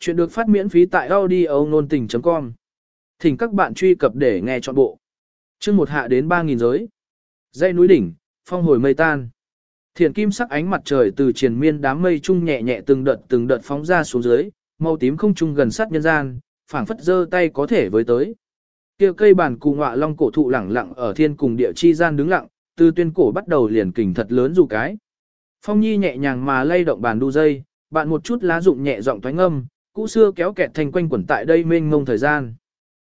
Chuyện được phát miễn phí tại audio nôn tình.com. Thỉnh các bạn truy cập để nghe trọn bộ. Chương một hạ đến 3.000 giới. Dây núi đỉnh, phong hồi mây tan. Thiền kim sắc ánh mặt trời từ triền miên đám mây trung nhẹ nhẹ từng đợt từng đợt phóng ra xuống dưới, màu tím không trung gần sát nhân gian, phảng phất giơ tay có thể với tới. Kia cây bản cù ngọa long cổ thụ lẳng lặng ở thiên cùng địa chi gian đứng lặng, từ tuyên cổ bắt đầu liền kình thật lớn dù cái. Phong Nhi nhẹ nhàng mà lay động bàn đu dây, bạn một chút lá dụng nhẹ giọng thoái ngâm, cũ xưa kéo kẹt thành quanh quẩn tại đây mênh mông thời gian.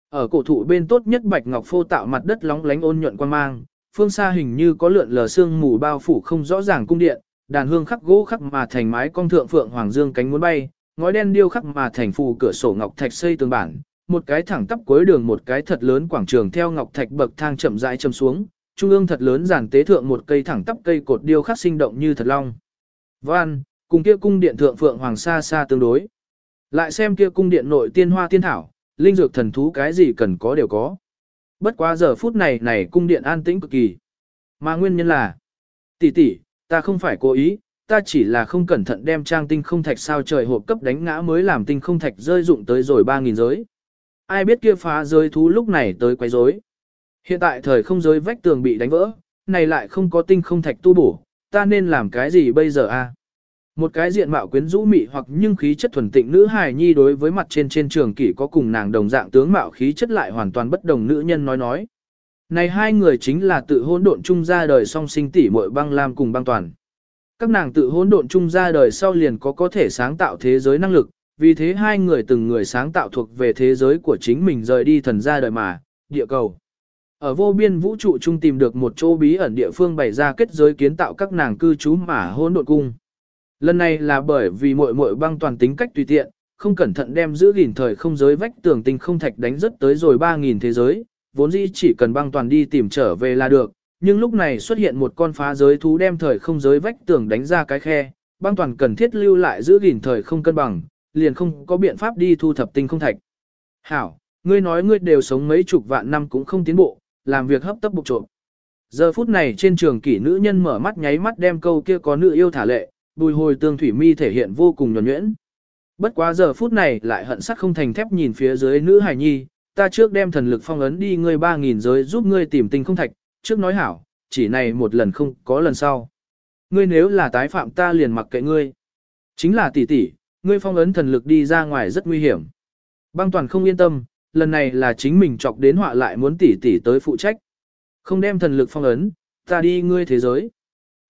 Ở cổ thụ bên tốt nhất bạch ngọc phô tạo mặt đất lóng lánh ôn nhuận quan mang, phương xa hình như có lượn lờ sương mù bao phủ không rõ ràng cung điện, đàn hương khắc gỗ khắc mà thành mái cong thượng phượng hoàng dương cánh muốn bay, ngói đen điêu khắc mà thành phù cửa sổ ngọc thạch xây tường bản, một cái thẳng tắp cuối đường một cái thật lớn quảng trường theo ngọc thạch bậc thang chậm rãi châm xuống, trung ương thật lớn giàn tế thượng một cây thẳng tắp cây cột điêu khắc sinh động như thật long. Văn, cùng kia cung điện thượng phượng hoàng xa xa tương đối. Lại xem kia cung điện nội tiên hoa tiên thảo, linh dược thần thú cái gì cần có đều có. Bất quá giờ phút này này cung điện an tĩnh cực kỳ. Mà nguyên nhân là, tỷ tỷ, ta không phải cố ý, ta chỉ là không cẩn thận đem trang tinh không thạch sao trời hộp cấp đánh ngã mới làm tinh không thạch rơi dụng tới rồi 3.000 giới. Ai biết kia phá giới thú lúc này tới quấy rối. Hiện tại thời không giới vách tường bị đánh vỡ, này lại không có tinh không thạch tu bổ, ta nên làm cái gì bây giờ a? Một cái diện mạo quyến rũ mị hoặc nhưng khí chất thuần tịnh nữ hài nhi đối với mặt trên trên trường kỷ có cùng nàng đồng dạng tướng mạo khí chất lại hoàn toàn bất đồng nữ nhân nói nói. Này hai người chính là tự hỗn độn chung ra đời song sinh tỷ muội băng lam cùng băng toàn. Các nàng tự hỗn độn chung ra đời sau liền có có thể sáng tạo thế giới năng lực, vì thế hai người từng người sáng tạo thuộc về thế giới của chính mình rời đi thần ra đời mà, địa cầu. Ở vô biên vũ trụ chung tìm được một chỗ bí ẩn địa phương bày ra kết giới kiến tạo các nàng cư trú mà hỗn độn cung. Lần này là bởi vì muội muội băng toàn tính cách tùy tiện, không cẩn thận đem giữ gìn thời không giới vách tường tinh không thạch đánh rất tới rồi 3.000 thế giới, vốn dĩ chỉ cần băng toàn đi tìm trở về là được, nhưng lúc này xuất hiện một con phá giới thú đem thời không giới vách tường đánh ra cái khe, băng toàn cần thiết lưu lại giữ gìn thời không cân bằng, liền không có biện pháp đi thu thập tinh không thạch. Hảo, ngươi nói ngươi đều sống mấy chục vạn năm cũng không tiến bộ, làm việc hấp tấp bục trộm. Giờ phút này trên trường kỷ nữ nhân mở mắt nháy mắt đem câu kia có nữ yêu thả lệ, bùi hồi tương thủy mi thể hiện vô cùng nhuẩn nhuyễn. Bất quá giờ phút này lại hận sắc không thành thép nhìn phía dưới nữ hài nhi, ta trước đem thần lực phong ấn đi ngươi ba nghìn giới giúp ngươi tìm tinh không thạch, trước nói hảo, chỉ này một lần không có lần sau. Ngươi nếu là tái phạm ta liền mặc kệ ngươi. Chính là tỷ tỷ, ngươi phong ấn thần lực đi ra ngoài rất nguy hiểm. Băng toàn không yên tâm, lần này là chính mình chọc đến họa lại muốn tỷ tỷ tới phụ trách. Không đem thần lực phong ấn, ta đi ngươi thế giới.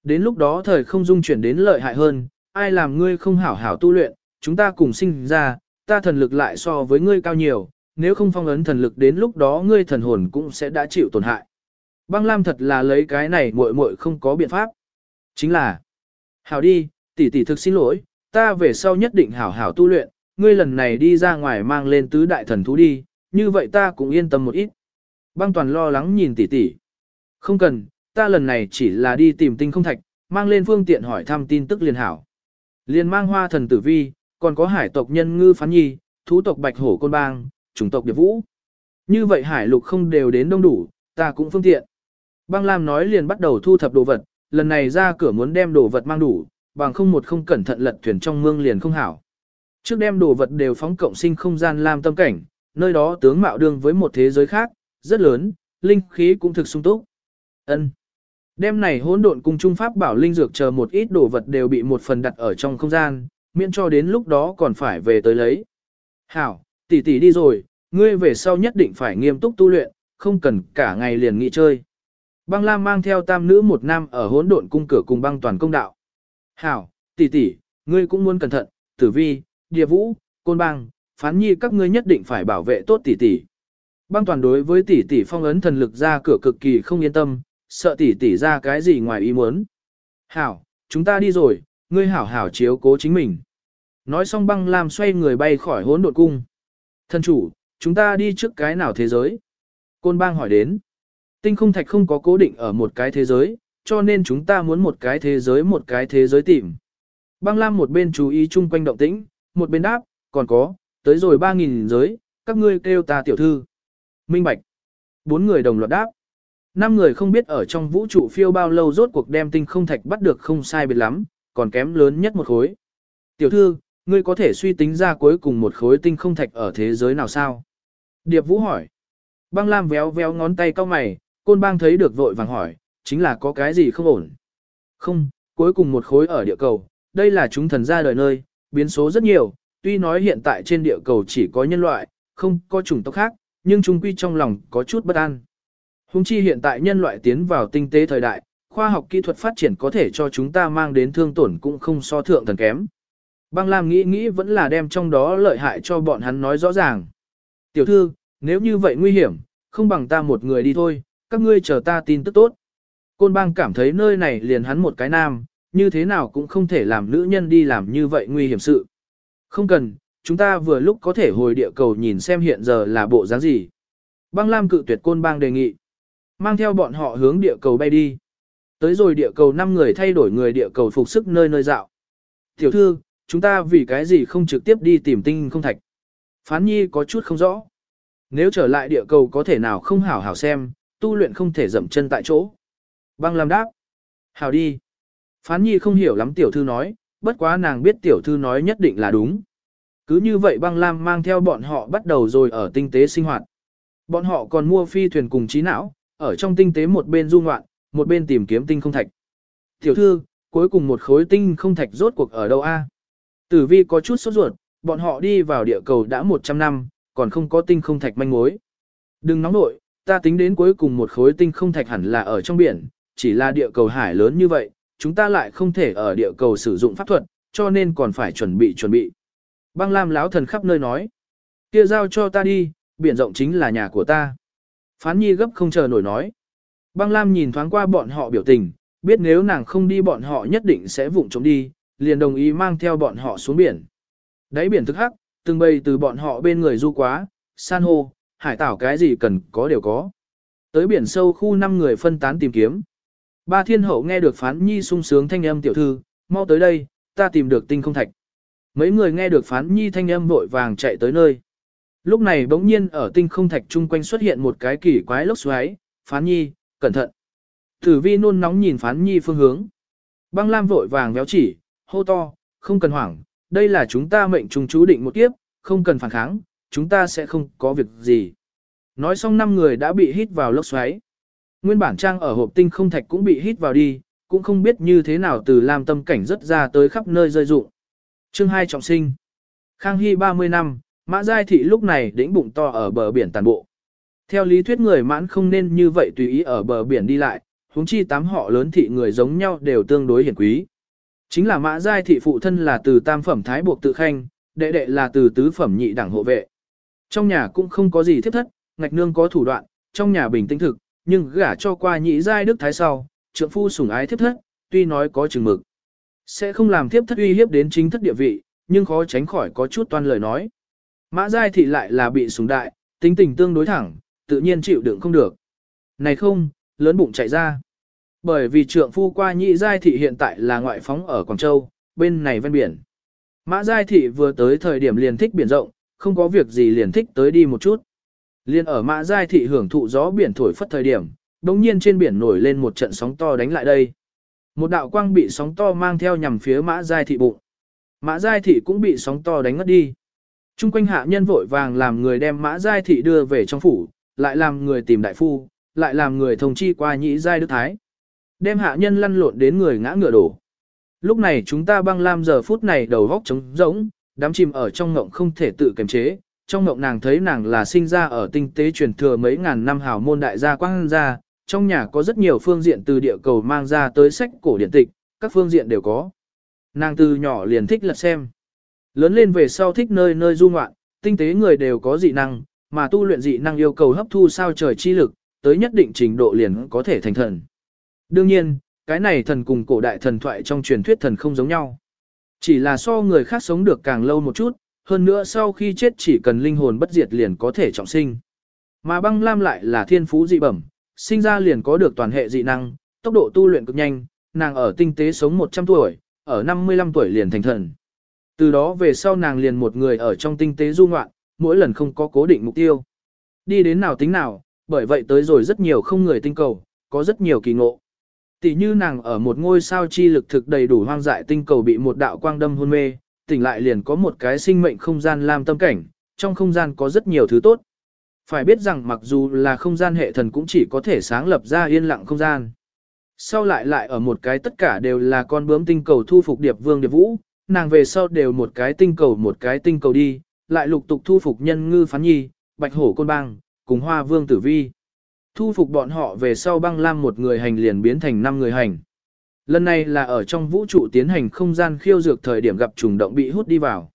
Đến lúc đó thời không dung chuyển đến lợi hại hơn, ai làm ngươi không hảo hảo tu luyện, chúng ta cùng sinh ra, ta thần lực lại so với ngươi cao nhiều, nếu không phong ấn thần lực đến lúc đó ngươi thần hồn cũng sẽ đã chịu tổn hại. Băng Lam thật là lấy cái này muội muội không có biện pháp. Chính là, hảo đi, tỷ tỷ thực xin lỗi, ta về sau nhất định hảo hảo tu luyện, ngươi lần này đi ra ngoài mang lên tứ đại thần thú đi, như vậy ta cũng yên tâm một ít. Băng toàn lo lắng nhìn tỷ tỷ. Không cần, ta lần này chỉ là đi tìm tinh không thạch, mang lên phương tiện hỏi thăm tin tức liền hảo. Liền mang hoa thần tử vi, còn có hải tộc nhân ngư phán nhi, thú tộc bạch hổ côn bang, chủng tộc điệp vũ. Như vậy hải lục không đều đến đông đủ, ta cũng phương tiện. Băng Lam nói liền bắt đầu thu thập đồ vật, lần này ra cửa muốn đem đồ vật mang đủ, bằng không một không cẩn thận lật thuyền trong mương liền không hảo. Trước đem đồ vật đều phóng cộng sinh không gian Lam tâm cảnh, nơi đó tướng mạo đương với một thế giới khác, rất lớn, linh khí cũng thực sung túc. Ân. Đêm này hỗn độn cung trung pháp bảo linh dược chờ một ít đồ vật đều bị một phần đặt ở trong không gian, miễn cho đến lúc đó còn phải về tới lấy. Hảo, tỷ tỷ đi rồi, ngươi về sau nhất định phải nghiêm túc tu luyện, không cần cả ngày liền nghỉ chơi. Băng Lam mang theo tam nữ một nam ở hỗn độn cung cửa cùng băng toàn công đạo. Hảo, tỷ tỷ, ngươi cũng muốn cẩn thận, tử vi, địa vũ, côn băng, phán nhi các ngươi nhất định phải bảo vệ tốt tỷ tỷ. Băng toàn đối với tỷ tỷ phong ấn thần lực ra cửa cực kỳ không yên tâm, sợ tỷ tỷ ra cái gì ngoài ý muốn. Hảo, chúng ta đi rồi, ngươi hảo hảo chiếu cố chính mình. Nói xong băng lam xoay người bay khỏi hỗn độn cung. Thân chủ, chúng ta đi trước cái nào thế giới? Côn bang hỏi đến. Tinh không thạch không có cố định ở một cái thế giới, cho nên chúng ta muốn một cái thế giới một cái thế giới tìm. Băng lam một bên chú ý chung quanh động tĩnh, một bên đáp, còn có, tới rồi 3.000 giới, các ngươi kêu ta tiểu thư. Minh Bạch. Bốn người đồng loạt đáp. Năm người không biết ở trong vũ trụ phiêu bao lâu rốt cuộc đem tinh không thạch bắt được không sai biệt lắm, còn kém lớn nhất một khối. Tiểu thư, ngươi có thể suy tính ra cuối cùng một khối tinh không thạch ở thế giới nào sao? Điệp Vũ hỏi. Băng Lam véo véo ngón tay cao mày, côn bang thấy được vội vàng hỏi, chính là có cái gì không ổn? Không, cuối cùng một khối ở địa cầu, đây là chúng thần ra đời nơi, biến số rất nhiều, tuy nói hiện tại trên địa cầu chỉ có nhân loại, không có chủng tộc khác, nhưng chung quy trong lòng có chút bất an. Hùng chi hiện tại nhân loại tiến vào tinh tế thời đại, khoa học kỹ thuật phát triển có thể cho chúng ta mang đến thương tổn cũng không so thượng thần kém. Băng Lam nghĩ nghĩ vẫn là đem trong đó lợi hại cho bọn hắn nói rõ ràng. Tiểu thư, nếu như vậy nguy hiểm, không bằng ta một người đi thôi, các ngươi chờ ta tin tức tốt. Côn bang cảm thấy nơi này liền hắn một cái nam, như thế nào cũng không thể làm nữ nhân đi làm như vậy nguy hiểm sự. Không cần, chúng ta vừa lúc có thể hồi địa cầu nhìn xem hiện giờ là bộ dáng gì. Băng Lam cự tuyệt côn bang đề nghị. Mang theo bọn họ hướng địa cầu bay đi. Tới rồi địa cầu 5 người thay đổi người địa cầu phục sức nơi nơi dạo. Tiểu thư, chúng ta vì cái gì không trực tiếp đi tìm tinh không thạch. Phán nhi có chút không rõ. Nếu trở lại địa cầu có thể nào không hảo hảo xem, tu luyện không thể dậm chân tại chỗ. Băng làm đáp. Hảo đi. Phán nhi không hiểu lắm tiểu thư nói, bất quá nàng biết tiểu thư nói nhất định là đúng. Cứ như vậy băng lam mang theo bọn họ bắt đầu rồi ở tinh tế sinh hoạt. Bọn họ còn mua phi thuyền cùng trí não, ở trong tinh tế một bên du ngoạn, một bên tìm kiếm tinh không thạch. Tiểu thư, cuối cùng một khối tinh không thạch rốt cuộc ở đâu a? Tử vi có chút sốt ruột, bọn họ đi vào địa cầu đã 100 năm, còn không có tinh không thạch manh mối. Đừng nóng nội, ta tính đến cuối cùng một khối tinh không thạch hẳn là ở trong biển, chỉ là địa cầu hải lớn như vậy, chúng ta lại không thể ở địa cầu sử dụng pháp thuật, cho nên còn phải chuẩn bị chuẩn bị. Băng Lam lão thần khắp nơi nói, kia giao cho ta đi, biển rộng chính là nhà của ta. Phán Nhi gấp không chờ nổi nói. Băng Lam nhìn thoáng qua bọn họ biểu tình, biết nếu nàng không đi bọn họ nhất định sẽ vụng trống đi, liền đồng ý mang theo bọn họ xuống biển. Đáy biển thức hắc, từng bầy từ bọn họ bên người du quá, san hô, hải tảo cái gì cần có đều có. Tới biển sâu khu năm người phân tán tìm kiếm. Ba thiên hậu nghe được phán nhi sung sướng thanh âm tiểu thư, mau tới đây, ta tìm được tinh không thạch. Mấy người nghe được phán nhi thanh âm vội vàng chạy tới nơi. Lúc này bỗng nhiên ở tinh không thạch chung quanh xuất hiện một cái kỳ quái lốc xoáy, phán nhi, cẩn thận. Tử vi nôn nóng nhìn phán nhi phương hướng. Băng lam vội vàng véo chỉ, hô to, không cần hoảng, đây là chúng ta mệnh trùng chú định một kiếp, không cần phản kháng, chúng ta sẽ không có việc gì. Nói xong năm người đã bị hít vào lốc xoáy. Nguyên bản trang ở hộp tinh không thạch cũng bị hít vào đi, cũng không biết như thế nào từ làm tâm cảnh rất ra tới khắp nơi rơi rụng. Chương 2 trọng sinh. Khang Hy 30 năm, Mã Giai Thị lúc này đĩnh bụng to ở bờ biển tàn bộ. Theo lý thuyết người mãn không nên như vậy tùy ý ở bờ biển đi lại, huống chi tám họ lớn thị người giống nhau đều tương đối hiển quý. Chính là Mã Giai Thị phụ thân là từ tam phẩm thái buộc tự khanh, đệ đệ là từ tứ phẩm nhị đẳng hộ vệ. Trong nhà cũng không có gì thiết thất, ngạch nương có thủ đoạn, trong nhà bình tĩnh thực, nhưng gả cho qua nhị giai đức thái sau, trượng phu sủng ái thiếp thất, tuy nói có chừng mực. Sẽ không làm thiếp thất uy hiếp đến chính thất địa vị, nhưng khó tránh khỏi có chút toan lời nói. Mã giai thị lại là bị súng đại, tính tình tương đối thẳng, tự nhiên chịu đựng không được. Này không, lớn bụng chạy ra. Bởi vì trượng phu qua nhị giai thị hiện tại là ngoại phóng ở Quảng Châu, bên này ven biển. Mã giai thị vừa tới thời điểm liền thích biển rộng, không có việc gì liền thích tới đi một chút. Liên ở mã giai thị hưởng thụ gió biển thổi phất thời điểm, đồng nhiên trên biển nổi lên một trận sóng to đánh lại đây. Một đạo quang bị sóng to mang theo nhằm phía mã giai thị bụng. Mã giai thị cũng bị sóng to đánh ngất đi. Trung quanh hạ nhân vội vàng làm người đem mã giai thị đưa về trong phủ, lại làm người tìm đại phu, lại làm người thông chi qua nhĩ giai đức thái. Đem hạ nhân lăn lộn đến người ngã ngựa đổ. Lúc này chúng ta băng lam giờ phút này đầu góc trống rỗng, đám chìm ở trong ngộng không thể tự kiềm chế, trong ngộng nàng thấy nàng là sinh ra ở tinh tế truyền thừa mấy ngàn năm hào môn đại gia quang gia, trong nhà có rất nhiều phương diện từ địa cầu mang ra tới sách cổ điển tịch, các phương diện đều có. Nàng từ nhỏ liền thích lật xem. Lớn lên về sau thích nơi nơi du ngoạn, tinh tế người đều có dị năng, mà tu luyện dị năng yêu cầu hấp thu sao trời chi lực, tới nhất định trình độ liền có thể thành thần. Đương nhiên, cái này thần cùng cổ đại thần thoại trong truyền thuyết thần không giống nhau. Chỉ là so người khác sống được càng lâu một chút, hơn nữa sau khi chết chỉ cần linh hồn bất diệt liền có thể trọng sinh. Mà băng lam lại là thiên phú dị bẩm, sinh ra liền có được toàn hệ dị năng, tốc độ tu luyện cực nhanh, nàng ở tinh tế sống 100 tuổi, ở 55 tuổi liền thành thần. Từ đó về sau nàng liền một người ở trong tinh tế du ngoạn, mỗi lần không có cố định mục tiêu. Đi đến nào tính nào, bởi vậy tới rồi rất nhiều không người tinh cầu, có rất nhiều kỳ ngộ. Tỷ như nàng ở một ngôi sao chi lực thực đầy đủ hoang dại tinh cầu bị một đạo quang đâm hôn mê, tỉnh lại liền có một cái sinh mệnh không gian làm tâm cảnh, trong không gian có rất nhiều thứ tốt. Phải biết rằng mặc dù là không gian hệ thần cũng chỉ có thể sáng lập ra yên lặng không gian. Sau lại lại ở một cái tất cả đều là con bướm tinh cầu thu phục điệp vương điệp vũ, nàng về sau đều một cái tinh cầu một cái tinh cầu đi, lại lục tục thu phục nhân ngư phán nhi, bạch hổ côn bang, cùng hoa vương tử vi. Thu phục bọn họ về sau băng lam một người hành liền biến thành năm người hành. Lần này là ở trong vũ trụ tiến hành không gian khiêu dược thời điểm gặp trùng động bị hút đi vào.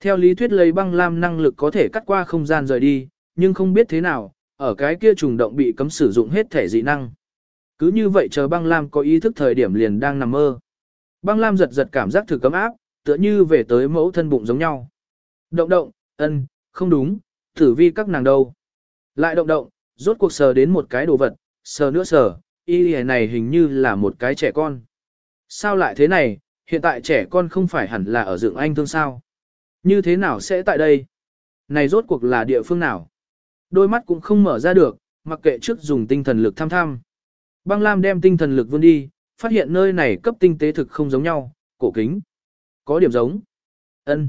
Theo lý thuyết lấy băng lam năng lực có thể cắt qua không gian rời đi, nhưng không biết thế nào, ở cái kia trùng động bị cấm sử dụng hết thể dị năng. Cứ như vậy chờ băng lam có ý thức thời điểm liền đang nằm mơ. Băng lam giật giật cảm giác thử cấm áp, tựa như về tới mẫu thân bụng giống nhau. Động động, ân, không đúng, thử vi các nàng đâu. Lại động động, rốt cuộc sờ đến một cái đồ vật, sờ nữa sờ, y này hình như là một cái trẻ con. Sao lại thế này, hiện tại trẻ con không phải hẳn là ở dựng anh thương sao? Như thế nào sẽ tại đây? Này rốt cuộc là địa phương nào? Đôi mắt cũng không mở ra được, mặc kệ trước dùng tinh thần lực thăm tham. Băng Lam đem tinh thần lực vươn đi, phát hiện nơi này cấp tinh tế thực không giống nhau, cổ kính. Có điểm giống. ân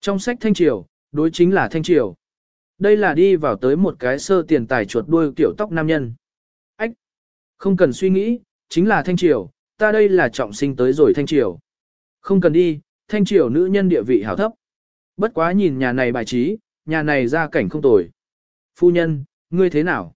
Trong sách Thanh Triều, đối chính là Thanh Triều. Đây là đi vào tới một cái sơ tiền tài chuột đuôi kiểu tóc nam nhân. Ách! Không cần suy nghĩ, chính là Thanh Triều, ta đây là trọng sinh tới rồi Thanh Triều. Không cần đi, Thanh Triều nữ nhân địa vị hảo thấp. Bất quá nhìn nhà này bài trí, nhà này ra cảnh không tồi. Phu nhân, ngươi thế nào?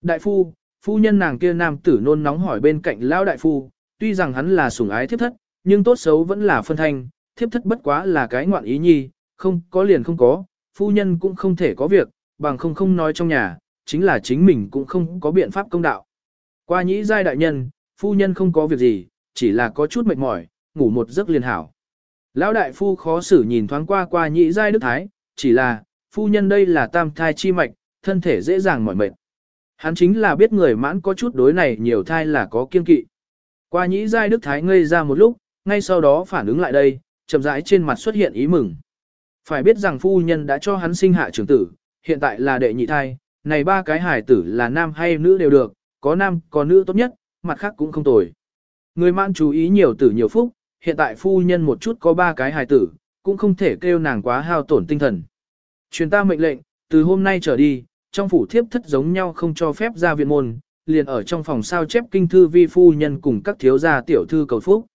Đại phu, phu nhân nàng kia nam tử nôn nóng hỏi bên cạnh lão đại phu, tuy rằng hắn là sủng ái thiếp thất, nhưng tốt xấu vẫn là phân thanh, thiếp thất bất quá là cái ngoạn ý nhi, không có liền không có, phu nhân cũng không thể có việc, bằng không không nói trong nhà, chính là chính mình cũng không có biện pháp công đạo. Qua nhĩ giai đại nhân, phu nhân không có việc gì, chỉ là có chút mệt mỏi, ngủ một giấc liền hảo. Lão đại phu khó xử nhìn thoáng qua qua nhĩ giai đức thái, chỉ là, phu nhân đây là tam thai chi mạch, thân thể dễ dàng mỏi mệt. Hắn chính là biết người mãn có chút đối này nhiều thai là có kiên kỵ. Qua nhĩ giai đức thái ngây ra một lúc, ngay sau đó phản ứng lại đây, chậm rãi trên mặt xuất hiện ý mừng. Phải biết rằng phu nhân đã cho hắn sinh hạ trưởng tử, hiện tại là đệ nhị thai, này ba cái hài tử là nam hay nữ đều được, có nam có nữ tốt nhất, mặt khác cũng không tồi. Người mãn chú ý nhiều tử nhiều phúc, hiện tại phu nhân một chút có ba cái hài tử, cũng không thể kêu nàng quá hao tổn tinh thần. Truyền ta mệnh lệnh, từ hôm nay trở đi, trong phủ thiếp thất giống nhau không cho phép ra viện môn, liền ở trong phòng sao chép kinh thư vi phu nhân cùng các thiếu gia tiểu thư cầu phúc.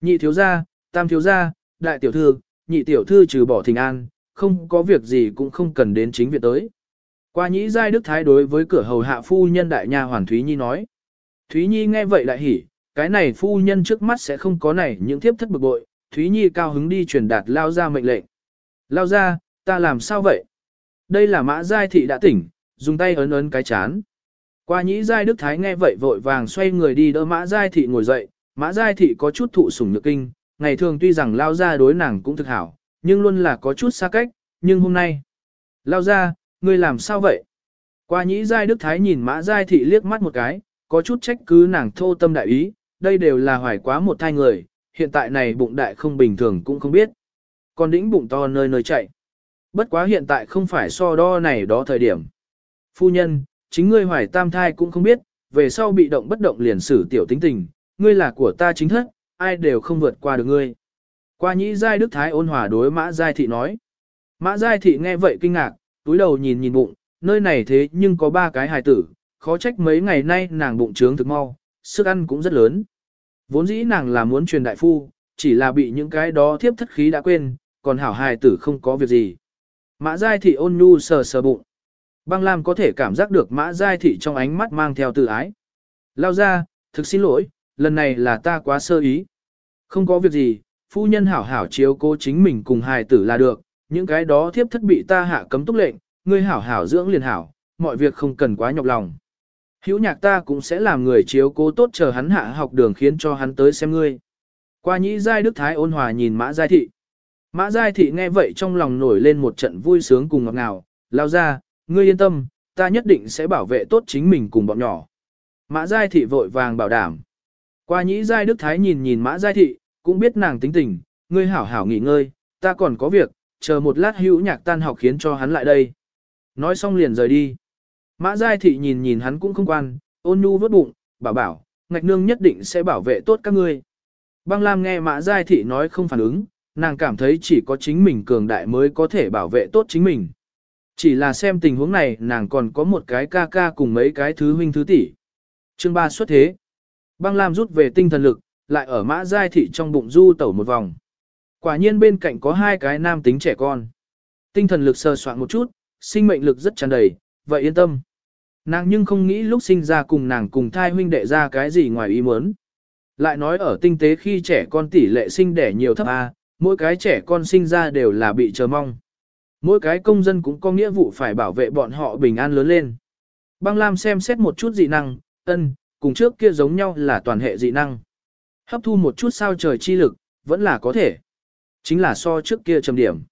Nhị thiếu gia, tam thiếu gia, đại tiểu thư, nhị tiểu thư trừ bỏ thình an, không có việc gì cũng không cần đến chính viện tới. Qua nhĩ giai đức thái đối với cửa hầu hạ phu nhân đại nha hoàn Thúy Nhi nói. Thúy Nhi nghe vậy lại hỉ, cái này phu nhân trước mắt sẽ không có này những thiếp thất bực bội, Thúy Nhi cao hứng đi truyền đạt lao ra mệnh lệnh. Lao ra, ta làm sao vậy? Đây là mã giai thị đã tỉnh, dùng tay ấn ấn cái chán. Qua nhĩ giai đức thái nghe vậy vội vàng xoay người đi đỡ mã giai thị ngồi dậy, mã giai thị có chút thụ sủng nhược kinh, ngày thường tuy rằng lao ra đối nàng cũng thực hảo, nhưng luôn là có chút xa cách, nhưng hôm nay. Lao ra, ngươi làm sao vậy? Qua nhĩ giai đức thái nhìn mã giai thị liếc mắt một cái, có chút trách cứ nàng thô tâm đại ý, đây đều là hoài quá một thai người, hiện tại này bụng đại không bình thường cũng không biết. Còn đĩnh bụng to nơi nơi chạy. Bất quá hiện tại không phải so đo này đó thời điểm. Phu nhân, chính ngươi hoài tam thai cũng không biết, về sau bị động bất động liền xử tiểu tính tình, ngươi là của ta chính thất, ai đều không vượt qua được ngươi. Qua nhĩ giai đức thái ôn hòa đối mã giai thị nói. Mã giai thị nghe vậy kinh ngạc, túi đầu nhìn nhìn bụng, nơi này thế nhưng có ba cái hài tử, khó trách mấy ngày nay nàng bụng trướng thực mau, sức ăn cũng rất lớn. Vốn dĩ nàng là muốn truyền đại phu, chỉ là bị những cái đó thiếp thất khí đã quên, còn hảo hài tử không có việc gì. Mã Giai Thị ôn nhu sờ sờ bụng. Băng Lam có thể cảm giác được Mã Giai Thị trong ánh mắt mang theo tự ái. Lao ra, thực xin lỗi, lần này là ta quá sơ ý. Không có việc gì, phu nhân hảo hảo chiếu cố chính mình cùng hài tử là được, những cái đó thiếp thất bị ta hạ cấm túc lệnh, ngươi hảo hảo dưỡng liền hảo, mọi việc không cần quá nhọc lòng. Hữu nhạc ta cũng sẽ làm người chiếu cố tốt chờ hắn hạ học đường khiến cho hắn tới xem ngươi. Qua nhĩ giai đức thái ôn hòa nhìn mã giai thị. Mã giai thị nghe vậy trong lòng nổi lên một trận vui sướng cùng ngọt ngào, lao ra, ngươi yên tâm, ta nhất định sẽ bảo vệ tốt chính mình cùng bọn nhỏ. Mã giai thị vội vàng bảo đảm. Qua nhĩ giai đức thái nhìn nhìn mã giai thị, cũng biết nàng tính tình, ngươi hảo hảo nghỉ ngơi, ta còn có việc, chờ một lát hữu nhạc tan học khiến cho hắn lại đây. Nói xong liền rời đi. Mã giai thị nhìn nhìn hắn cũng không quan, ôn nhu vớt bụng, bảo bảo, ngạch nương nhất định sẽ bảo vệ tốt các ngươi. Băng Lam nghe Mã Giai Thị nói không phản ứng, nàng cảm thấy chỉ có chính mình cường đại mới có thể bảo vệ tốt chính mình. Chỉ là xem tình huống này nàng còn có một cái ca ca cùng mấy cái thứ huynh thứ tỷ. Chương 3 xuất thế. Băng Lam rút về tinh thần lực, lại ở mã giai thị trong bụng du tẩu một vòng. Quả nhiên bên cạnh có hai cái nam tính trẻ con. Tinh thần lực sờ soạn một chút, sinh mệnh lực rất tràn đầy, vậy yên tâm. Nàng nhưng không nghĩ lúc sinh ra cùng nàng cùng thai huynh đệ ra cái gì ngoài ý muốn. Lại nói ở tinh tế khi trẻ con tỷ lệ sinh đẻ nhiều thấp A, mỗi cái trẻ con sinh ra đều là bị chờ mong. Mỗi cái công dân cũng có nghĩa vụ phải bảo vệ bọn họ bình an lớn lên. Băng Lam xem xét một chút dị năng, ân, cùng trước kia giống nhau là toàn hệ dị năng. Hấp thu một chút sao trời chi lực, vẫn là có thể. Chính là so trước kia trầm điểm.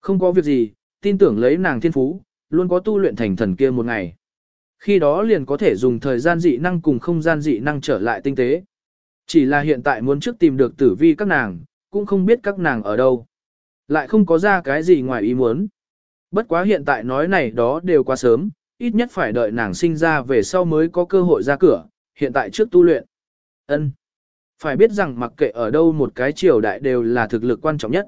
Không có việc gì, tin tưởng lấy nàng thiên phú, luôn có tu luyện thành thần kia một ngày. Khi đó liền có thể dùng thời gian dị năng cùng không gian dị năng trở lại tinh tế. Chỉ là hiện tại muốn trước tìm được tử vi các nàng, cũng không biết các nàng ở đâu. Lại không có ra cái gì ngoài ý muốn. Bất quá hiện tại nói này đó đều quá sớm, ít nhất phải đợi nàng sinh ra về sau mới có cơ hội ra cửa, hiện tại trước tu luyện. ân Phải biết rằng mặc kệ ở đâu một cái triều đại đều là thực lực quan trọng nhất.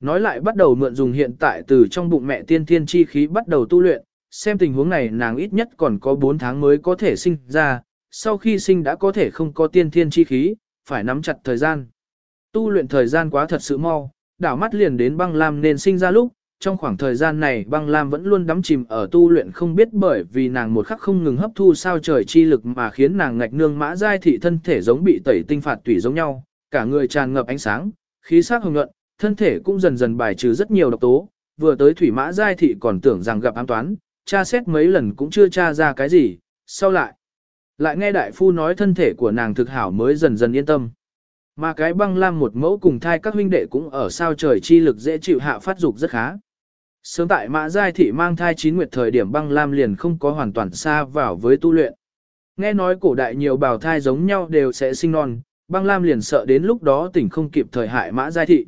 Nói lại bắt đầu mượn dùng hiện tại từ trong bụng mẹ tiên thiên chi khí bắt đầu tu luyện, xem tình huống này nàng ít nhất còn có 4 tháng mới có thể sinh ra, sau khi sinh đã có thể không có tiên thiên chi khí, phải nắm chặt thời gian. Tu luyện thời gian quá thật sự mau, đảo mắt liền đến băng lam nên sinh ra lúc, trong khoảng thời gian này băng lam vẫn luôn đắm chìm ở tu luyện không biết bởi vì nàng một khắc không ngừng hấp thu sao trời chi lực mà khiến nàng ngạch nương mã giai thị thân thể giống bị tẩy tinh phạt tủy giống nhau, cả người tràn ngập ánh sáng, khí sắc hồng nhuận, thân thể cũng dần dần bài trừ rất nhiều độc tố, vừa tới thủy mã giai thị còn tưởng rằng gặp ám toán, tra xét mấy lần cũng chưa tra ra cái gì, sau lại. Lại nghe đại phu nói thân thể của nàng thực hảo mới dần dần yên tâm. Mà cái băng lam một mẫu cùng thai các huynh đệ cũng ở sao trời chi lực dễ chịu hạ phát dục rất khá. Sớm tại mã giai thị mang thai chín nguyệt thời điểm băng lam liền không có hoàn toàn xa vào với tu luyện. Nghe nói cổ đại nhiều bào thai giống nhau đều sẽ sinh non, băng lam liền sợ đến lúc đó tỉnh không kịp thời hại mã giai thị.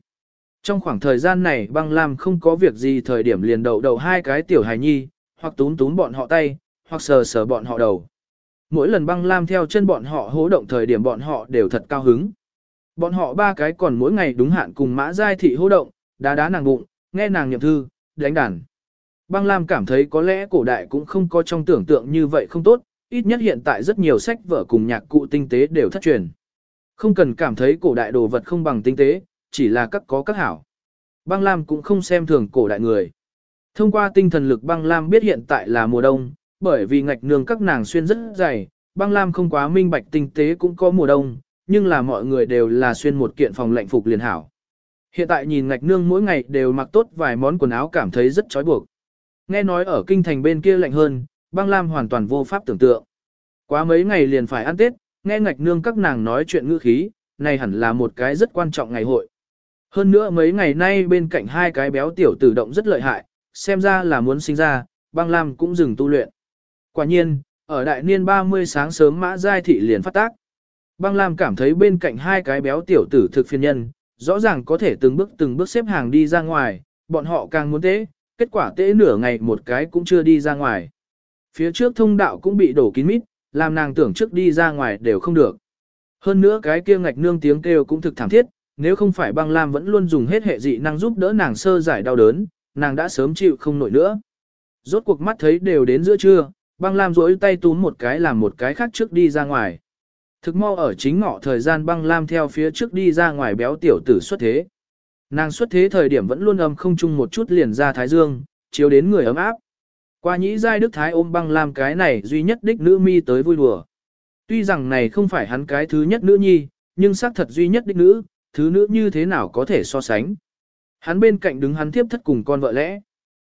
Trong khoảng thời gian này băng lam không có việc gì thời điểm liền đậu đậu hai cái tiểu hài nhi, hoặc tún tún bọn họ tay, hoặc sờ sờ bọn họ đầu. Mỗi lần băng lam theo chân bọn họ hố động thời điểm bọn họ đều thật cao hứng. Bọn họ ba cái còn mỗi ngày đúng hạn cùng mã giai thị hô động, đá đá nàng bụng, nghe nàng niệm thư, đánh đàn. Băng Lam cảm thấy có lẽ cổ đại cũng không có trong tưởng tượng như vậy không tốt, ít nhất hiện tại rất nhiều sách vở cùng nhạc cụ tinh tế đều thất truyền. Không cần cảm thấy cổ đại đồ vật không bằng tinh tế, chỉ là các có các hảo. Băng Lam cũng không xem thường cổ đại người. Thông qua tinh thần lực băng Lam biết hiện tại là mùa đông, bởi vì ngạch nương các nàng xuyên rất dày, băng Lam không quá minh bạch tinh tế cũng có mùa đông, nhưng là mọi người đều là xuyên một kiện phòng lạnh phục liền hảo. Hiện tại nhìn ngạch nương mỗi ngày đều mặc tốt vài món quần áo cảm thấy rất trói buộc. Nghe nói ở kinh thành bên kia lạnh hơn, băng lam hoàn toàn vô pháp tưởng tượng. Quá mấy ngày liền phải ăn Tết, nghe ngạch nương các nàng nói chuyện ngữ khí, này hẳn là một cái rất quan trọng ngày hội. Hơn nữa mấy ngày nay bên cạnh hai cái béo tiểu tử động rất lợi hại, xem ra là muốn sinh ra, băng lam cũng dừng tu luyện. Quả nhiên, ở đại niên 30 sáng sớm mã giai thị liền phát tác. Băng lam cảm thấy bên cạnh hai cái béo tiểu tử thực phiền nhân, rõ ràng có thể từng bước từng bước xếp hàng đi ra ngoài, bọn họ càng muốn tế, kết quả tế nửa ngày một cái cũng chưa đi ra ngoài. Phía trước thông đạo cũng bị đổ kín mít, làm nàng tưởng trước đi ra ngoài đều không được. Hơn nữa cái kia ngạch nương tiếng kêu cũng thực thảm thiết, nếu không phải băng lam vẫn luôn dùng hết hệ dị năng giúp đỡ nàng sơ giải đau đớn, nàng đã sớm chịu không nổi nữa. Rốt cuộc mắt thấy đều đến giữa trưa, băng lam rỗi tay túm một cái làm một cái khác trước đi ra ngoài. Thực mau ở chính ngọ thời gian băng lam theo phía trước đi ra ngoài béo tiểu tử xuất thế. Nàng xuất thế thời điểm vẫn luôn âm không chung một chút liền ra thái dương, chiếu đến người ấm áp. Qua nhĩ giai đức thái ôm băng lam cái này duy nhất đích nữ mi tới vui đùa. Tuy rằng này không phải hắn cái thứ nhất nữ nhi, nhưng xác thật duy nhất đích nữ, thứ nữ như thế nào có thể so sánh. Hắn bên cạnh đứng hắn tiếp thất cùng con vợ lẽ.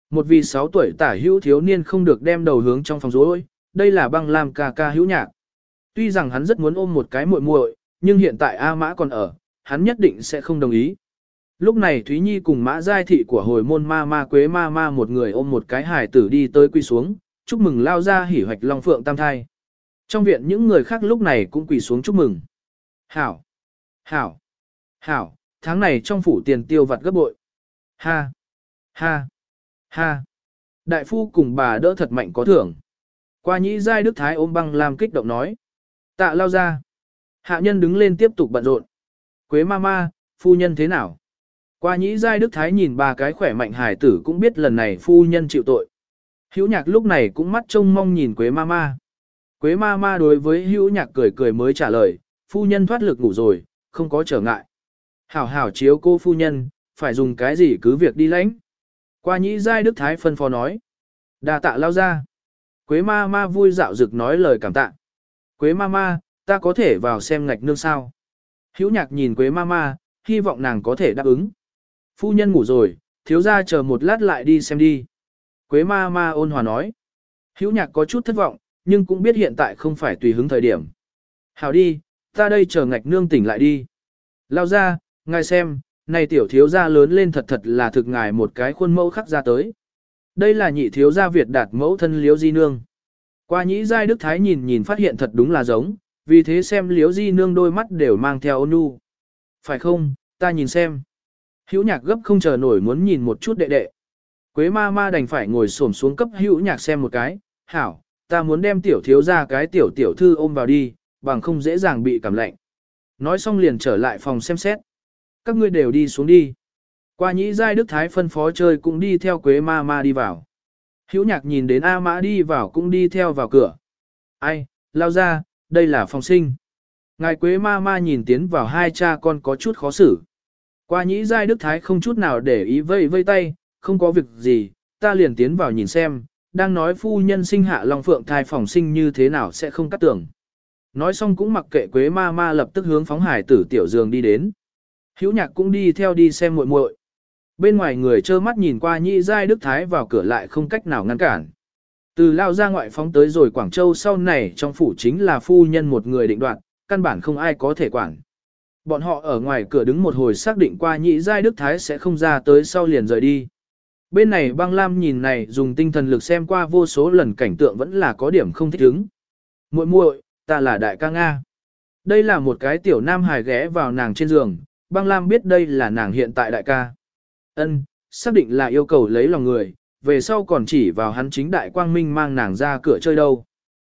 Một vì sáu tuổi tả hữu thiếu niên không được đem đầu hướng trong phòng rối, đây là băng lam ca ca hữu nhạc. Tuy rằng hắn rất muốn ôm một cái muội muội, nhưng hiện tại A Mã còn ở, hắn nhất định sẽ không đồng ý. Lúc này Thúy Nhi cùng Mã Giai Thị của hồi môn ma ma quế ma ma một người ôm một cái hài tử đi tới quy xuống, chúc mừng lao ra hỉ hoạch long phượng tam thai. Trong viện những người khác lúc này cũng quỳ xuống chúc mừng. Hảo! Hảo! Hảo! Tháng này trong phủ tiền tiêu vặt gấp bội. Ha! Ha! Ha! Đại phu cùng bà đỡ thật mạnh có thưởng. Qua nhĩ giai đức thái ôm băng làm kích động nói. Tạ lao ra. Hạ nhân đứng lên tiếp tục bận rộn. Quế ma ma, phu nhân thế nào? Qua nhĩ giai đức thái nhìn ba cái khỏe mạnh hải tử cũng biết lần này phu nhân chịu tội. Hữu nhạc lúc này cũng mắt trông mong nhìn Quế ma ma. Quế ma ma đối với hữu nhạc cười cười mới trả lời, phu nhân thoát lực ngủ rồi, không có trở ngại. Hảo hảo chiếu cô phu nhân, phải dùng cái gì cứ việc đi lãnh. Qua nhĩ giai đức thái phân phó nói. đà tạ lao ra. Quế ma ma vui dạo dực nói lời cảm tạ. Quế ma ma, ta có thể vào xem ngạch nương sao. Hữu nhạc nhìn Quế ma ma, hy vọng nàng có thể đáp ứng. Phu nhân ngủ rồi, thiếu ra chờ một lát lại đi xem đi. Quế ma ma ôn hòa nói. Hữu nhạc có chút thất vọng, nhưng cũng biết hiện tại không phải tùy hứng thời điểm. Hảo đi, ta đây chờ ngạch nương tỉnh lại đi. Lao ra, ngài xem, này tiểu thiếu gia lớn lên thật thật là thực ngài một cái khuôn mẫu khắc ra tới. Đây là nhị thiếu gia Việt đạt mẫu thân liếu di nương. Qua nhĩ giai đức thái nhìn nhìn phát hiện thật đúng là giống, vì thế xem liếu di nương đôi mắt đều mang theo ôn nhu. Phải không, ta nhìn xem. Hữu nhạc gấp không chờ nổi muốn nhìn một chút đệ đệ. Quế ma ma đành phải ngồi xổm xuống cấp hữu nhạc xem một cái, hảo, ta muốn đem tiểu thiếu ra cái tiểu tiểu thư ôm vào đi, bằng không dễ dàng bị cảm lạnh. Nói xong liền trở lại phòng xem xét. Các ngươi đều đi xuống đi. Qua nhĩ giai đức thái phân phó chơi cũng đi theo quế ma ma đi vào. Hữu nhạc nhìn đến A mã đi vào cũng đi theo vào cửa. Ai, lao ra, đây là phòng sinh. Ngài quế ma ma nhìn tiến vào hai cha con có chút khó xử. Qua nhĩ giai đức thái không chút nào để ý vây vây tay, không có việc gì, ta liền tiến vào nhìn xem, đang nói phu nhân sinh hạ Long Phượng thai phòng sinh như thế nào sẽ không cắt tưởng. Nói xong cũng mặc kệ Quế ma ma lập tức hướng phóng hải tử tiểu giường đi đến. Hữu nhạc cũng đi theo đi xem muội muội. Bên ngoài người trơ mắt nhìn qua nhị giai đức thái vào cửa lại không cách nào ngăn cản. Từ lao ra ngoại phóng tới rồi Quảng Châu sau này trong phủ chính là phu nhân một người định đoạt, căn bản không ai có thể quản. Bọn họ ở ngoài cửa đứng một hồi xác định qua nhị giai đức thái sẽ không ra tới sau liền rời đi. Bên này băng lam nhìn này dùng tinh thần lực xem qua vô số lần cảnh tượng vẫn là có điểm không thích ứng. muội muội, ta là đại ca Nga. Đây là một cái tiểu nam hài ghé vào nàng trên giường, băng lam biết đây là nàng hiện tại đại ca. Ân, xác định là yêu cầu lấy lòng người, về sau còn chỉ vào hắn chính đại quang minh mang nàng ra cửa chơi đâu.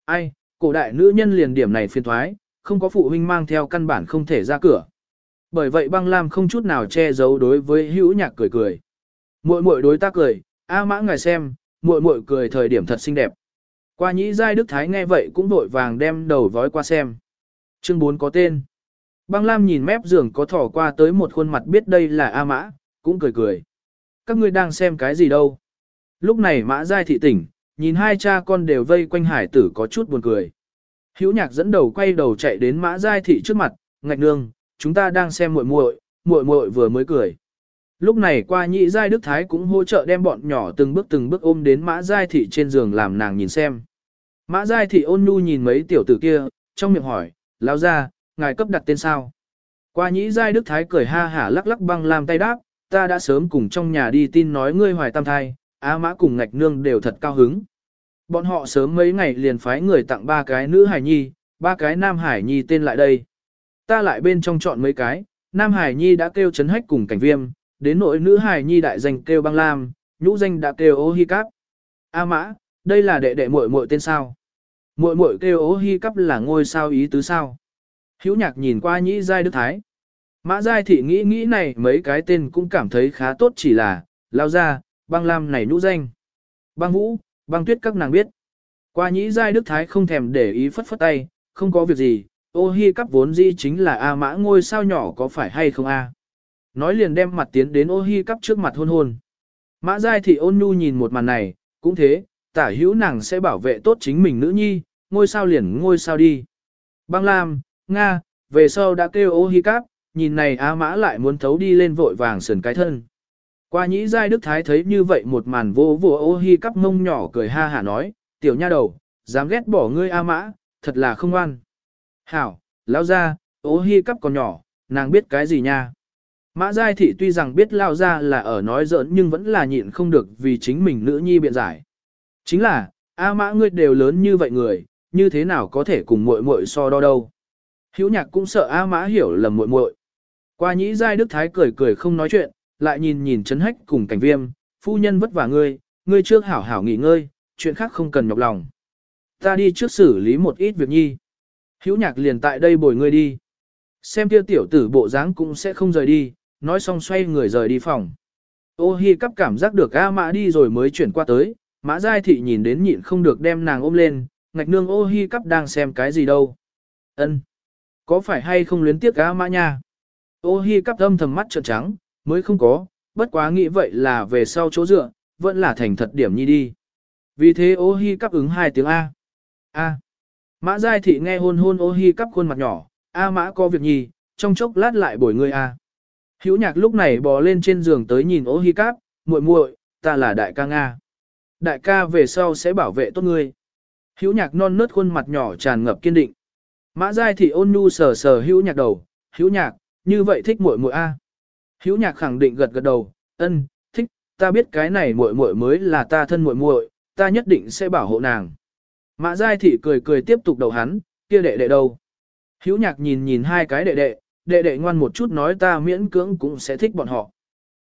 Ai, cổ đại nữ nhân liền điểm này phiền thoái, không có phụ huynh mang theo căn bản không thể ra cửa. Bởi vậy băng lam không chút nào che giấu đối với hữu nhạc cười cười. Muội muội đối ta cười, a mã ngài xem, muội muội cười thời điểm thật xinh đẹp. Qua nhĩ giai đức thái nghe vậy cũng vội vàng đem đầu vói qua xem. Chương 4 có tên. Băng Lam nhìn mép giường có thỏ qua tới một khuôn mặt biết đây là A Mã, cũng cười cười. Các ngươi đang xem cái gì đâu? Lúc này Mã Giai thị tỉnh, nhìn hai cha con đều vây quanh hải tử có chút buồn cười. Hữu nhạc dẫn đầu quay đầu chạy đến Mã Giai thị trước mặt, ngạch nương, chúng ta đang xem muội muội, muội muội vừa mới cười. Lúc này qua nhị giai đức thái cũng hỗ trợ đem bọn nhỏ từng bước từng bước ôm đến mã giai thị trên giường làm nàng nhìn xem. Mã giai thị ôn nhu nhìn mấy tiểu tử kia, trong miệng hỏi, lao ra, ngài cấp đặt tên sao? Qua nhị giai đức thái cười ha hả lắc lắc băng làm tay đáp, ta đã sớm cùng trong nhà đi tin nói ngươi hoài tam thai, á mã cùng ngạch nương đều thật cao hứng. Bọn họ sớm mấy ngày liền phái người tặng ba cái nữ hải nhi, ba cái nam hải nhi tên lại đây. Ta lại bên trong chọn mấy cái, nam hải nhi đã kêu chấn hách cùng cảnh viêm, đến nội nữ hải nhi đại danh kêu băng lam, nhũ danh đã kêu ô hi cáp. A mã, đây là đệ đệ muội muội tên sao? Muội muội kêu ô hi cáp là ngôi sao ý tứ sao? Hữu nhạc nhìn qua nhĩ giai đức thái. Mã giai thị nghĩ nghĩ này mấy cái tên cũng cảm thấy khá tốt chỉ là, lao ra, băng lam này nhũ danh. Băng vũ, băng tuyết các nàng biết. Qua nhĩ giai đức thái không thèm để ý phất phất tay, không có việc gì, ô hi cắp vốn di chính là A mã ngôi sao nhỏ có phải hay không A. Nói liền đem mặt tiến đến ô hi cắp trước mặt hôn hôn. Mã Giai Thị ôn nhu nhìn một màn này, cũng thế, tả hữu nàng sẽ bảo vệ tốt chính mình nữ nhi, ngôi sao liền ngôi sao đi. Băng Lam, Nga, về sau đã kêu ô hi cắp, nhìn này á mã lại muốn thấu đi lên vội vàng sườn cái thân. Qua nhĩ giai đức thái thấy như vậy một màn vô vô ô hi cắp mông nhỏ cười ha hả nói, tiểu nha đầu, dám ghét bỏ ngươi a mã, thật là không ngoan. Hảo, lão ra, ô hi cắp còn nhỏ, nàng biết cái gì nha. Mã Giai Thị tuy rằng biết lao ra là ở nói giỡn nhưng vẫn là nhịn không được vì chính mình nữ nhi biện giải. Chính là, A mã ngươi đều lớn như vậy người, như thế nào có thể cùng muội muội so đo đâu. Hữu nhạc cũng sợ A mã hiểu lầm muội muội. Qua nhĩ Giai Đức Thái cười cười không nói chuyện, lại nhìn nhìn chấn hách cùng cảnh viêm, phu nhân vất vả ngươi, ngươi trước hảo hảo nghỉ ngơi, chuyện khác không cần nhọc lòng. Ta đi trước xử lý một ít việc nhi. Hữu nhạc liền tại đây bồi ngươi đi. Xem kia tiểu tử bộ dáng cũng sẽ không rời đi, nói xong xoay người rời đi phòng. Ô hi cắp cảm giác được A mã đi rồi mới chuyển qua tới, mã giai thị nhìn đến nhịn không được đem nàng ôm lên, ngạch nương ô hi cắp đang xem cái gì đâu. ân Có phải hay không luyến tiếc A mã nha? Ô hi cắp âm thầm mắt trợn trắng, mới không có, bất quá nghĩ vậy là về sau chỗ dựa, vẫn là thành thật điểm nhi đi. Vì thế ô hi cắp ứng hai tiếng A. A. Mã giai thị nghe hôn hôn ô hi cắp khuôn mặt nhỏ, A mã có việc nhi, trong chốc lát lại bồi người A. Hữu nhạc lúc này bò lên trên giường tới nhìn ô hi cắp, muội muội, ta là đại ca Nga. Đại ca về sau sẽ bảo vệ tốt ngươi. Hữu nhạc non nớt khuôn mặt nhỏ tràn ngập kiên định. Mã giai thị ôn nhu sờ sờ hữu nhạc đầu, hữu nhạc, như vậy thích muội muội a. Hữu nhạc khẳng định gật gật đầu, ân, thích, ta biết cái này muội muội mới là ta thân muội muội, ta nhất định sẽ bảo hộ nàng. Mã giai thị cười cười tiếp tục đầu hắn, kia đệ đệ đâu. Hữu nhạc nhìn nhìn hai cái đệ đệ, đệ đệ ngoan một chút nói ta miễn cưỡng cũng sẽ thích bọn họ.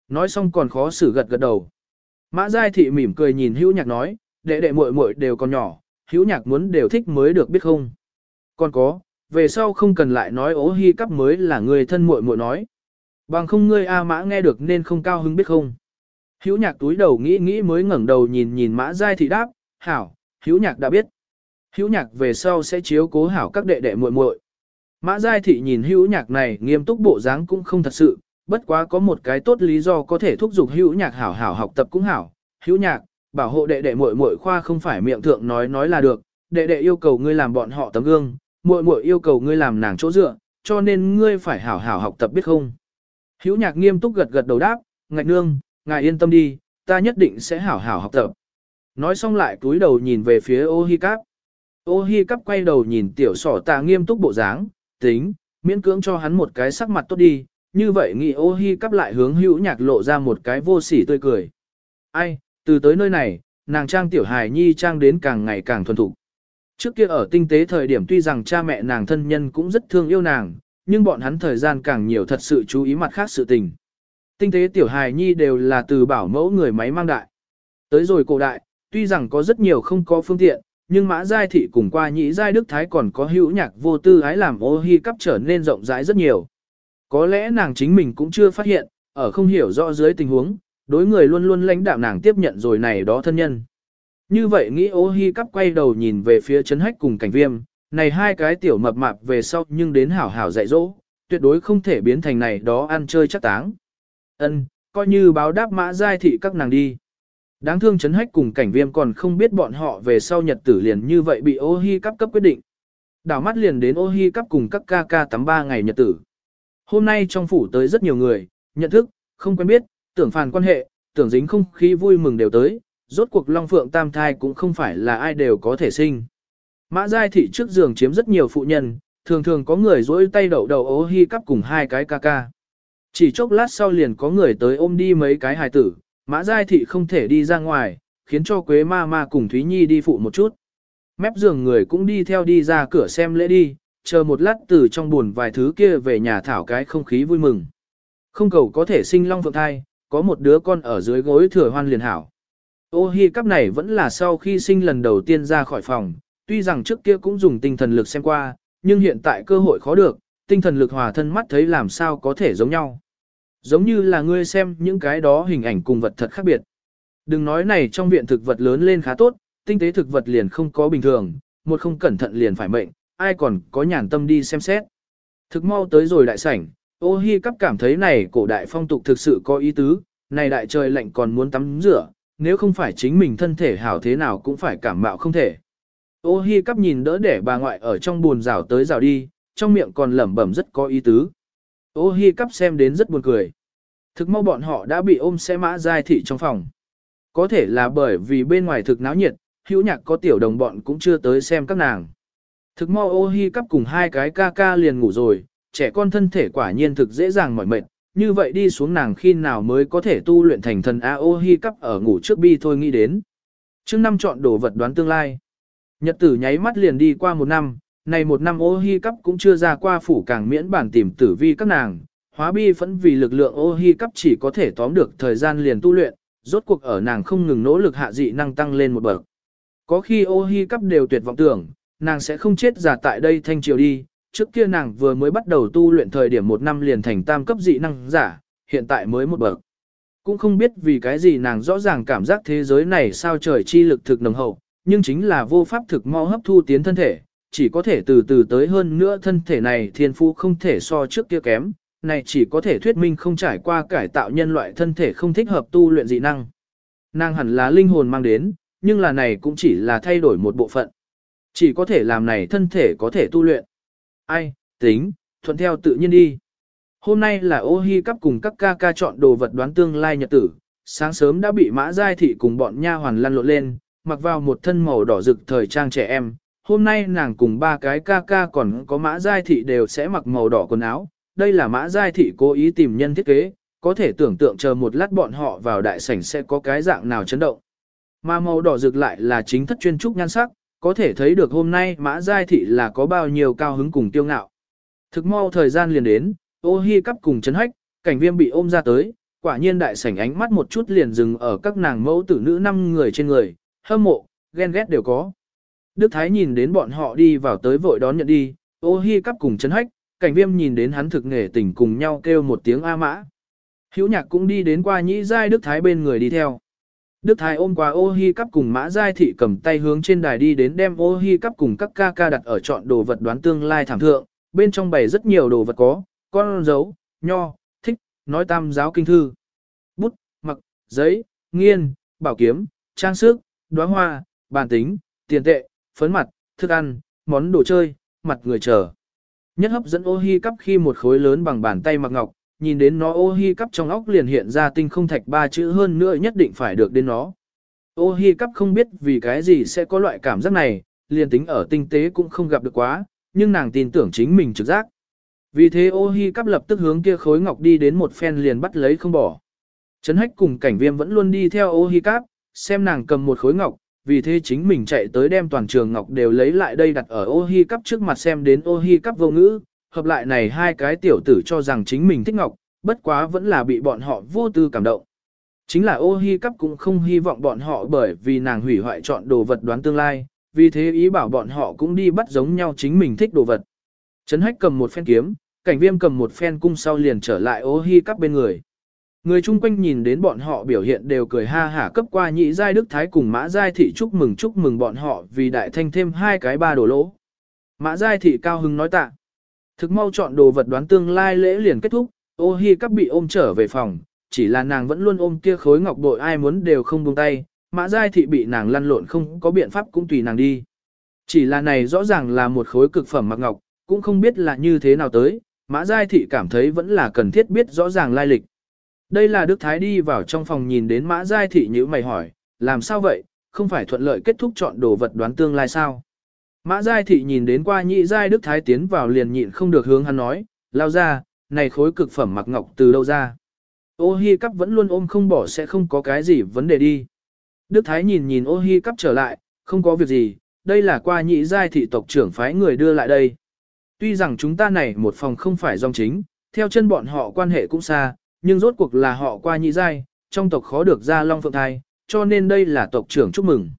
Nói xong còn khó xử gật gật đầu. Mã Giai Thị mỉm cười nhìn hữu nhạc nói, đệ đệ muội muội đều còn nhỏ, hữu nhạc muốn đều thích mới được biết không. Còn có, về sau không cần lại nói ố hi cắp mới là người thân muội muội nói. Bằng không ngươi A mã nghe được nên không cao hứng biết không. Hữu nhạc túi đầu nghĩ nghĩ mới ngẩng đầu nhìn nhìn mã Giai Thị đáp, hảo, hữu nhạc đã biết. Hữu nhạc về sau sẽ chiếu cố hảo các đệ đệ muội muội. Mã Giai Thị nhìn hữu nhạc này nghiêm túc bộ dáng cũng không thật sự, bất quá có một cái tốt lý do có thể thúc giục hữu nhạc hảo hảo học tập cũng hảo. Hữu nhạc, bảo hộ đệ đệ muội muội khoa không phải miệng thượng nói nói là được, đệ đệ yêu cầu ngươi làm bọn họ tấm gương, muội muội yêu cầu ngươi làm nàng chỗ dựa, cho nên ngươi phải hảo hảo học tập biết không. Hữu nhạc nghiêm túc gật gật đầu đáp, ngạch nương, ngài yên tâm đi, ta nhất định sẽ hảo hảo học tập. Nói xong lại cúi đầu nhìn về phía ô hi Cáp. Ô hi Cáp quay đầu nhìn tiểu sỏ tạ nghiêm túc bộ dáng, tính, miễn cưỡng cho hắn một cái sắc mặt tốt đi, như vậy nghĩ ô hi Cáp lại hướng hữu nhạc lộ ra một cái vô sỉ tươi cười. Ai, từ tới nơi này, nàng trang tiểu hài nhi trang đến càng ngày càng thuần thục. Trước kia ở tinh tế thời điểm tuy rằng cha mẹ nàng thân nhân cũng rất thương yêu nàng, nhưng bọn hắn thời gian càng nhiều thật sự chú ý mặt khác sự tình. Tinh tế tiểu hài nhi đều là từ bảo mẫu người máy mang đại. Tới rồi cổ đại, tuy rằng có rất nhiều không có phương tiện, nhưng mã giai thị cùng qua nhĩ giai đức thái còn có hữu nhạc vô tư ái làm ô hi cắp trở nên rộng rãi rất nhiều. Có lẽ nàng chính mình cũng chưa phát hiện, ở không hiểu rõ dưới tình huống, đối người luôn luôn lãnh đạo nàng tiếp nhận rồi này đó thân nhân. Như vậy nghĩ ô hi cắp quay đầu nhìn về phía chấn hách cùng cảnh viêm, này hai cái tiểu mập mạp về sau nhưng đến hảo hảo dạy dỗ, tuyệt đối không thể biến thành này đó ăn chơi chắc táng. Ân, coi như báo đáp mã giai thị các nàng đi. Đáng thương chấn hách cùng cảnh viêm còn không biết bọn họ về sau nhật tử liền như vậy bị ô hi cắp cấp quyết định. Đảo mắt liền đến ô hi cắp cùng các ca ca tắm ba ngày nhật tử. Hôm nay trong phủ tới rất nhiều người, nhận thức, không quen biết, tưởng phàn quan hệ, tưởng dính không khí vui mừng đều tới, rốt cuộc Long Phượng Tam thai cũng không phải là ai đều có thể sinh. Mã Giai thị trước giường chiếm rất nhiều phụ nhân, thường thường có người dỗi tay đậu đầu ố hi cắp cùng hai cái ca ca. Chỉ chốc lát sau liền có người tới ôm đi mấy cái hài tử, Mã Giai thị không thể đi ra ngoài, khiến cho Quế ma ma cùng Thúy Nhi đi phụ một chút. Mép giường người cũng đi theo đi ra cửa xem lễ đi, chờ một lát từ trong buồn vài thứ kia về nhà thảo cái không khí vui mừng. Không cầu có thể sinh long phượng thai, có một đứa con ở dưới gối thừa hoan liền hảo. Ô hi cắp này vẫn là sau khi sinh lần đầu tiên ra khỏi phòng, tuy rằng trước kia cũng dùng tinh thần lực xem qua, nhưng hiện tại cơ hội khó được, tinh thần lực hòa thân mắt thấy làm sao có thể giống nhau. Giống như là ngươi xem những cái đó hình ảnh cùng vật thật khác biệt. Đừng nói này trong viện thực vật lớn lên khá tốt, tinh tế thực vật liền không có bình thường, một không cẩn thận liền phải mệnh, ai còn có nhàn tâm đi xem xét. Thực mau tới rồi đại sảnh, ô hi cắp cảm thấy này cổ đại phong tục thực sự có ý tứ, này đại trời lạnh còn muốn tắm rửa, nếu không phải chính mình thân thể hảo thế nào cũng phải cảm mạo không thể. Ô hi cắp nhìn đỡ để bà ngoại ở trong buồn rào tới rào đi, trong miệng còn lẩm bẩm rất có ý tứ. Ô hi cắp xem đến rất buồn cười. Thực mau bọn họ đã bị ôm xe mã giai thị trong phòng. Có thể là bởi vì bên ngoài thực náo nhiệt, hữu nhạc có tiểu đồng bọn cũng chưa tới xem các nàng. Thực mau ô hi cắp cùng hai cái ca ca liền ngủ rồi, trẻ con thân thể quả nhiên thực dễ dàng mỏi mệt, như vậy đi xuống nàng khi nào mới có thể tu luyện thành thần A hi cấp ở ngủ trước bi thôi nghĩ đến. Trước năm chọn đồ vật đoán tương lai. Nhật tử nháy mắt liền đi qua một năm, này một năm ô hi cấp cũng chưa ra qua phủ càng miễn bản tìm tử vi các nàng, hóa bi phẫn vì lực lượng ô hi cấp chỉ có thể tóm được thời gian liền tu luyện, rốt cuộc ở nàng không ngừng nỗ lực hạ dị năng tăng lên một bậc. Có khi ô hi cấp đều tuyệt vọng tưởng, nàng sẽ không chết giả tại đây thanh triều đi, trước kia nàng vừa mới bắt đầu tu luyện thời điểm một năm liền thành tam cấp dị năng giả, hiện tại mới một bậc. Cũng không biết vì cái gì nàng rõ ràng cảm giác thế giới này sao trời chi lực thực nồng hậu, nhưng chính là vô pháp thực mau hấp thu tiến thân thể, chỉ có thể từ từ tới hơn nữa thân thể này thiên phú không thể so trước kia kém, này chỉ có thể thuyết minh không trải qua cải tạo nhân loại thân thể không thích hợp tu luyện dị năng. Nàng hẳn là linh hồn mang đến, nhưng là này cũng chỉ là thay đổi một bộ phận. Chỉ có thể làm này thân thể có thể tu luyện. Ai, tính, thuận theo tự nhiên đi. Hôm nay là ô hi cắp cùng các ca ca chọn đồ vật đoán tương lai nhật tử, sáng sớm đã bị mã giai thị cùng bọn nha hoàn lăn lộn lên, mặc vào một thân màu đỏ rực thời trang trẻ em. Hôm nay nàng cùng ba cái ca ca còn có mã giai thị đều sẽ mặc màu đỏ quần áo. Đây là mã giai thị cố ý tìm nhân thiết kế, có thể tưởng tượng chờ một lát bọn họ vào đại sảnh sẽ có cái dạng nào chấn động. Mà màu đỏ rực lại là chính thất chuyên trúc nhan sắc, có thể thấy được hôm nay mã giai thị là có bao nhiêu cao hứng cùng tiêu ngạo. Thực mau thời gian liền đến, ô hi cắp cùng chấn hách, cảnh viêm bị ôm ra tới, quả nhiên đại sảnh ánh mắt một chút liền dừng ở các nàng mẫu tử nữ năm người trên người, hâm mộ, ghen ghét đều có. Đức Thái nhìn đến bọn họ đi vào tới vội đón nhận đi, ô hi cắp cùng chấn hách, cảnh viêm nhìn đến hắn thực nghề tình cùng nhau kêu một tiếng A mã. Hữu nhạc cũng đi đến qua nhĩ giai Đức Thái bên người đi theo. Đức Thái ôm qua ô hi cắp cùng mã giai thị cầm tay hướng trên đài đi đến đem ô hi cắp cùng các ca ca đặt ở chọn đồ vật đoán tương lai thảm thượng, bên trong bày rất nhiều đồ vật có, con dấu, nho, thích, nói tam giáo kinh thư, bút, mặc, giấy, nghiên, bảo kiếm, trang sức, đóa hoa, bàn tính, tiền tệ, phấn mặt, thức ăn, món đồ chơi, mặt người chờ. Nhất hấp dẫn ô hi cắp khi một khối lớn bằng bàn tay mặc ngọc, nhìn đến nó ô hi cắp trong óc liền hiện ra tinh không thạch ba chữ hơn nữa nhất định phải được đến nó. Ô hi cắp không biết vì cái gì sẽ có loại cảm giác này, liền tính ở tinh tế cũng không gặp được quá, nhưng nàng tin tưởng chính mình trực giác. Vì thế ô hi cắp lập tức hướng kia khối ngọc đi đến một phen liền bắt lấy không bỏ. Trấn hách cùng cảnh viêm vẫn luôn đi theo ô hi cắp, xem nàng cầm một khối ngọc, vì thế chính mình chạy tới đem toàn trường ngọc đều lấy lại đây đặt ở ô hi cắp trước mặt xem đến ô hi cắp vô ngữ, hợp lại này hai cái tiểu tử cho rằng chính mình thích ngọc, bất quá vẫn là bị bọn họ vô tư cảm động. Chính là ô hi cắp cũng không hy vọng bọn họ bởi vì nàng hủy hoại chọn đồ vật đoán tương lai, vì thế ý bảo bọn họ cũng đi bắt giống nhau chính mình thích đồ vật. Trấn hách cầm một phen kiếm, cảnh viêm cầm một phen cung sau liền trở lại ô hi cắp bên người. Người chung quanh nhìn đến bọn họ biểu hiện đều cười ha hả cấp qua nhị giai đức thái cùng mã giai thị chúc mừng chúc mừng bọn họ vì đại thanh thêm hai cái ba đồ lỗ. Mã giai thị cao hứng nói tạ. Thực mau chọn đồ vật đoán tương lai lễ liền kết thúc, ô hi cắp bị ôm trở về phòng, chỉ là nàng vẫn luôn ôm kia khối ngọc bội ai muốn đều không buông tay, mã giai thị bị nàng lăn lộn không có biện pháp cũng tùy nàng đi. Chỉ là này rõ ràng là một khối cực phẩm mặc ngọc, cũng không biết là như thế nào tới, mã giai thị cảm thấy vẫn là cần thiết biết rõ ràng lai lịch. Đây là Đức Thái đi vào trong phòng nhìn đến mã giai thị như mày hỏi, làm sao vậy, không phải thuận lợi kết thúc chọn đồ vật đoán tương lai sao? Mã giai thị nhìn đến qua nhị giai Đức Thái tiến vào liền nhịn không được hướng hắn nói, lao ra, này khối cực phẩm mặc ngọc từ đâu ra? Ô hi cắp vẫn luôn ôm không bỏ sẽ không có cái gì vấn đề đi. Đức Thái nhìn nhìn ô hi cắp trở lại, không có việc gì, đây là qua nhị giai thị tộc trưởng phái người đưa lại đây. Tuy rằng chúng ta này một phòng không phải dòng chính, theo chân bọn họ quan hệ cũng xa, nhưng rốt cuộc là họ qua nhị giai, trong tộc khó được ra long phượng thai, cho nên đây là tộc trưởng chúc mừng.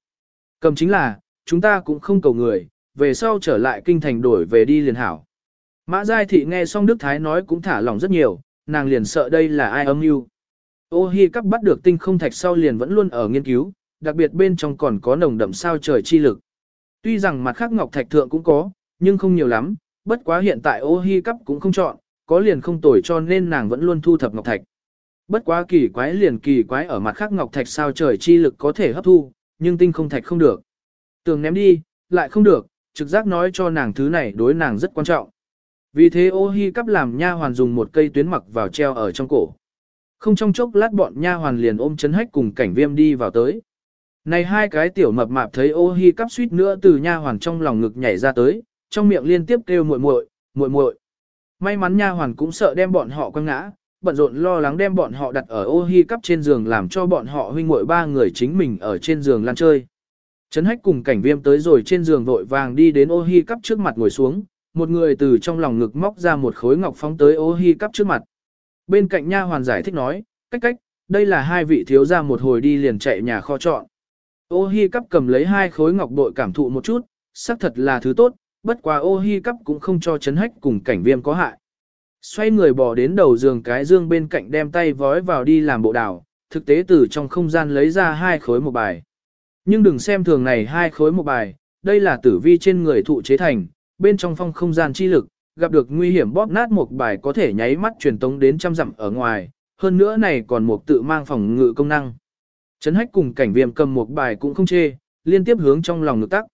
Cầm chính là, chúng ta cũng không cầu người, về sau trở lại kinh thành đổi về đi liền hảo. Mã Giai Thị nghe xong Đức Thái nói cũng thả lòng rất nhiều, nàng liền sợ đây là ai âm mưu. Ô Hi cắp bắt được tinh không thạch sau liền vẫn luôn ở nghiên cứu, đặc biệt bên trong còn có nồng đậm sao trời chi lực. Tuy rằng mặt khác ngọc thạch thượng cũng có, nhưng không nhiều lắm, bất quá hiện tại ô hi cắp cũng không chọn, có liền không tồi cho nên nàng vẫn luôn thu thập ngọc thạch. Bất quá kỳ quái liền kỳ quái ở mặt khác ngọc thạch sao trời chi lực có thể hấp thu, nhưng tinh không thạch không được. Tường ném đi, lại không được, trực giác nói cho nàng thứ này đối nàng rất quan trọng. Vì thế ô hi cắp làm nha hoàn dùng một cây tuyến mặc vào treo ở trong cổ. Không trong chốc lát bọn nha hoàn liền ôm chấn hách cùng cảnh viêm đi vào tới. Này hai cái tiểu mập mạp thấy ô hi cắp suýt nữa từ nha hoàn trong lòng ngực nhảy ra tới, trong miệng liên tiếp kêu muội muội, muội muội. May mắn nha hoàn cũng sợ đem bọn họ quăng ngã, bận rộn lo lắng đem bọn họ đặt ở ô hi cắp trên giường làm cho bọn họ huynh muội ba người chính mình ở trên giường lan chơi. Trấn hách cùng cảnh viêm tới rồi trên giường vội vàng đi đến ô hi cắp trước mặt ngồi xuống, một người từ trong lòng ngực móc ra một khối ngọc phóng tới ô hi cắp trước mặt. Bên cạnh nha hoàn giải thích nói, cách cách, đây là hai vị thiếu gia một hồi đi liền chạy nhà kho chọn. Ô hi cắp cầm lấy hai khối ngọc bội cảm thụ một chút, xác thật là thứ tốt, bất quá ô hi cắp cũng không cho chấn hách cùng cảnh viêm có hại. xoay người bỏ đến đầu giường cái dương bên cạnh đem tay vói vào đi làm bộ đảo, thực tế từ trong không gian lấy ra hai khối một bài. Nhưng đừng xem thường này hai khối một bài, đây là tử vi trên người thụ chế thành, bên trong phong không gian chi lực, gặp được nguy hiểm bóp nát một bài có thể nháy mắt truyền tống đến trăm dặm ở ngoài, hơn nữa này còn một tự mang phòng ngự công năng. Trấn hách cùng cảnh viêm cầm một bài cũng không chê, liên tiếp hướng trong lòng ngực tắc.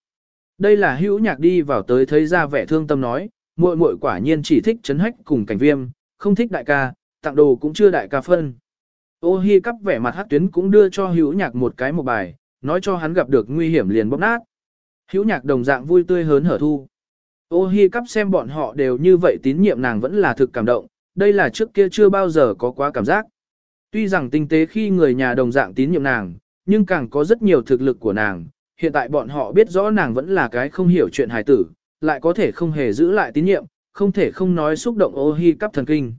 Đây là hữu nhạc đi vào tới thấy ra vẻ thương tâm nói, muội muội quả nhiên chỉ thích trấn hách cùng cảnh viêm, không thích đại ca, tặng đồ cũng chưa đại ca phân. Ô hi cắp vẻ mặt hát tuyến cũng đưa cho hữu nhạc một cái một bài, nói cho hắn gặp được nguy hiểm liền bóp nát. Hữu nhạc đồng dạng vui tươi hớn hở thu. Ô hi cắp xem bọn họ đều như vậy tín nhiệm nàng vẫn là thực cảm động, đây là trước kia chưa bao giờ có quá cảm giác. Tuy rằng tinh tế khi người nhà đồng dạng tín nhiệm nàng, nhưng càng có rất nhiều thực lực của nàng, hiện tại bọn họ biết rõ nàng vẫn là cái không hiểu chuyện hài tử, lại có thể không hề giữ lại tín nhiệm, không thể không nói xúc động ô hi cắp thần kinh.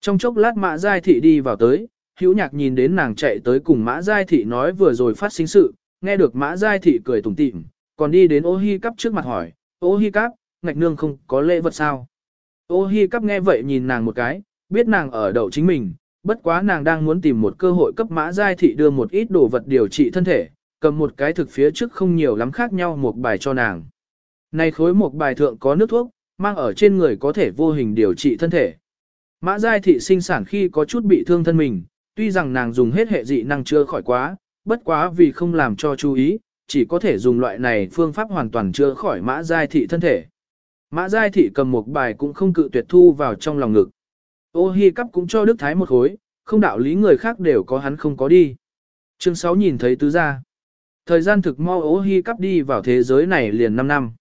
Trong chốc lát mã giai thị đi vào tới, hữu nhạc nhìn đến nàng chạy tới cùng mã giai thị nói vừa rồi phát sinh sự, nghe được mã giai thị cười tủm tỉm, còn đi đến ô hi cắp trước mặt hỏi, ô hi cắp, ngạch nương không có lễ vật sao? Ô hi cắp nghe vậy nhìn nàng một cái, biết nàng ở đậu chính mình, bất quá nàng đang muốn tìm một cơ hội cấp mã giai thị đưa một ít đồ vật điều trị thân thể, cầm một cái thực phía trước không nhiều lắm khác nhau một bài cho nàng. Này khối một bài thượng có nước thuốc, mang ở trên người có thể vô hình điều trị thân thể. Mã giai thị sinh sản khi có chút bị thương thân mình, tuy rằng nàng dùng hết hệ dị năng chưa khỏi quá, bất quá vì không làm cho chú ý, chỉ có thể dùng loại này phương pháp hoàn toàn chữa khỏi mã giai thị thân thể. Mã giai thị cầm một bài cũng không cự tuyệt thu vào trong lòng ngực. Ô hi cắp cũng cho Đức Thái một khối, không đạo lý người khác đều có hắn không có đi. Chương 6 nhìn thấy tứ gia. Thời gian thực mau ô hi cắp đi vào thế giới này liền 5 năm.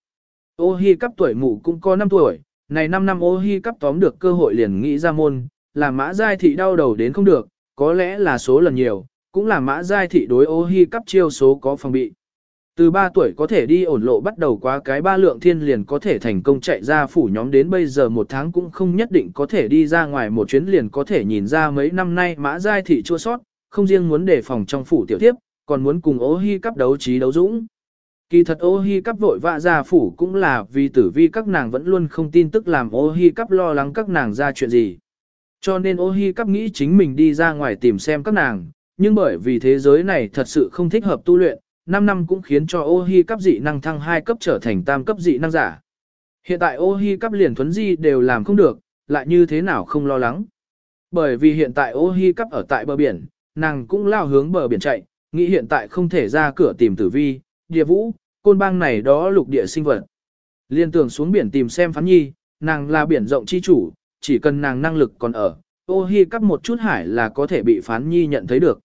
Ô hi cắp tuổi mụ cũng có 5 tuổi, này 5 năm ô hi cắp tóm được cơ hội liền nghĩ ra môn, làm mã giai thị đau đầu đến không được, có lẽ là số lần nhiều, cũng là mã giai thị đối ô hi cắp chiêu số có phòng bị. Từ 3 tuổi có thể đi ổn lộ bắt đầu qua cái ba lượng thiên liền có thể thành công chạy ra phủ nhóm đến bây giờ một tháng cũng không nhất định có thể đi ra ngoài một chuyến liền có thể nhìn ra mấy năm nay mã giai thị chua sót, không riêng muốn đề phòng trong phủ tiểu tiếp, còn muốn cùng ô hi cắp đấu trí đấu dũng. Kỳ thật ô hi cắp vội vã ra phủ cũng là vì tử vi các nàng vẫn luôn không tin tức làm ô hi cắp lo lắng các nàng ra chuyện gì. Cho nên ô hi cắp nghĩ chính mình đi ra ngoài tìm xem các nàng, nhưng bởi vì thế giới này thật sự không thích hợp tu luyện, 5 năm cũng khiến cho ô hi cắp dị năng thăng 2 cấp trở thành tam cấp dị năng giả. Hiện tại ô hi cắp liền thuấn di đều làm không được, lại như thế nào không lo lắng. Bởi vì hiện tại ô hi cắp ở tại bờ biển, nàng cũng lao hướng bờ biển chạy, nghĩ hiện tại không thể ra cửa tìm tử vi, địa vũ, côn bang này đó lục địa sinh vật. Liên tưởng xuống biển tìm xem phán nhi, nàng là biển rộng chi chủ, chỉ cần nàng năng lực còn ở, ô hi cắp một chút hải là có thể bị phán nhi nhận thấy được.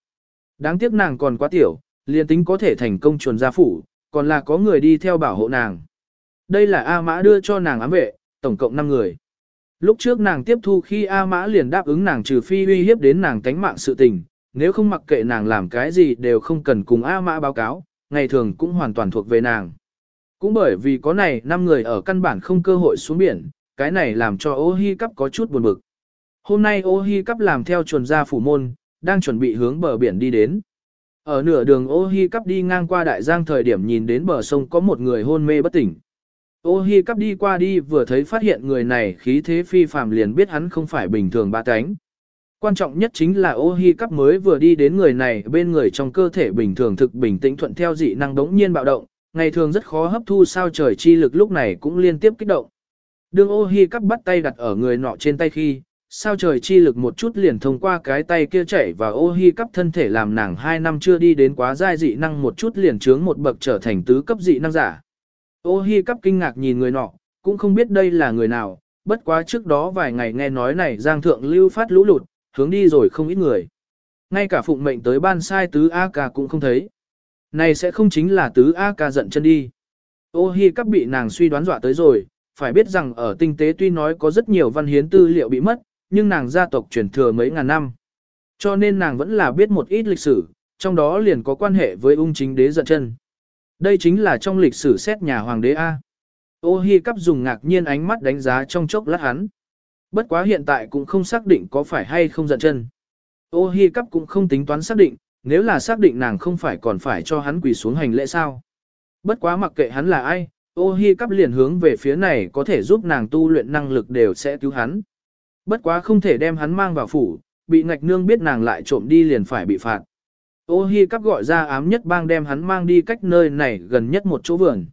Đáng tiếc nàng còn quá tiểu, liền tính có thể thành công chuồn gia phủ, còn là có người đi theo bảo hộ nàng. Đây là A Mã đưa cho nàng ám vệ, tổng cộng 5 người. Lúc trước nàng tiếp thu khi A Mã liền đáp ứng nàng trừ phi uy hiếp đến nàng tánh mạng sự tình, nếu không mặc kệ nàng làm cái gì đều không cần cùng A Mã báo cáo, ngày thường cũng hoàn toàn thuộc về nàng. Cũng bởi vì có này 5 người ở căn bản không cơ hội xuống biển, cái này làm cho ô hi cắp có chút buồn bực. Hôm nay ô hi cắp làm theo chuồn gia phủ môn, đang chuẩn bị hướng bờ biển đi đến. Ở nửa đường ô hi cắp đi ngang qua đại giang thời điểm nhìn đến bờ sông có một người hôn mê bất tỉnh. Ô hi cắp đi qua đi vừa thấy phát hiện người này khí thế phi phàm liền biết hắn không phải bình thường ba cánh. Quan trọng nhất chính là ô hi cắp mới vừa đi đến người này bên người trong cơ thể bình thường thực bình tĩnh thuận theo dị năng đống nhiên bạo động, ngày thường rất khó hấp thu sao trời chi lực lúc này cũng liên tiếp kích động. Đường ô hi cắp bắt tay đặt ở người nọ trên tay khi, sao trời chi lực một chút liền thông qua cái tay kia chảy và ô hi cắp thân thể làm nàng hai năm chưa đi đến quá giai dị năng một chút liền trướng một bậc trở thành tứ cấp dị năng giả. Ô hi cắp kinh ngạc nhìn người nọ, cũng không biết đây là người nào, bất quá trước đó vài ngày nghe nói này giang thượng lưu phát lũ lụt, hướng đi rồi không ít người. Ngay cả phụng mệnh tới ban sai tứ A ca cũng không thấy. Này sẽ không chính là tứ A ca giận chân đi. Ô hi cắp bị nàng suy đoán dọa tới rồi, phải biết rằng ở tinh tế tuy nói có rất nhiều văn hiến tư liệu bị mất, nhưng nàng gia tộc truyền thừa mấy ngàn năm. Cho nên nàng vẫn là biết một ít lịch sử, trong đó liền có quan hệ với ung chính đế giận chân. Đây chính là trong lịch sử xét nhà hoàng đế A. Ô hi cắp dùng ngạc nhiên ánh mắt đánh giá trong chốc lát hắn. Bất quá hiện tại cũng không xác định có phải hay không giận chân. Ô hi cắp cũng không tính toán xác định, nếu là xác định nàng không phải còn phải cho hắn quỳ xuống hành lễ sao. Bất quá mặc kệ hắn là ai, ô hi cắp liền hướng về phía này có thể giúp nàng tu luyện năng lực đều sẽ cứu hắn. Bất quá không thể đem hắn mang vào phủ, bị ngạch nương biết nàng lại trộm đi liền phải bị phạt. Ô hi cắp gọi ra ám nhất bang đem hắn mang đi cách nơi này gần nhất một chỗ vườn.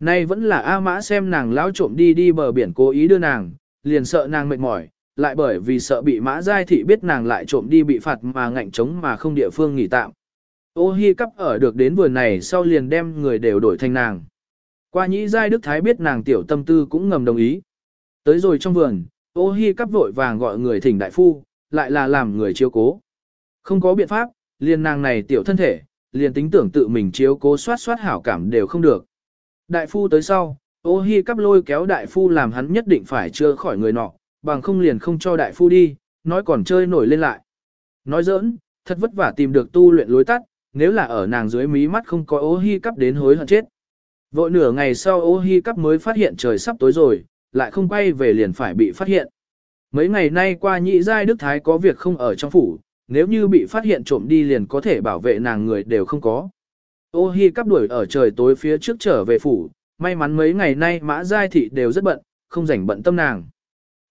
Nay vẫn là A mã xem nàng lão trộm đi đi bờ biển cố ý đưa nàng, liền sợ nàng mệt mỏi, lại bởi vì sợ bị mã giai thị biết nàng lại trộm đi bị phạt mà ngạnh chống mà không địa phương nghỉ tạm. Ô hi cắp ở được đến vườn này sau liền đem người đều đổi thành nàng. Qua nhĩ giai đức thái biết nàng tiểu tâm tư cũng ngầm đồng ý. Tới rồi trong vườn, ô hi cắp vội vàng gọi người thỉnh đại phu, lại là làm người chiếu cố. Không có biện pháp, liền nàng này tiểu thân thể, liền tính tưởng tự mình chiếu cố soát soát hảo cảm đều không được. Đại phu tới sau, ô hi cắp lôi kéo đại phu làm hắn nhất định phải chưa khỏi người nọ, bằng không liền không cho đại phu đi, nói còn chơi nổi lên lại. Nói giỡn, thật vất vả tìm được tu luyện lối tắt, nếu là ở nàng dưới mí mắt không có ô hi cắp đến hối hận chết. Vội nửa ngày sau ô hi cắp mới phát hiện trời sắp tối rồi, lại không quay về liền phải bị phát hiện. Mấy ngày nay qua nhị giai Đức Thái có việc không ở trong phủ, nếu như bị phát hiện trộm đi liền có thể bảo vệ nàng người đều không có. Ô hi cắp đuổi ở trời tối phía trước trở về phủ, may mắn mấy ngày nay mã giai thị đều rất bận, không rảnh bận tâm nàng.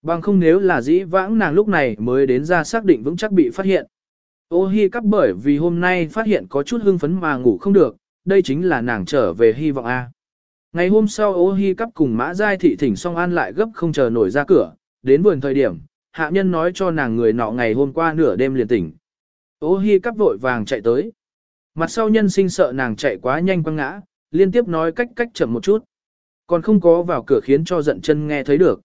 Bằng không nếu là dĩ vãng nàng lúc này mới đến ra xác định vững chắc bị phát hiện. Ô hi cắp bởi vì hôm nay phát hiện có chút hưng phấn mà ngủ không được, đây chính là nàng trở về hy vọng A. Ngày hôm sau ô hi cắp cùng mã giai thị thỉnh xong an lại gấp không chờ nổi ra cửa, đến vườn thời điểm, hạ nhân nói cho nàng người nọ ngày hôm qua nửa đêm liền tỉnh. Ô hi cắp vội vàng chạy tới. Mặt sau nhân sinh sợ nàng chạy quá nhanh quăng ngã, liên tiếp nói cách cách chậm một chút. Còn không có vào cửa khiến cho giận chân nghe thấy được.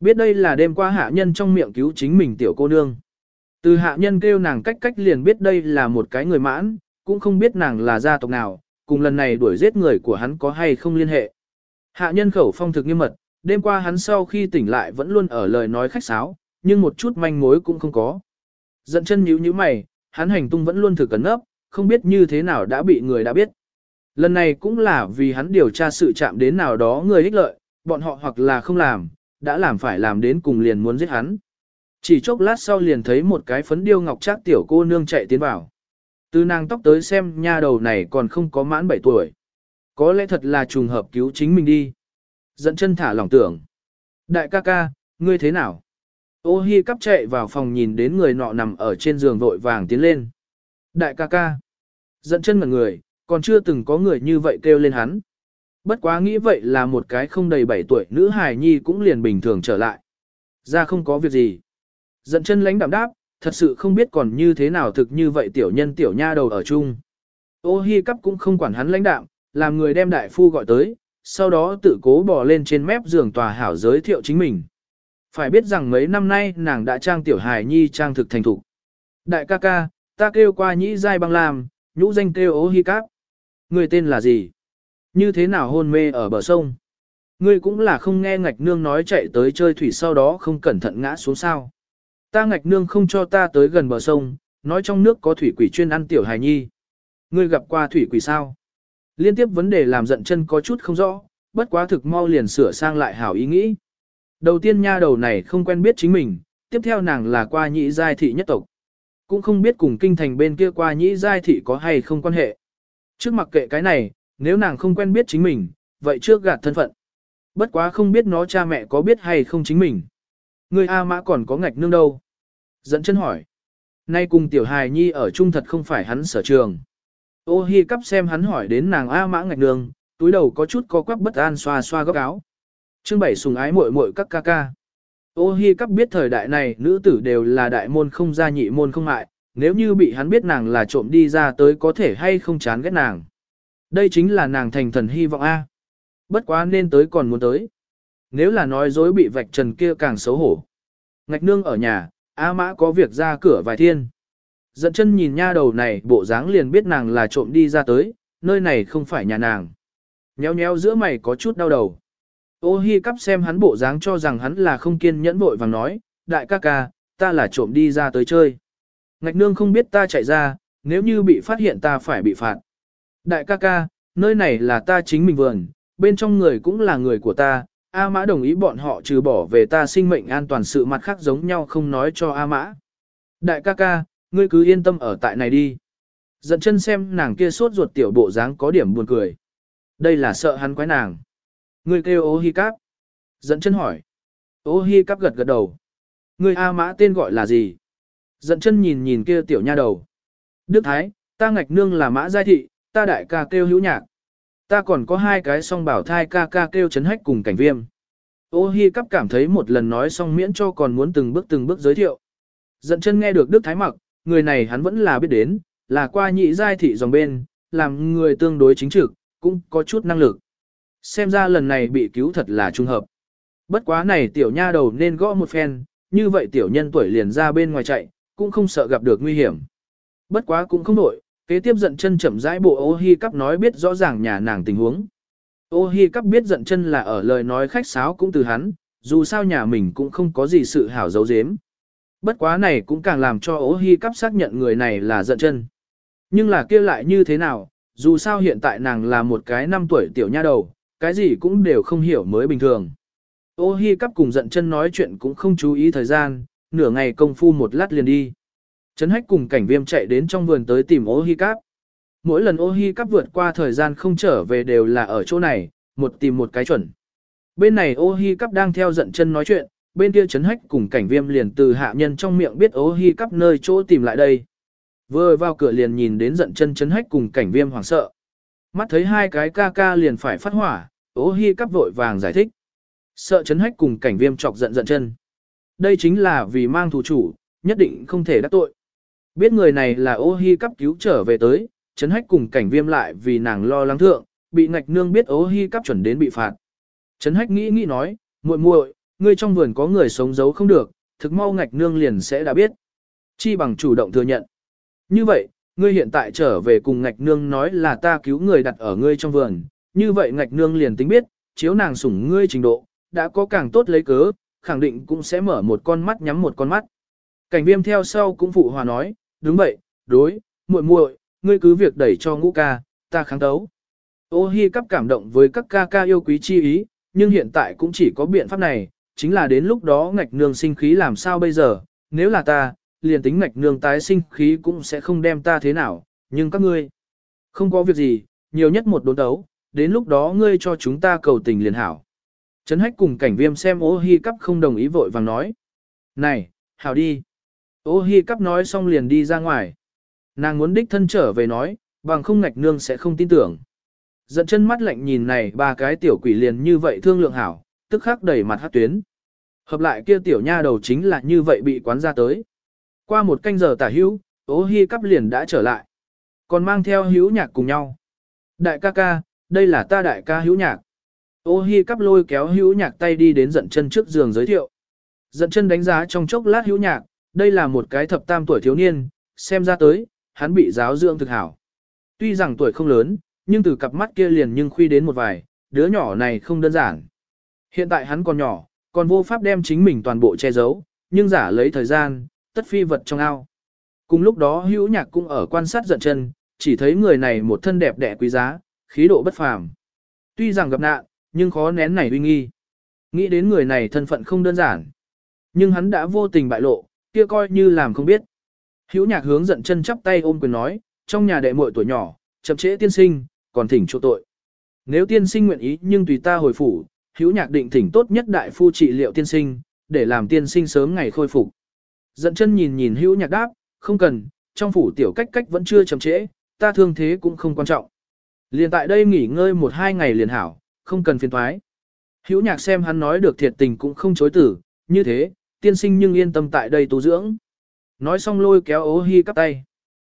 Biết đây là đêm qua hạ nhân trong miệng cứu chính mình tiểu cô nương. Từ hạ nhân kêu nàng cách cách liền biết đây là một cái người mãn, cũng không biết nàng là gia tộc nào, cùng lần này đuổi giết người của hắn có hay không liên hệ. Hạ nhân khẩu phong thực nghiêm mật, đêm qua hắn sau khi tỉnh lại vẫn luôn ở lời nói khách sáo, nhưng một chút manh mối cũng không có. Giận chân nhíu nhíu mày, hắn hành tung vẫn luôn thực cẩn nấp, không biết như thế nào đã bị người đã biết. Lần này cũng là vì hắn điều tra sự chạm đến nào đó người ích lợi, bọn họ hoặc là không làm, đã làm phải làm đến cùng liền muốn giết hắn. Chỉ chốc lát sau liền thấy một cái phấn điêu ngọc trác tiểu cô nương chạy tiến vào. Từ nàng tóc tới xem nha đầu này còn không có mãn 7 tuổi. Có lẽ thật là trùng hợp cứu chính mình đi. Dẫn chân thả lòng tưởng. Đại ca ca, ngươi thế nào? Ô hi cắp chạy vào phòng nhìn đến người nọ nằm ở trên giường vội vàng tiến lên. Đại ca ca. Dẫn chân mặt người, còn chưa từng có người như vậy kêu lên hắn. Bất quá nghĩ vậy là một cái không đầy 7 tuổi nữ hài nhi cũng liền bình thường trở lại. Ra không có việc gì. Dẫn chân lãnh đạm đáp, thật sự không biết còn như thế nào thực như vậy tiểu nhân tiểu nha đầu ở chung. Ô hi cắp cũng không quản hắn lãnh đạm, làm người đem đại phu gọi tới, sau đó tự cố bò lên trên mép giường tòa hảo giới thiệu chính mình. Phải biết rằng mấy năm nay nàng đã trang tiểu hài nhi trang thực thành thục. Đại ca ca, ta kêu qua nhĩ giai băng làm, nhũ danh kêu ô hi cắp. Người tên là gì? Như thế nào hôn mê ở bờ sông? Ngươi cũng là không nghe ngạch nương nói chạy tới chơi thủy sau đó không cẩn thận ngã xuống sao. Ta ngạch nương không cho ta tới gần bờ sông, nói trong nước có thủy quỷ chuyên ăn tiểu hài nhi. Ngươi gặp qua thủy quỷ sao? Liên tiếp vấn đề làm giận chân có chút không rõ, bất quá thực mau liền sửa sang lại hảo ý nghĩ. Đầu tiên nha đầu này không quen biết chính mình, tiếp theo nàng là qua nhị giai thị nhất tộc. Cũng không biết cùng kinh thành bên kia qua nhị giai thị có hay không quan hệ. Trước mặc kệ cái này, nếu nàng không quen biết chính mình, vậy trước gạt thân phận. Bất quá không biết nó cha mẹ có biết hay không chính mình. Người A mã còn có ngạch nương đâu? Dẫn chân hỏi. Nay cùng tiểu hài nhi ở chung thật không phải hắn sở trường. Ô hi cắp xem hắn hỏi đến nàng A mã ngạch nương, túi đầu có chút co quắp bất an xoa xoa góc áo. Chương bảy sùng ái muội muội các ca ca. Ô hi cắp biết thời đại này nữ tử đều là đại môn không gia nhị môn không mại, nếu như bị hắn biết nàng là trộm đi ra tới có thể hay không chán ghét nàng. Đây chính là nàng thành thần hy vọng A. Bất quá nên tới còn muốn tới. Nếu là nói dối bị vạch trần kia càng xấu hổ. Ngạch nương ở nhà, A mã có việc ra cửa vài thiên. Dẫn chân nhìn nha đầu này bộ dáng liền biết nàng là trộm đi ra tới, nơi này không phải nhà nàng. Nhéo nhéo giữa mày có chút đau đầu. Ô hi cắp xem hắn bộ dáng cho rằng hắn là không kiên nhẫn vội vàng nói, đại ca ca, ta là trộm đi ra tới chơi. Ngạch nương không biết ta chạy ra, nếu như bị phát hiện ta phải bị phạt. Đại ca ca, nơi này là ta chính mình vườn, bên trong người cũng là người của ta, A Mã đồng ý bọn họ trừ bỏ về ta sinh mệnh an toàn sự mặt khác giống nhau không nói cho A Mã. Đại ca ca, ngươi cứ yên tâm ở tại này đi. Giận chân xem nàng kia sốt ruột tiểu bộ dáng có điểm buồn cười. Đây là sợ hắn quái nàng. Ngươi kêu ô hi cáp. Giận chân hỏi. Ô hi cáp gật gật đầu. Ngươi A mã tên gọi là gì? Giận chân nhìn nhìn kia tiểu nha đầu. Đức Thái, ta ngạch nương là mã giai thị, ta đại ca kêu hữu nhạc. Ta còn có hai cái song bảo thai ca ca kêu chấn hách cùng cảnh viêm. Ô hi cắp cảm thấy một lần nói xong miễn cho còn muốn từng bước từng bước giới thiệu. Dận chân nghe được Đức Thái mặc, người này hắn vẫn là biết đến, là qua nhị giai thị dòng bên, làm người tương đối chính trực, cũng có chút năng lực. Xem ra lần này bị cứu thật là trung hợp. Bất quá này tiểu nha đầu nên gõ một phen, như vậy tiểu nhân tuổi liền ra bên ngoài chạy, cũng không sợ gặp được nguy hiểm. Bất quá cũng không nổi, kế tiếp giận chân chậm rãi bộ ô hi cắp nói biết rõ ràng nhà nàng tình huống. Ô hi cắp biết giận chân là ở lời nói khách sáo cũng từ hắn, dù sao nhà mình cũng không có gì sự hảo giấu giếm. Bất quá này cũng càng làm cho ô hi cắp xác nhận người này là giận chân. Nhưng là kia lại như thế nào, dù sao hiện tại nàng là một cái năm tuổi tiểu nha đầu, cái gì cũng đều không hiểu mới bình thường. Ô hi cắp cùng giận chân nói chuyện cũng không chú ý thời gian, nửa ngày công phu một lát liền đi. Trấn hách cùng cảnh viêm chạy đến trong vườn tới tìm ô hi cáp. Mỗi lần ô hi cáp vượt qua thời gian không trở về đều là ở chỗ này, một tìm một cái chuẩn. Bên này ô hi cáp đang theo giận chân nói chuyện, bên kia Trấn hách cùng cảnh viêm liền từ hạ nhân trong miệng biết ô hi cắp nơi chỗ tìm lại đây. Vừa vào cửa liền nhìn đến giận chân Trấn hách cùng cảnh viêm hoảng sợ. Mắt thấy hai cái ca ca liền phải phát hỏa, ô hi cắp vội vàng giải thích. Sợ Trấn hách cùng cảnh viêm chọc giận giận chân. Đây chính là vì mang thủ chủ, nhất định không thể đắc tội. Biết người này là ô hi cấp cứu trở về tới, chấn hách cùng cảnh viêm lại vì nàng lo lắng thượng, bị ngạch nương biết ô hi cấp chuẩn đến bị phạt. Chấn hách nghĩ nghĩ nói, muội muội, ngươi trong vườn có người sống giấu không được, thực mau ngạch nương liền sẽ đã biết. Chi bằng chủ động thừa nhận. Như vậy, ngươi hiện tại trở về cùng ngạch nương nói là ta cứu người đặt ở ngươi trong vườn, như vậy ngạch nương liền tính biết, chiếu nàng sủng ngươi trình độ, đã có càng tốt lấy cớ, khẳng định cũng sẽ mở một con mắt nhắm một con mắt. Cảnh viêm theo sau cũng phụ hòa nói, đúng vậy, đối, muội muội, ngươi cứ việc đẩy cho ngũ ca, ta kháng đấu. Ô hi cắp cảm động với các ca ca yêu quý chi ý, nhưng hiện tại cũng chỉ có biện pháp này, chính là đến lúc đó ngạch nương sinh khí làm sao bây giờ, nếu là ta, liền tính ngạch nương tái sinh khí cũng sẽ không đem ta thế nào, nhưng các ngươi, không có việc gì, nhiều nhất một đốn đấu, đến lúc đó ngươi cho chúng ta cầu tình liền hảo. Trấn hách cùng cảnh viêm xem ô hi cắp không đồng ý vội vàng nói. Này, hảo đi. Ô hi cắp nói xong liền đi ra ngoài. Nàng muốn đích thân trở về nói, bằng không ngạch nương sẽ không tin tưởng. Giận chân mắt lạnh nhìn này ba cái tiểu quỷ liền như vậy thương lượng hảo, tức khắc đẩy mặt hát tuyến. Hợp lại kia tiểu nha đầu chính là như vậy bị quán ra tới. Qua một canh giờ tả hữu, ô hi cắp liền đã trở lại. Còn mang theo hữu nhạc cùng nhau. Đại ca ca, đây là ta đại ca hữu nhạc. Ô hi cắp lôi kéo hữu nhạc tay đi đến giận chân trước giường giới thiệu. Giận chân đánh giá trong chốc lát hữu nhạc, đây là một cái thập tam tuổi thiếu niên, xem ra tới, hắn bị giáo dưỡng thực hảo. Tuy rằng tuổi không lớn, nhưng từ cặp mắt kia liền nhưng khuy đến một vài, đứa nhỏ này không đơn giản. Hiện tại hắn còn nhỏ, còn vô pháp đem chính mình toàn bộ che giấu, nhưng giả lấy thời gian, tất phi vật trong ao. Cùng lúc đó hữu nhạc cũng ở quan sát giận chân, chỉ thấy người này một thân đẹp đẽ quý giá, khí độ bất phàm. Tuy rằng gặp nạn, nhưng khó nén này uy nghi. Nghĩ đến người này thân phận không đơn giản. Nhưng hắn đã vô tình bại lộ, kia coi như làm không biết. Hữu nhạc hướng giận chân chắp tay ôm quyền nói, trong nhà đệ muội tuổi nhỏ, chậm trễ tiên sinh, còn thỉnh chỗ tội. Nếu tiên sinh nguyện ý nhưng tùy ta hồi phủ, hữu nhạc định thỉnh tốt nhất đại phu trị liệu tiên sinh, để làm tiên sinh sớm ngày khôi phục. Giận chân nhìn nhìn hữu nhạc đáp, không cần, trong phủ tiểu cách cách vẫn chưa chậm trễ, ta thương thế cũng không quan trọng. Liền tại đây nghỉ ngơi một hai ngày liền hảo, không cần phiền thoái. Hữu nhạc xem hắn nói được thiệt tình cũng không chối tử, như thế, tiên sinh nhưng yên tâm tại đây tu dưỡng. Nói xong lôi kéo ô hi cắp tay.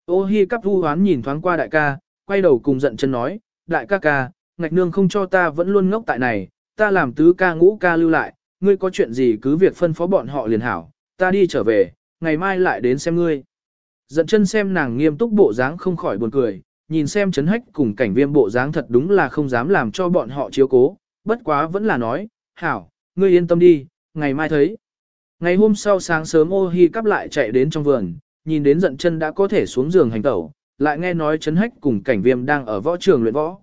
Ô hi cắp vu hoán nhìn thoáng qua đại ca, quay đầu cùng giận chân nói, đại ca ca, ngạch nương không cho ta vẫn luôn ngốc tại này, ta làm tứ ca ngũ ca lưu lại, ngươi có chuyện gì cứ việc phân phó bọn họ liền hảo, ta đi trở về, ngày mai lại đến xem ngươi. Giận chân xem nàng nghiêm túc bộ dáng không khỏi buồn cười, nhìn xem chấn hách cùng cảnh viêm bộ dáng thật đúng là không dám làm cho bọn họ chiếu cố, bất quá vẫn là nói, hảo, ngươi yên tâm đi, ngày mai thấy. Ngày hôm sau sáng sớm ô hi cắp lại chạy đến trong vườn, nhìn đến giận chân đã có thể xuống giường hành tẩu, lại nghe nói chấn hách cùng cảnh viêm đang ở võ trường luyện võ.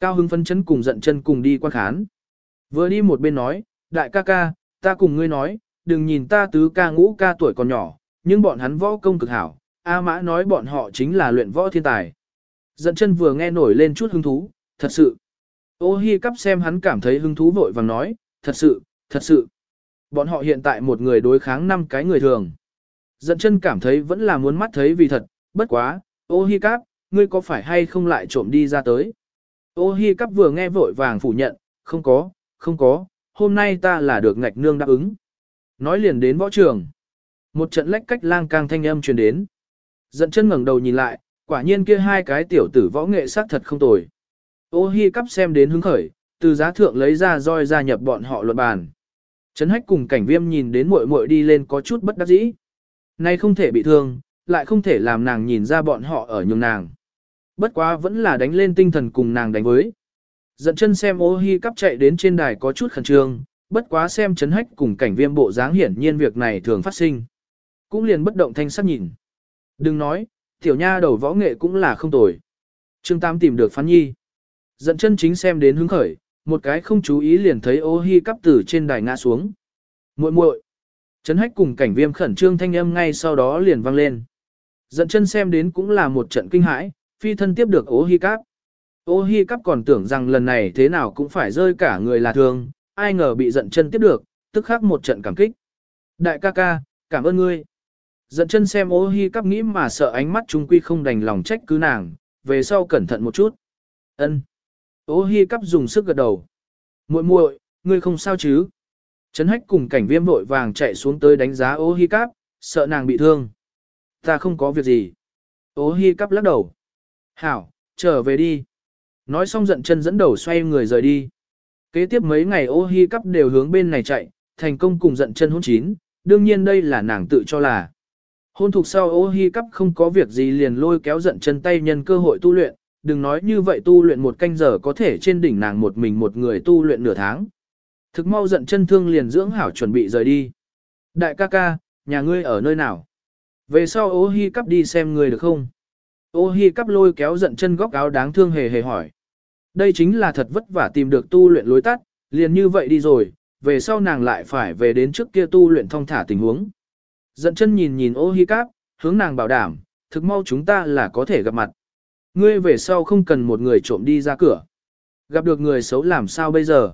Cao hưng phân chấn cùng giận chân cùng đi quan khán. Vừa đi một bên nói, đại ca ca, ta cùng ngươi nói, đừng nhìn ta tứ ca ngũ ca tuổi còn nhỏ, nhưng bọn hắn võ công cực hảo, A mã nói bọn họ chính là luyện võ thiên tài. Giận chân vừa nghe nổi lên chút hứng thú, thật sự. Ô hi cắp xem hắn cảm thấy hứng thú vội vàng nói, thật sự, thật sự. Bọn họ hiện tại một người đối kháng năm cái người thường. Dận chân cảm thấy vẫn là muốn mắt thấy vì thật, bất quá, ô hi cáp, ngươi có phải hay không lại trộm đi ra tới. Ô hi cáp vừa nghe vội vàng phủ nhận, không có, không có, hôm nay ta là được ngạch nương đáp ứng. Nói liền đến võ trường. Một trận lách cách lang càng thanh âm truyền đến. Dận chân ngẩng đầu nhìn lại, quả nhiên kia hai cái tiểu tử võ nghệ sắc thật không tồi. Ô hi cắp xem đến hứng khởi, từ giá thượng lấy ra roi gia nhập bọn họ luận bàn. Trấn hách cùng cảnh viêm nhìn đến muội muội đi lên có chút bất đắc dĩ. Nay không thể bị thương, lại không thể làm nàng nhìn ra bọn họ ở nhường nàng. Bất quá vẫn là đánh lên tinh thần cùng nàng đánh với. Dẫn chân xem ô hi cắp chạy đến trên đài có chút khẩn trương, bất quá xem chấn hách cùng cảnh viêm bộ dáng hiển nhiên việc này thường phát sinh. Cũng liền bất động thanh sắc nhìn. Đừng nói, tiểu nha đầu võ nghệ cũng là không tồi. Trương Tam tìm được phán nhi. Dẫn chân chính xem đến hứng khởi, một cái không chú ý liền thấy ô hi cắp từ trên đài ngã xuống. muội muội Trấn hách cùng cảnh viêm khẩn trương thanh âm ngay sau đó liền vang lên. Dẫn chân xem đến cũng là một trận kinh hãi, phi thân tiếp được ô hi cắp. Ô hi cắp còn tưởng rằng lần này thế nào cũng phải rơi cả người là thường, ai ngờ bị giận chân tiếp được, tức khắc một trận cảm kích. Đại ca ca, cảm ơn ngươi. Giận chân xem ô hi cắp nghĩ mà sợ ánh mắt trung quy không đành lòng trách cứ nàng, về sau cẩn thận một chút. Ân. Ô hi cắp dùng sức gật đầu. muội muội, ngươi không sao chứ? Trấn hách cùng cảnh viêm vội vàng chạy xuống tới đánh giá ô hi cắp, sợ nàng bị thương. Ta không có việc gì. Ô hi cắp lắc đầu. Hảo, trở về đi. Nói xong giận chân dẫn đầu xoay người rời đi. Kế tiếp mấy ngày ô hi cắp đều hướng bên này chạy, thành công cùng giận chân hôn chín, đương nhiên đây là nàng tự cho là. Hôn thuộc sau ô hi cắp không có việc gì liền lôi kéo giận chân tay nhân cơ hội tu luyện, đừng nói như vậy tu luyện một canh giờ có thể trên đỉnh nàng một mình một người tu luyện nửa tháng. Thực mau giận chân thương liền dưỡng hảo chuẩn bị rời đi. Đại ca ca, nhà ngươi ở nơi nào? Về sau ô hi cắp đi xem người được không? Ô hi cắp lôi kéo giận chân góc áo đáng thương hề hề hỏi. Đây chính là thật vất vả tìm được tu luyện lối tắt, liền như vậy đi rồi, về sau nàng lại phải về đến trước kia tu luyện thông thả tình huống. Giận chân nhìn nhìn ô hi cắp, hướng nàng bảo đảm, thực mau chúng ta là có thể gặp mặt. Ngươi về sau không cần một người trộm đi ra cửa. Gặp được người xấu làm sao bây giờ?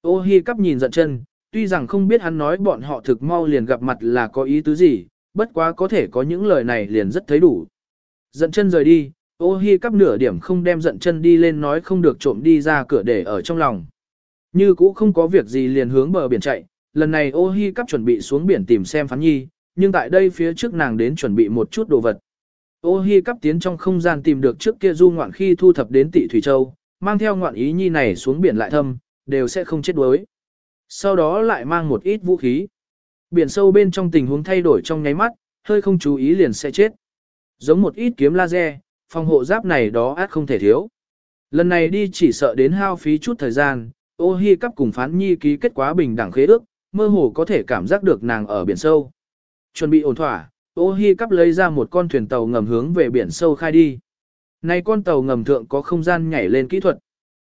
Ô hi cắp nhìn giận chân, tuy rằng không biết hắn nói bọn họ thực mau liền gặp mặt là có ý tứ gì, bất quá có thể có những lời này liền rất thấy đủ. Giận chân rời đi, ô hi cắp nửa điểm không đem giận chân đi lên nói không được trộm đi ra cửa để ở trong lòng. Như cũ không có việc gì liền hướng bờ biển chạy, lần này ô hi cắp chuẩn bị xuống biển tìm xem phán nhi, nhưng tại đây phía trước nàng đến chuẩn bị một chút đồ vật. Ô hi cắp tiến trong không gian tìm được trước kia du ngoạn khi thu thập đến tị Thủy Châu, mang theo ngoạn ý nhi này xuống biển lại thâm, đều sẽ không chết đuối. Sau đó lại mang một ít vũ khí. Biển sâu bên trong tình huống thay đổi trong nháy mắt, hơi không chú ý liền sẽ chết. Giống một ít kiếm laser, phòng hộ giáp này đó át không thể thiếu. Lần này đi chỉ sợ đến hao phí chút thời gian, ô hi cắp cùng phán nhi ký kết quá bình đẳng khế ước, mơ hồ có thể cảm giác được nàng ở biển sâu. Chuẩn bị ổn thỏa, ô hi cắp lấy ra một con thuyền tàu ngầm hướng về biển sâu khai đi. Này con tàu ngầm thượng có không gian nhảy lên kỹ thuật.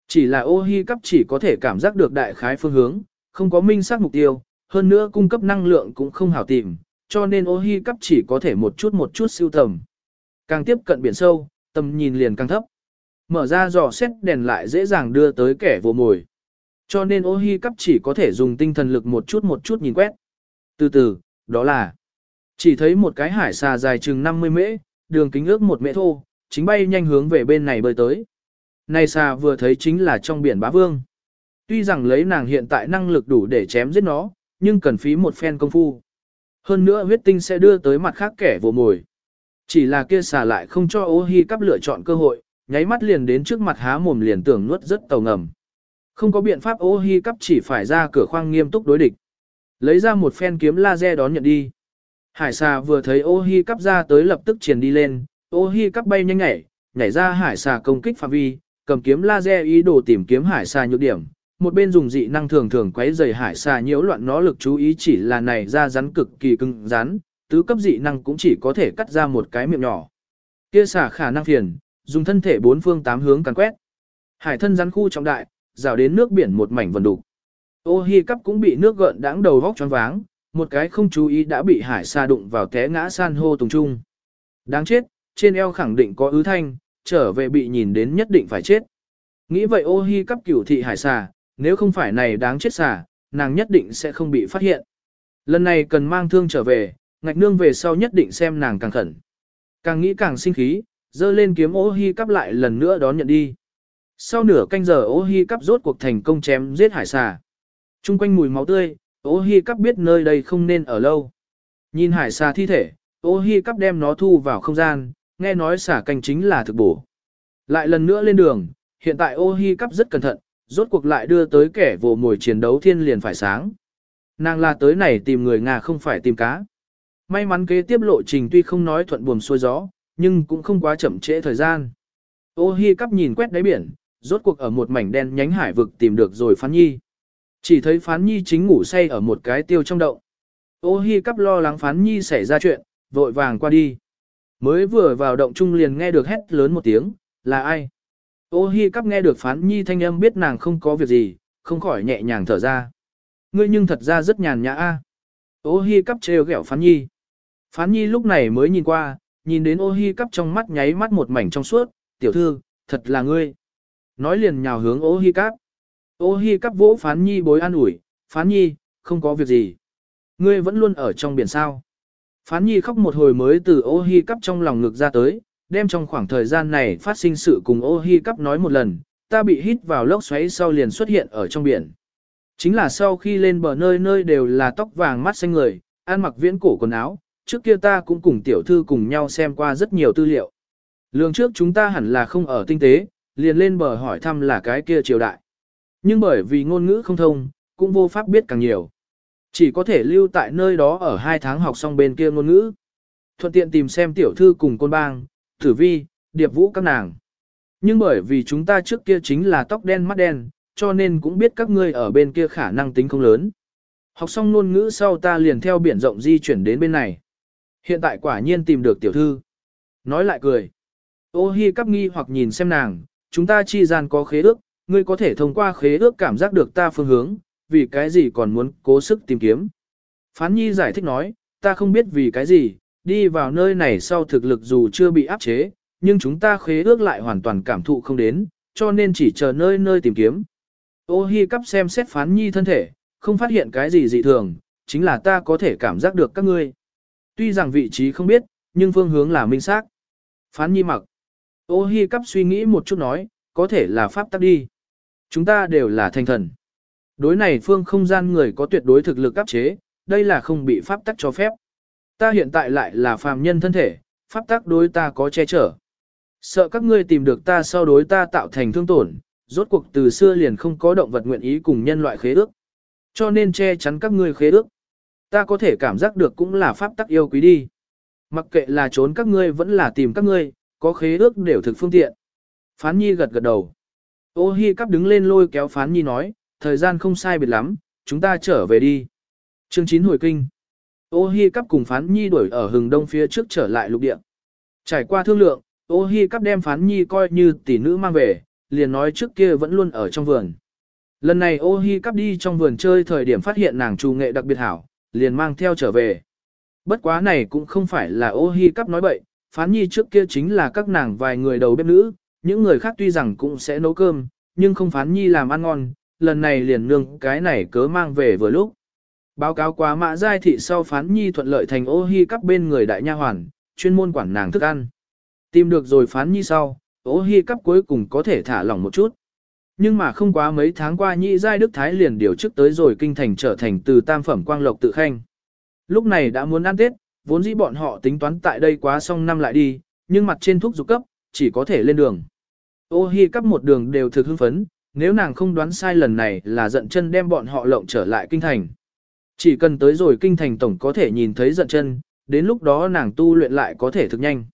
Chỉ là ô hi cắp chỉ có thể cảm giác được đại khái phương hướng, không có minh xác mục tiêu, hơn nữa cung cấp năng lượng cũng không hảo tìm, cho nên ô hi cắp chỉ có thể một chút một chút siêu tầm. Càng tiếp cận biển sâu, tầm nhìn liền càng thấp. Mở ra dò xét đèn lại dễ dàng đưa tới kẻ vô mồi. Cho nên ô hi cắp chỉ có thể dùng tinh thần lực một chút một chút nhìn quét. Từ từ, đó là chỉ thấy một cái hải xà dài chừng 50 mễ, đường kính ước một mễ thô, chính bay nhanh hướng về bên này bơi tới. Này xà vừa thấy chính là trong biển bá vương. Tuy rằng lấy nàng hiện tại năng lực đủ để chém giết nó, nhưng cần phí một phen công phu. Hơn nữa huyết tinh sẽ đưa tới mặt khác kẻ vô mồi. Chỉ là kia xà lại không cho ô hi cắp lựa chọn cơ hội, nháy mắt liền đến trước mặt há mồm liền tưởng nuốt rất tàu ngầm. Không có biện pháp ô hi cắp chỉ phải ra cửa khoang nghiêm túc đối địch. Lấy ra một phen kiếm laser đón nhận đi. Hải xà vừa thấy ô hi cắp ra tới lập tức triển đi lên, ô hi cắp bay nhanh nhảy, nhảy ra hải xà công kích phạm vi, cầm kiếm laser ý đồ tìm kiếm hải xà nhược điểm. Một bên dùng dị năng thường thường quấy rầy hải xà nhiễu loạn nó lực chú ý chỉ là này ra rắn cực kỳ cứng rắn, tứ cấp dị năng cũng chỉ có thể cắt ra một cái miệng nhỏ. Kia xả khả năng phiền, dùng thân thể bốn phương tám hướng càn quét. Hải thân rắn khu trọng đại, rào đến nước biển một mảnh vần đục. Ô hi cắp cũng bị nước gợn đãng đầu vóc choáng váng, một cái không chú ý đã bị hải xa đụng vào té ngã san hô tùng trung. Đáng chết, trên eo khẳng định có ứ thanh, trở về bị nhìn đến nhất định phải chết. Nghĩ vậy ô hi cắp cửu thị hải xà, nếu không phải này đáng chết xà, nàng nhất định sẽ không bị phát hiện. Lần này cần mang thương trở về, ngạch nương về sau nhất định xem nàng càng khẩn. Càng nghĩ càng sinh khí, dơ lên kiếm ô hi cắp lại lần nữa đón nhận đi. Sau nửa canh giờ ô hi cắp rốt cuộc thành công chém giết hải xà. Trung quanh mùi máu tươi, ô hi cắp biết nơi đây không nên ở lâu. Nhìn hải xà thi thể, ô hi cắp đem nó thu vào không gian, nghe nói xả canh chính là thực bổ. Lại lần nữa lên đường, hiện tại ô hi cắp rất cẩn thận, rốt cuộc lại đưa tới kẻ vồ mồi chiến đấu thiên liền phải sáng. Nàng là tới này tìm người Nga không phải tìm cá. May mắn kế tiếp lộ trình tuy không nói thuận buồm xuôi gió, nhưng cũng không quá chậm trễ thời gian. Ô hi cắp nhìn quét đáy biển, rốt cuộc ở một mảnh đen nhánh hải vực tìm được rồi phán nhi. Chỉ thấy phán nhi chính ngủ say ở một cái tiêu trong động. Ô hi cắp lo lắng phán nhi xảy ra chuyện, vội vàng qua đi. Mới vừa vào động trung liền nghe được hét lớn một tiếng, là ai? Ô hi cắp nghe được phán nhi thanh âm biết nàng không có việc gì, không khỏi nhẹ nhàng thở ra. Ngươi nhưng thật ra rất nhàn nhã a. Ô hi cắp trêu ghẹo phán nhi. Phán nhi lúc này mới nhìn qua, nhìn đến ô hi cắp trong mắt nháy mắt một mảnh trong suốt, tiểu thư, thật là ngươi. Nói liền nhào hướng ô hi cắp. Ô hi cắp vỗ phán nhi bối an ủi, phán nhi, không có việc gì. Ngươi vẫn luôn ở trong biển sao. Phán nhi khóc một hồi mới từ ô hi cắp trong lòng ngực ra tới, đem trong khoảng thời gian này phát sinh sự cùng ô hi cắp nói một lần, ta bị hít vào lốc xoáy sau liền xuất hiện ở trong biển. Chính là sau khi lên bờ nơi nơi đều là tóc vàng mắt xanh người, ăn mặc viễn cổ quần áo, trước kia ta cũng cùng tiểu thư cùng nhau xem qua rất nhiều tư liệu. Lương trước chúng ta hẳn là không ở tinh tế, liền lên bờ hỏi thăm là cái kia triều đại. Nhưng bởi vì ngôn ngữ không thông, cũng vô pháp biết càng nhiều. Chỉ có thể lưu tại nơi đó ở hai tháng học xong bên kia ngôn ngữ. Thuận tiện tìm xem tiểu thư cùng côn bang, tử vi, điệp vũ các nàng. Nhưng bởi vì chúng ta trước kia chính là tóc đen mắt đen, cho nên cũng biết các ngươi ở bên kia khả năng tính không lớn. Học xong ngôn ngữ sau ta liền theo biển rộng di chuyển đến bên này. Hiện tại quả nhiên tìm được tiểu thư. Nói lại cười. Ô hi cắp nghi hoặc nhìn xem nàng, chúng ta chi gian có khế ước, ngươi có thể thông qua khế ước cảm giác được ta phương hướng, vì cái gì còn muốn cố sức tìm kiếm. Phán nhi giải thích nói, ta không biết vì cái gì, đi vào nơi này sau thực lực dù chưa bị áp chế, nhưng chúng ta khế ước lại hoàn toàn cảm thụ không đến, cho nên chỉ chờ nơi nơi tìm kiếm. Ô hi cắp xem xét phán nhi thân thể, không phát hiện cái gì dị thường, chính là ta có thể cảm giác được các ngươi. Tuy rằng vị trí không biết, nhưng phương hướng là minh xác. Phán nhi mặc. Ô hi cắp suy nghĩ một chút nói, có thể là pháp tắc đi. Chúng ta đều là thành thần. Đối này phương không gian người có tuyệt đối thực lực áp chế, đây là không bị pháp tắc cho phép. Ta hiện tại lại là phàm nhân thân thể, pháp tắc đối ta có che chở. Sợ các ngươi tìm được ta sau đối ta tạo thành thương tổn, rốt cuộc từ xưa liền không có động vật nguyện ý cùng nhân loại khế ước. Cho nên che chắn các ngươi khế ước. Ta có thể cảm giác được cũng là pháp tắc yêu quý đi. Mặc kệ là trốn các ngươi vẫn là tìm các ngươi, có khế ước đều thực phương tiện. Phán Nhi gật gật đầu. Ô Hi cắp đứng lên lôi kéo Phán Nhi nói, thời gian không sai biệt lắm, chúng ta trở về đi. Chương 9 hồi kinh. Ô Hi cắp cùng Phán Nhi đuổi ở hừng đông phía trước trở lại lục địa. Trải qua thương lượng, Ô Hi cắp đem Phán Nhi coi như tỷ nữ mang về, liền nói trước kia vẫn luôn ở trong vườn. Lần này Ô Hi cắp đi trong vườn chơi thời điểm phát hiện nàng trù nghệ đặc biệt hảo, liền mang theo trở về. Bất quá này cũng không phải là Ô Hi cắp nói bậy, Phán Nhi trước kia chính là các nàng vài người đầu bếp nữ, những người khác tuy rằng cũng sẽ nấu cơm, nhưng không Phán Nhi làm ăn ngon, lần này liền nương cái này cớ mang về vừa lúc. Báo cáo quá mã giai thị sau phán nhi thuận lợi thành ô hi các bên người đại nha hoàn, chuyên môn quản nàng thức ăn. Tìm được rồi phán nhi sau, ô hi cắp cuối cùng có thể thả lỏng một chút. Nhưng mà không quá mấy tháng qua nhị giai đức thái liền điều chức tới rồi kinh thành trở thành từ tam phẩm quang lộc tự khanh. Lúc này đã muốn ăn tết, vốn dĩ bọn họ tính toán tại đây quá xong năm lại đi, nhưng mặt trên thuốc dục cấp, chỉ có thể lên đường. Ô hi cấp một đường đều thực hưng phấn, nếu nàng không đoán sai lần này là giận chân đem bọn họ lộng trở lại kinh thành. Chỉ cần tới rồi kinh thành tổng có thể nhìn thấy giận chân, đến lúc đó nàng tu luyện lại có thể thực nhanh.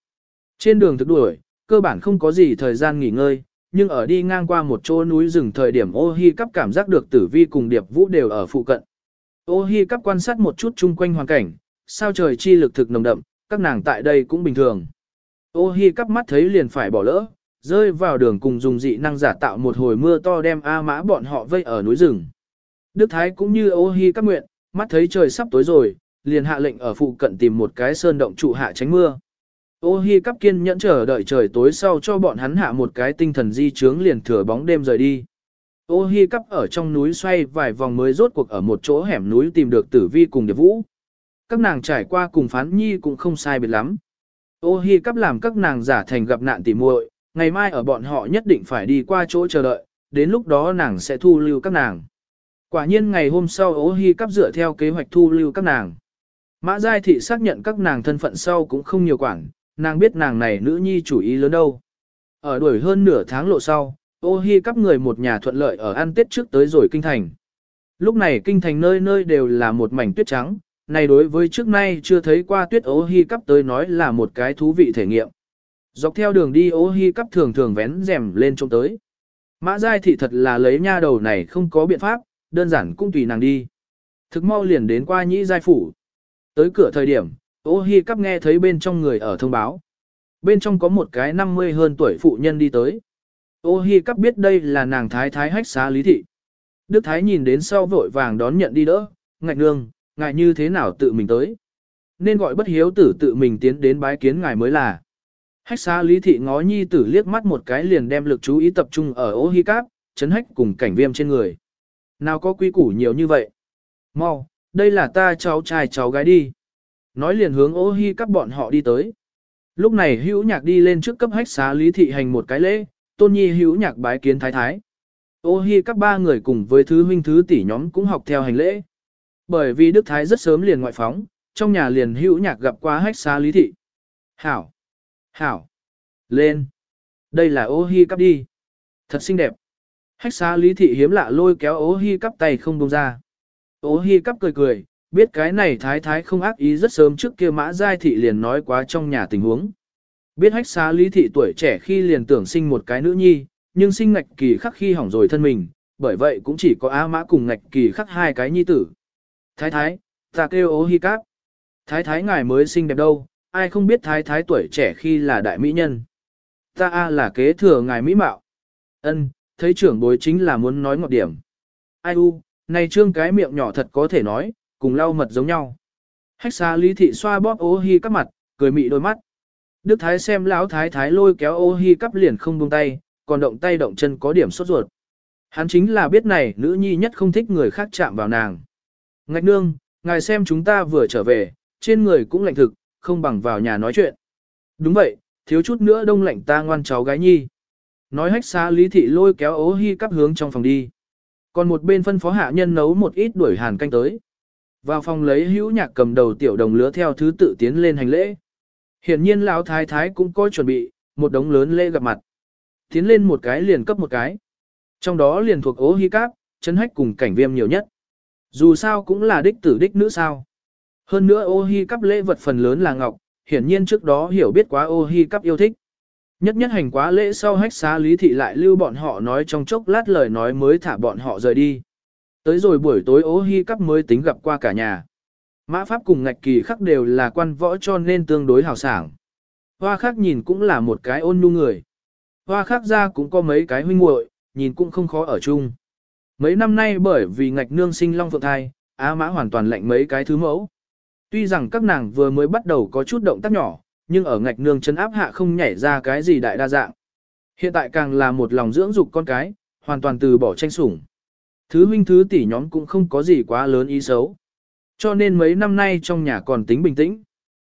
Trên đường thực đuổi, cơ bản không có gì thời gian nghỉ ngơi, nhưng ở đi ngang qua một chỗ núi rừng thời điểm ô hi cắp cảm giác được tử vi cùng điệp vũ đều ở phụ cận. Ô hi cắp quan sát một chút chung quanh hoàn cảnh, sao trời chi lực thực nồng đậm, các nàng tại đây cũng bình thường. Ô hi cắp mắt thấy liền phải bỏ lỡ, rơi vào đường cùng dùng dị năng giả tạo một hồi mưa to đem A mã bọn họ vây ở núi rừng. Đức Thái cũng như ô hi các nguyện, mắt thấy trời sắp tối rồi, liền hạ lệnh ở phụ cận tìm một cái sơn động trụ hạ tránh mưa. Ô hi cắp kiên nhẫn chờ đợi trời tối sau cho bọn hắn hạ một cái tinh thần di trướng liền thừa bóng đêm rời đi. Ô hi cắp ở trong núi xoay vài vòng mới rốt cuộc ở một chỗ hẻm núi tìm được tử vi cùng điệp vũ. Các nàng trải qua cùng phán nhi cũng không sai biệt lắm. Ô hi cắp làm các nàng giả thành gặp nạn tỉ muội, ngày mai ở bọn họ nhất định phải đi qua chỗ chờ đợi, đến lúc đó nàng sẽ thu lưu các nàng. Quả nhiên ngày hôm sau ô Hy cắp dựa theo kế hoạch thu lưu các nàng. Mã Giai Thị xác nhận các nàng thân phận sau cũng không nhiều quản, nàng biết nàng này nữ nhi chủ ý lớn đâu. Ở đuổi hơn nửa tháng lộ sau, ô hi cắp người một nhà thuận lợi ở ăn tết trước tới rồi kinh thành. Lúc này kinh thành nơi nơi đều là một mảnh tuyết trắng, này đối với trước nay chưa thấy qua tuyết ô hi cắp tới nói là một cái thú vị thể nghiệm. Dọc theo đường đi ô hi cắp thường thường vén rèm lên trông tới. Mã Giai Thị thật là lấy nha đầu này không có biện pháp, đơn giản cũng tùy nàng đi. Thực mau liền đến qua nhĩ giai phủ. Tới cửa thời điểm, ô hi cắp nghe thấy bên trong người ở thông báo. Bên trong có một cái 50 hơn tuổi phụ nhân đi tới. Ô hi cắp biết đây là nàng thái thái hách xá lý thị. Đức thái nhìn đến sau vội vàng đón nhận đi đỡ, ngạch nương, ngài như thế nào tự mình tới. Nên gọi bất hiếu tử tự mình tiến đến bái kiến ngài mới là. Hách xá lý thị ngó nhi tử liếc mắt một cái liền đem lực chú ý tập trung ở ô hi Cáp, chấn hách cùng cảnh viêm trên người. Nào có quy củ nhiều như vậy? Mau, đây là ta cháu trai cháu gái đi. Nói liền hướng ô hi Cáp bọn họ đi tới. Lúc này hữu nhạc đi lên trước cấp hách xá lý thị hành một cái lễ, tôn nhi hữu nhạc bái kiến thái thái. Ô hi các ba người cùng với thứ huynh thứ tỷ nhóm cũng học theo hành lễ. Bởi vì Đức Thái rất sớm liền ngoại phóng, trong nhà liền hữu nhạc gặp qua hách xá lý thị. Hảo! Hảo! Lên! Đây là ô hi cắp đi. Thật xinh đẹp. Hách xá lý thị hiếm lạ lôi kéo ô hi cắp tay không buông ra. Ô hi cắp cười cười, biết cái này thái thái không ác ý rất sớm trước kia mã giai thị liền nói quá trong nhà tình huống. Biết hách xá lý thị tuổi trẻ khi liền tưởng sinh một cái nữ nhi, nhưng sinh ngạch kỳ khắc khi hỏng rồi thân mình, bởi vậy cũng chỉ có á mã cùng ngạch kỳ khắc hai cái nhi tử. Thái thái, ta kêu ô hi cắp. Thái thái ngài mới sinh đẹp đâu, ai không biết thái thái tuổi trẻ khi là đại mỹ nhân. Ta a là kế thừa ngài mỹ mạo. Ân, thấy trưởng bối chính là muốn nói ngọt điểm. Ai u, này trương cái miệng nhỏ thật có thể nói, cùng lau mật giống nhau. Hách xa lý thị xoa bóp ô hi cắp mặt, cười mị đôi mắt. Đức Thái xem lão thái thái lôi kéo ô hi cắp liền không buông tay, còn động tay động chân có điểm sốt ruột. Hắn chính là biết này nữ nhi nhất không thích người khác chạm vào nàng. Ngạch nương, ngài xem chúng ta vừa trở về, trên người cũng lạnh thực, không bằng vào nhà nói chuyện. Đúng vậy, thiếu chút nữa đông lạnh ta ngoan cháu gái nhi. Nói hách xa lý thị lôi kéo ố hi cắp hướng trong phòng đi. Còn một bên phân phó hạ nhân nấu một ít đuổi hàn canh tới. Vào phòng lấy hữu nhạc cầm đầu tiểu đồng lứa theo thứ tự tiến lên hành lễ. Hiển nhiên lão thái thái cũng có chuẩn bị, một đống lớn lễ gặp mặt. Tiến lên một cái liền cấp một cái. Trong đó liền thuộc ố hy cáp, chân hách cùng cảnh viêm nhiều nhất. Dù sao cũng là đích tử đích nữ sao. Hơn nữa ô hi cắp lễ vật phần lớn là ngọc, hiển nhiên trước đó hiểu biết quá ô hi cắp yêu thích. Nhất nhất hành quá lễ sau hách xá lý thị lại lưu bọn họ nói trong chốc lát lời nói mới thả bọn họ rời đi. Tới rồi buổi tối ô hi cắp mới tính gặp qua cả nhà. Mã pháp cùng ngạch kỳ khắc đều là quan võ cho nên tương đối hào sảng. Hoa khắc nhìn cũng là một cái ôn nhu người. Hoa khắc ra cũng có mấy cái huynh muội, nhìn cũng không khó ở chung. Mấy năm nay bởi vì ngạch nương sinh long phượng thai, Á mã hoàn toàn lệnh mấy cái thứ mẫu. Tuy rằng các nàng vừa mới bắt đầu có chút động tác nhỏ, nhưng ở ngạch nương chân áp hạ không nhảy ra cái gì đại đa dạng. Hiện tại càng là một lòng dưỡng dục con cái, hoàn toàn từ bỏ tranh sủng. Thứ huynh thứ tỷ nhóm cũng không có gì quá lớn ý xấu. Cho nên mấy năm nay trong nhà còn tính bình tĩnh.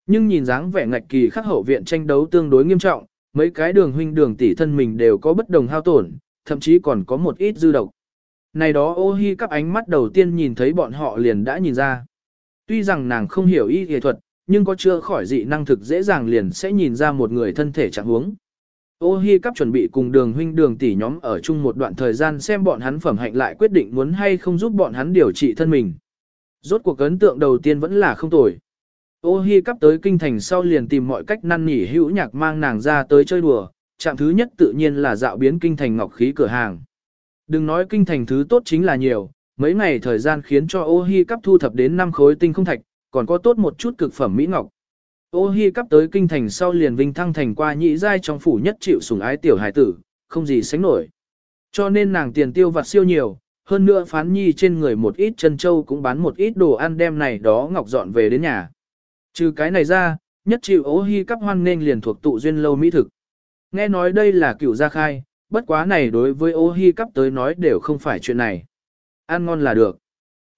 Nhưng nhìn dáng vẻ ngạch kỳ khắc hậu viện tranh đấu tương đối nghiêm trọng, mấy cái đường huynh đường tỷ thân mình đều có bất đồng hao tổn, thậm chí còn có một ít dư độc. Này đó ô hi các ánh mắt đầu tiên nhìn thấy bọn họ liền đã nhìn ra. Tuy rằng nàng không hiểu y y thuật, nhưng có chưa khỏi dị năng thực dễ dàng liền sẽ nhìn ra một người thân thể trạng huống. Ô Hi Cắp chuẩn bị cùng đường huynh đường tỷ nhóm ở chung một đoạn thời gian xem bọn hắn phẩm hạnh lại quyết định muốn hay không giúp bọn hắn điều trị thân mình. Rốt cuộc ấn tượng đầu tiên vẫn là không tồi. Ô Hi Cắp tới kinh thành sau liền tìm mọi cách năn nỉ hữu nhạc mang nàng ra tới chơi đùa, trạng thứ nhất tự nhiên là dạo biến kinh thành ngọc khí cửa hàng. Đừng nói kinh thành thứ tốt chính là nhiều, mấy ngày thời gian khiến cho ô hi cắp thu thập đến 5 khối tinh không thạch, còn có tốt một chút cực phẩm mỹ ngọc. Ô hi cắp tới kinh thành sau liền vinh thăng thành qua nhị giai trong phủ nhất chịu sủng ái tiểu hải tử, không gì sánh nổi. Cho nên nàng tiền tiêu vặt siêu nhiều, hơn nữa phán nhi trên người một ít chân châu cũng bán một ít đồ ăn đem này đó ngọc dọn về đến nhà. Trừ cái này ra, nhất chịu ô hi cắp hoan nên liền thuộc tụ duyên lâu mỹ thực. Nghe nói đây là cựu gia khai, bất quá này đối với ô hi cắp tới nói đều không phải chuyện này. Ăn ngon là được.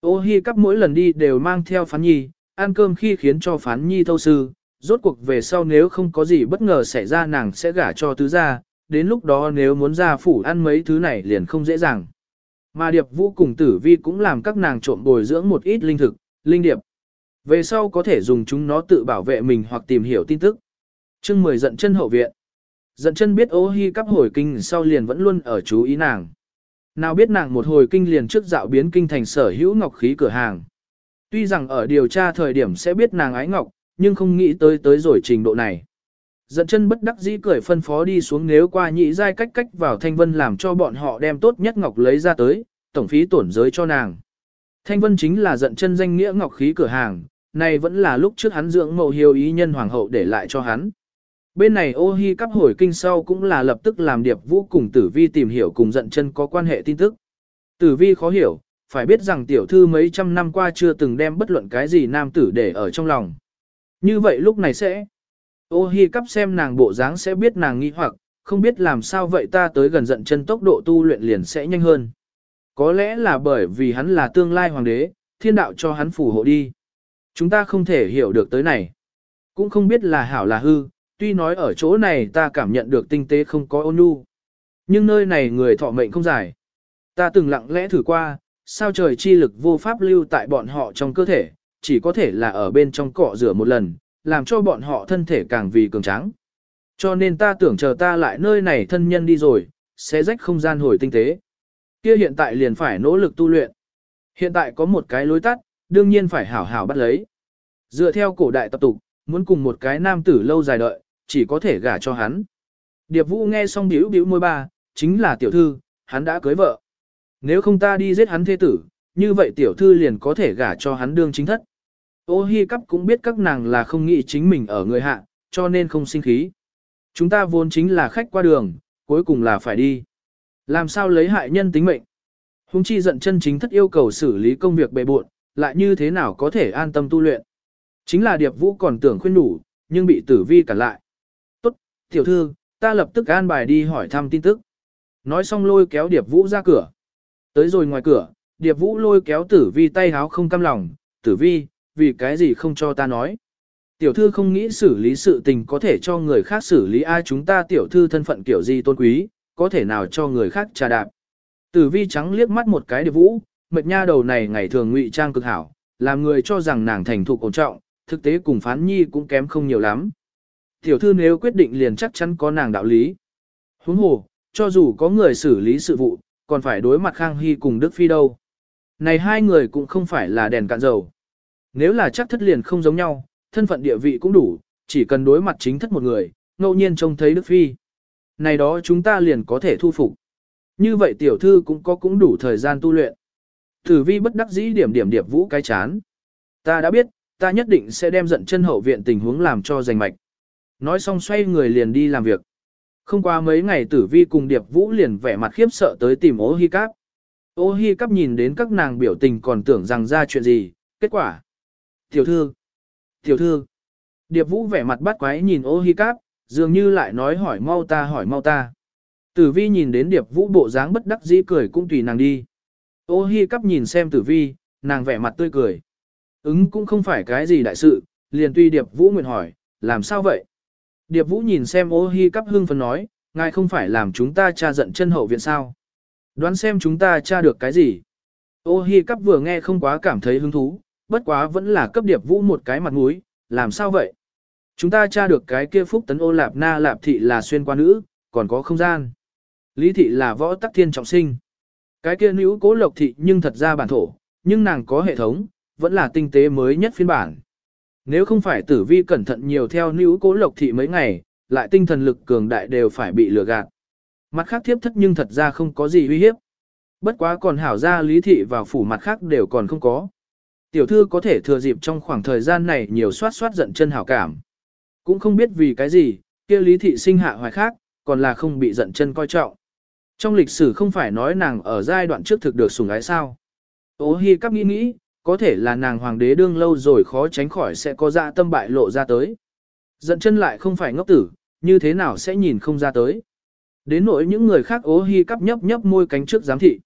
Ô hi cắp mỗi lần đi đều mang theo phán nhi, ăn cơm khi khiến cho phán nhi thâu sư, rốt cuộc về sau nếu không có gì bất ngờ xảy ra nàng sẽ gả cho tứ gia, đến lúc đó nếu muốn ra phủ ăn mấy thứ này liền không dễ dàng. Mà điệp vũ cùng tử vi cũng làm các nàng trộm bồi dưỡng một ít linh thực, linh điệp. Về sau có thể dùng chúng nó tự bảo vệ mình hoặc tìm hiểu tin tức. chương 10 giận chân hậu viện. Giận chân biết ô hi cắp hồi kinh sau liền vẫn luôn ở chú ý nàng. Nào biết nàng một hồi kinh liền trước dạo biến kinh thành sở hữu ngọc khí cửa hàng. Tuy rằng ở điều tra thời điểm sẽ biết nàng ái ngọc, nhưng không nghĩ tới tới rồi trình độ này. Giận chân bất đắc dĩ cười phân phó đi xuống nếu qua nhị giai cách cách vào thanh vân làm cho bọn họ đem tốt nhất ngọc lấy ra tới, tổng phí tổn giới cho nàng. Thanh vân chính là giận chân danh nghĩa ngọc khí cửa hàng, này vẫn là lúc trước hắn dưỡng mộ hiếu ý nhân hoàng hậu để lại cho hắn. Bên này ô hi cắp hồi kinh sau cũng là lập tức làm điệp vũ cùng tử vi tìm hiểu cùng giận chân có quan hệ tin tức. Tử vi khó hiểu, phải biết rằng tiểu thư mấy trăm năm qua chưa từng đem bất luận cái gì nam tử để ở trong lòng. Như vậy lúc này sẽ, ô hi cắp xem nàng bộ dáng sẽ biết nàng nghi hoặc, không biết làm sao vậy ta tới gần giận chân tốc độ tu luyện liền sẽ nhanh hơn. Có lẽ là bởi vì hắn là tương lai hoàng đế, thiên đạo cho hắn phù hộ đi. Chúng ta không thể hiểu được tới này. Cũng không biết là hảo là hư, tuy nói ở chỗ này ta cảm nhận được tinh tế không có ôn nhu. Nhưng nơi này người thọ mệnh không dài. Ta từng lặng lẽ thử qua, sao trời chi lực vô pháp lưu tại bọn họ trong cơ thể, chỉ có thể là ở bên trong cọ rửa một lần, làm cho bọn họ thân thể càng vì cường tráng. Cho nên ta tưởng chờ ta lại nơi này thân nhân đi rồi, sẽ rách không gian hồi tinh tế. Kia hiện tại liền phải nỗ lực tu luyện. Hiện tại có một cái lối tắt, đương nhiên phải hảo hảo bắt lấy. Dựa theo cổ đại tập tục, muốn cùng một cái nam tử lâu dài đợi, chỉ có thể gả cho hắn. Điệp Vũ nghe xong biểu biểu môi ba, chính là tiểu thư, hắn đã cưới vợ. Nếu không ta đi giết hắn thế tử, như vậy tiểu thư liền có thể gả cho hắn đương chính thất. Ô hi cắp cũng biết các nàng là không nghĩ chính mình ở người hạ, cho nên không sinh khí. Chúng ta vốn chính là khách qua đường, cuối cùng là phải đi. Làm sao lấy hại nhân tính mệnh? Hùng chi giận chân chính thất yêu cầu xử lý công việc bề bộn, lại như thế nào có thể an tâm tu luyện. Chính là Điệp Vũ còn tưởng khuyên đủ, nhưng bị tử vi cản lại. Tiểu thư, ta lập tức an bài đi hỏi thăm tin tức. Nói xong lôi kéo Điệp Vũ ra cửa. Tới rồi ngoài cửa, Điệp Vũ lôi kéo tử vi tay háo không cam lòng, tử vi, vì cái gì không cho ta nói. Tiểu thư không nghĩ xử lý sự tình có thể cho người khác xử lý ai chúng ta tiểu thư thân phận kiểu gì tôn quý, có thể nào cho người khác trà đạp. Tử vi trắng liếc mắt một cái Điệp Vũ, mệt nha đầu này ngày thường ngụy trang cực hảo, làm người cho rằng nàng thành thục ổn trọng, thực tế cùng phán nhi cũng kém không nhiều lắm. Tiểu thư nếu quyết định liền chắc chắn có nàng đạo lý. Huống hồ, cho dù có người xử lý sự vụ, còn phải đối mặt Khang Hy cùng Đức Phi đâu. Này hai người cũng không phải là đèn cạn dầu. Nếu là chắc thất liền không giống nhau, thân phận địa vị cũng đủ, chỉ cần đối mặt chính thất một người, ngẫu nhiên trông thấy Đức Phi. Này đó chúng ta liền có thể thu phục. Như vậy tiểu thư cũng có cũng đủ thời gian tu luyện. Tử vi bất đắc dĩ điểm điểm điệp vũ cái chán. Ta đã biết, ta nhất định sẽ đem giận chân hậu viện tình huống làm cho giành mạch. Nói xong xoay người liền đi làm việc. Không qua mấy ngày tử vi cùng điệp vũ liền vẻ mặt khiếp sợ tới tìm ô hi cáp. Ô hi cáp nhìn đến các nàng biểu tình còn tưởng rằng ra chuyện gì, kết quả. Tiểu thư, tiểu thư, điệp vũ vẻ mặt bắt quái nhìn ô hi cáp, dường như lại nói hỏi mau ta hỏi mau ta. Tử vi nhìn đến điệp vũ bộ dáng bất đắc dĩ cười cũng tùy nàng đi. Ô hi cắp nhìn xem tử vi, nàng vẻ mặt tươi cười. Ứng cũng không phải cái gì đại sự, liền tuy điệp vũ nguyện hỏi, làm sao vậy? Điệp vũ nhìn xem ô hi cắp hưng phấn nói, ngài không phải làm chúng ta tra giận chân hậu viện sao? Đoán xem chúng ta tra được cái gì? Ô hi cắp vừa nghe không quá cảm thấy hứng thú, bất quá vẫn là cấp điệp vũ một cái mặt mũi, làm sao vậy? Chúng ta tra được cái kia phúc tấn ô lạp na lạp thị là xuyên qua nữ, còn có không gian. Lý thị là võ tắc thiên trọng sinh. Cái kia nữ cố lộc thị nhưng thật ra bản thổ, nhưng nàng có hệ thống, vẫn là tinh tế mới nhất phiên bản. Nếu không phải tử vi cẩn thận nhiều theo nữ cố lộc thị mấy ngày, lại tinh thần lực cường đại đều phải bị lừa gạt. Mặt khác thiếp thất nhưng thật ra không có gì uy hiếp. Bất quá còn hảo ra lý thị vào phủ mặt khác đều còn không có. Tiểu thư có thể thừa dịp trong khoảng thời gian này nhiều soát soát giận chân hảo cảm. Cũng không biết vì cái gì, kia lý thị sinh hạ hoài khác, còn là không bị giận chân coi trọng. Trong lịch sử không phải nói nàng ở giai đoạn trước thực được sủng ái sao. Ô hi cắp nghĩ nghĩ, có thể là nàng hoàng đế đương lâu rồi khó tránh khỏi sẽ có dạ tâm bại lộ ra tới. Giận chân lại không phải ngốc tử, như thế nào sẽ nhìn không ra tới. Đến nỗi những người khác ố hi cắp nhấp nhấp môi cánh trước giám thị.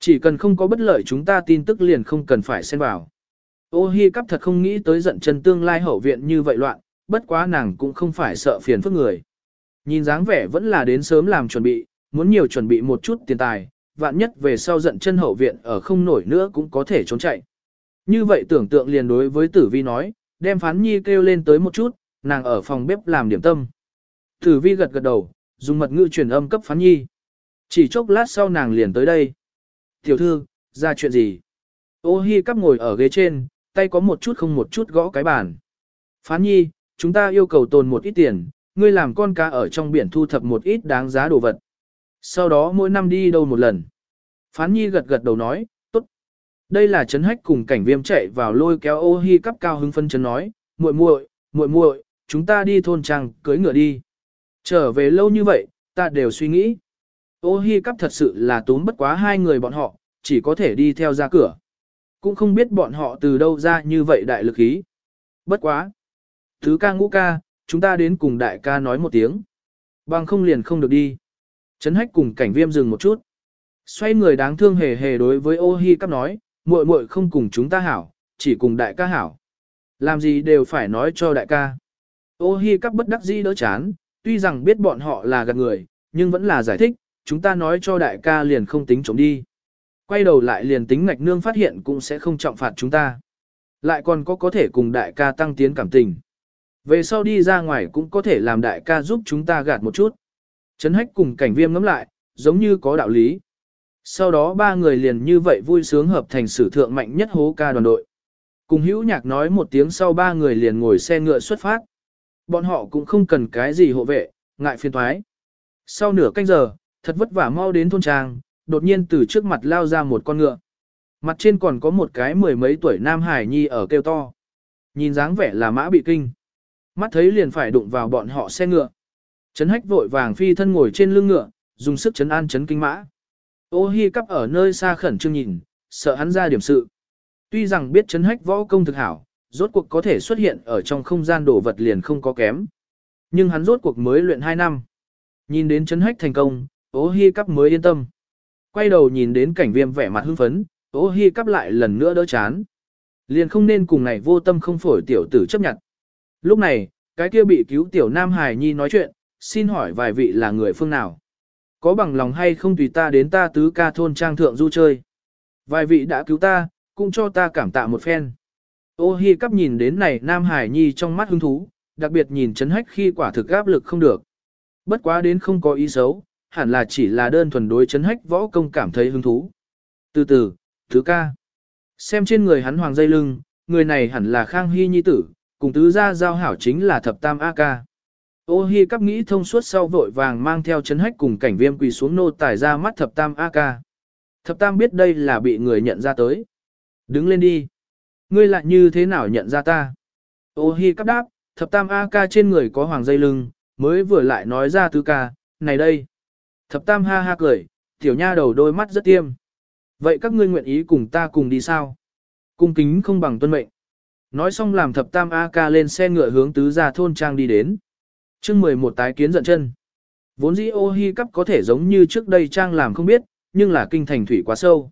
Chỉ cần không có bất lợi chúng ta tin tức liền không cần phải xen vào. Ô hi cắp thật không nghĩ tới giận chân tương lai hậu viện như vậy loạn, bất quá nàng cũng không phải sợ phiền phức người. Nhìn dáng vẻ vẫn là đến sớm làm chuẩn bị, muốn nhiều chuẩn bị một chút tiền tài, vạn nhất về sau giận chân hậu viện ở không nổi nữa cũng có thể trốn chạy. Như vậy tưởng tượng liền đối với tử vi nói, đem phán nhi kêu lên tới một chút, nàng ở phòng bếp làm điểm tâm. Tử vi gật gật đầu, dùng mật ngữ truyền âm cấp phán nhi. Chỉ chốc lát sau nàng liền tới đây. Tiểu thư, ra chuyện gì? Ô hi cắp ngồi ở ghế trên, tay có một chút không một chút gõ cái bàn. Phán nhi, chúng ta yêu cầu tồn một ít tiền, ngươi làm con cá ở trong biển thu thập một ít đáng giá đồ vật. Sau đó mỗi năm đi đâu một lần. Phán nhi gật gật đầu nói. Đây là chấn hách cùng cảnh viêm chạy vào lôi kéo ô hi cắp cao hứng phân chấn nói, muội muội, muội muội, chúng ta đi thôn trang, cưới ngựa đi. Trở về lâu như vậy, ta đều suy nghĩ. Ô hi cắp thật sự là tốn bất quá hai người bọn họ, chỉ có thể đi theo ra cửa. Cũng không biết bọn họ từ đâu ra như vậy đại lực ý. Bất quá. Thứ ca ngũ ca, chúng ta đến cùng đại ca nói một tiếng. Bằng không liền không được đi. Trấn hách cùng cảnh viêm dừng một chút. Xoay người đáng thương hề hề đối với ô hi cắp nói, muội muội không cùng chúng ta hảo, chỉ cùng đại ca hảo. Làm gì đều phải nói cho đại ca. Ô hi các bất đắc dĩ đỡ chán, tuy rằng biết bọn họ là gạt người, nhưng vẫn là giải thích, chúng ta nói cho đại ca liền không tính chống đi. Quay đầu lại liền tính ngạch nương phát hiện cũng sẽ không trọng phạt chúng ta. Lại còn có có thể cùng đại ca tăng tiến cảm tình. Về sau đi ra ngoài cũng có thể làm đại ca giúp chúng ta gạt một chút. Trấn hách cùng cảnh viêm ngắm lại, giống như có đạo lý. Sau đó ba người liền như vậy vui sướng hợp thành sử thượng mạnh nhất hố ca đoàn đội. Cùng hữu nhạc nói một tiếng sau ba người liền ngồi xe ngựa xuất phát. Bọn họ cũng không cần cái gì hộ vệ, ngại phiền thoái. Sau nửa canh giờ, thật vất vả mau đến thôn trang, đột nhiên từ trước mặt lao ra một con ngựa. Mặt trên còn có một cái mười mấy tuổi nam hải nhi ở kêu to. Nhìn dáng vẻ là mã bị kinh. Mắt thấy liền phải đụng vào bọn họ xe ngựa. Trấn hách vội vàng phi thân ngồi trên lưng ngựa, dùng sức chấn an chấn kinh mã. Ô hi cắp ở nơi xa khẩn trương nhìn, sợ hắn ra điểm sự. Tuy rằng biết chấn hách võ công thực hảo, rốt cuộc có thể xuất hiện ở trong không gian đổ vật liền không có kém. Nhưng hắn rốt cuộc mới luyện 2 năm. Nhìn đến chấn hách thành công, ô hi cắp mới yên tâm. Quay đầu nhìn đến cảnh viêm vẻ mặt hưng phấn, ô hi cắp lại lần nữa đỡ chán. Liền không nên cùng này vô tâm không phổi tiểu tử chấp nhận. Lúc này, cái kia bị cứu tiểu nam Hải nhi nói chuyện, xin hỏi vài vị là người phương nào. Có bằng lòng hay không tùy ta đến ta tứ ca thôn trang thượng du chơi. Vài vị đã cứu ta, cũng cho ta cảm tạ một phen. Ô hi cắp nhìn đến này nam hải nhi trong mắt hứng thú, đặc biệt nhìn chấn hách khi quả thực áp lực không được. Bất quá đến không có ý xấu, hẳn là chỉ là đơn thuần đối chấn hách võ công cảm thấy hứng thú. Từ từ, thứ ca. Xem trên người hắn hoàng dây lưng, người này hẳn là Khang Hy Nhi tử, cùng tứ gia giao hảo chính là thập tam A ca. Ô hi cắp nghĩ thông suốt sau vội vàng mang theo chấn hách cùng cảnh viêm quỳ xuống nô tài ra mắt thập tam A ca. Thập tam biết đây là bị người nhận ra tới. Đứng lên đi. Ngươi lại như thế nào nhận ra ta? Ô hi cắp đáp, thập tam A ca trên người có hoàng dây lưng, mới vừa lại nói ra tứ ca, này đây. Thập tam ha ha cười, tiểu nha đầu đôi mắt rất tiêm. Vậy các ngươi nguyện ý cùng ta cùng đi sao? Cung kính không bằng tuân mệnh. Nói xong làm thập tam A ca lên xe ngựa hướng tứ gia thôn trang đi đến chương 11 tái kiến giận chân. Vốn dĩ ô hi cắp có thể giống như trước đây trang làm không biết, nhưng là kinh thành thủy quá sâu.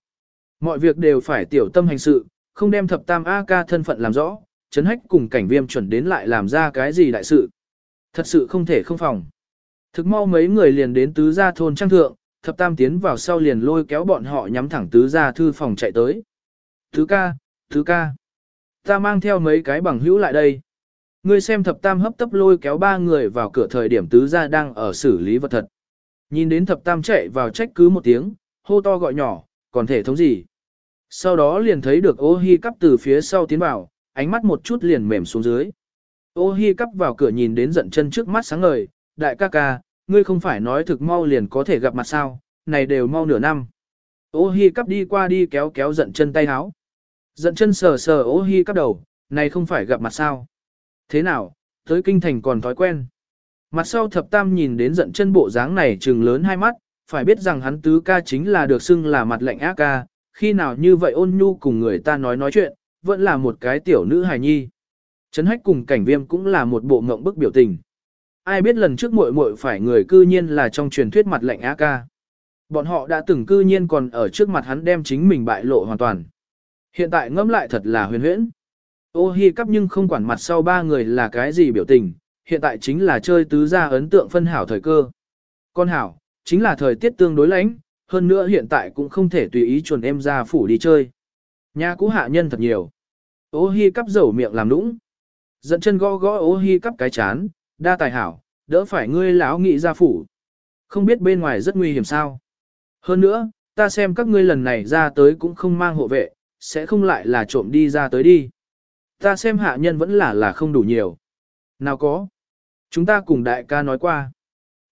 Mọi việc đều phải tiểu tâm hành sự, không đem thập tam A ca thân phận làm rõ, chấn hách cùng cảnh viêm chuẩn đến lại làm ra cái gì đại sự. Thật sự không thể không phòng. Thực mau mấy người liền đến tứ gia thôn trang thượng, thập tam tiến vào sau liền lôi kéo bọn họ nhắm thẳng tứ gia thư phòng chạy tới. Tứ ca, tứ ca. Ta mang theo mấy cái bằng hữu lại đây. Ngươi xem thập tam hấp tấp lôi kéo ba người vào cửa thời điểm tứ gia đang ở xử lý vật thật. Nhìn đến thập tam chạy vào trách cứ một tiếng, hô to gọi nhỏ, còn thể thống gì. Sau đó liền thấy được ô hi cắp từ phía sau tiến vào, ánh mắt một chút liền mềm xuống dưới. Ô hi cắp vào cửa nhìn đến giận chân trước mắt sáng ngời, đại ca ca, ngươi không phải nói thực mau liền có thể gặp mặt sao, này đều mau nửa năm. Ô hi cắp đi qua đi kéo kéo giận chân tay háo. Giận chân sờ sờ ô hi cắp đầu, này không phải gặp mặt sao. Thế nào, tới kinh thành còn thói quen. Mặt sau thập tam nhìn đến giận chân bộ dáng này trừng lớn hai mắt, phải biết rằng hắn tứ ca chính là được xưng là mặt lệnh ác ca, khi nào như vậy ôn nhu cùng người ta nói nói chuyện, vẫn là một cái tiểu nữ hài nhi. Trấn hách cùng cảnh viêm cũng là một bộ ngộng bức biểu tình. ai biết lần trước muội muội phải người cư nhiên là trong truyền thuyết mặt lệnh á ca. Bọn họ đã từng cư nhiên còn ở trước mặt hắn đem chính mình bại lộ hoàn toàn. Hiện tại ngẫm lại thật là huyền huyễn. Ô hi cắp nhưng không quản mặt sau ba người là cái gì biểu tình, hiện tại chính là chơi tứ gia ấn tượng phân hảo thời cơ. Con hảo, chính là thời tiết tương đối lạnh, hơn nữa hiện tại cũng không thể tùy ý chuẩn em ra phủ đi chơi. Nhà cũ hạ nhân thật nhiều. Ô hi cắp dầu miệng làm nũng. Dẫn chân gõ gõ ô hi cắp cái chán, đa tài hảo, đỡ phải ngươi lão nghị ra phủ. Không biết bên ngoài rất nguy hiểm sao. Hơn nữa, ta xem các ngươi lần này ra tới cũng không mang hộ vệ, sẽ không lại là trộm đi ra tới đi. Ta xem hạ nhân vẫn là là không đủ nhiều. Nào có. Chúng ta cùng đại ca nói qua.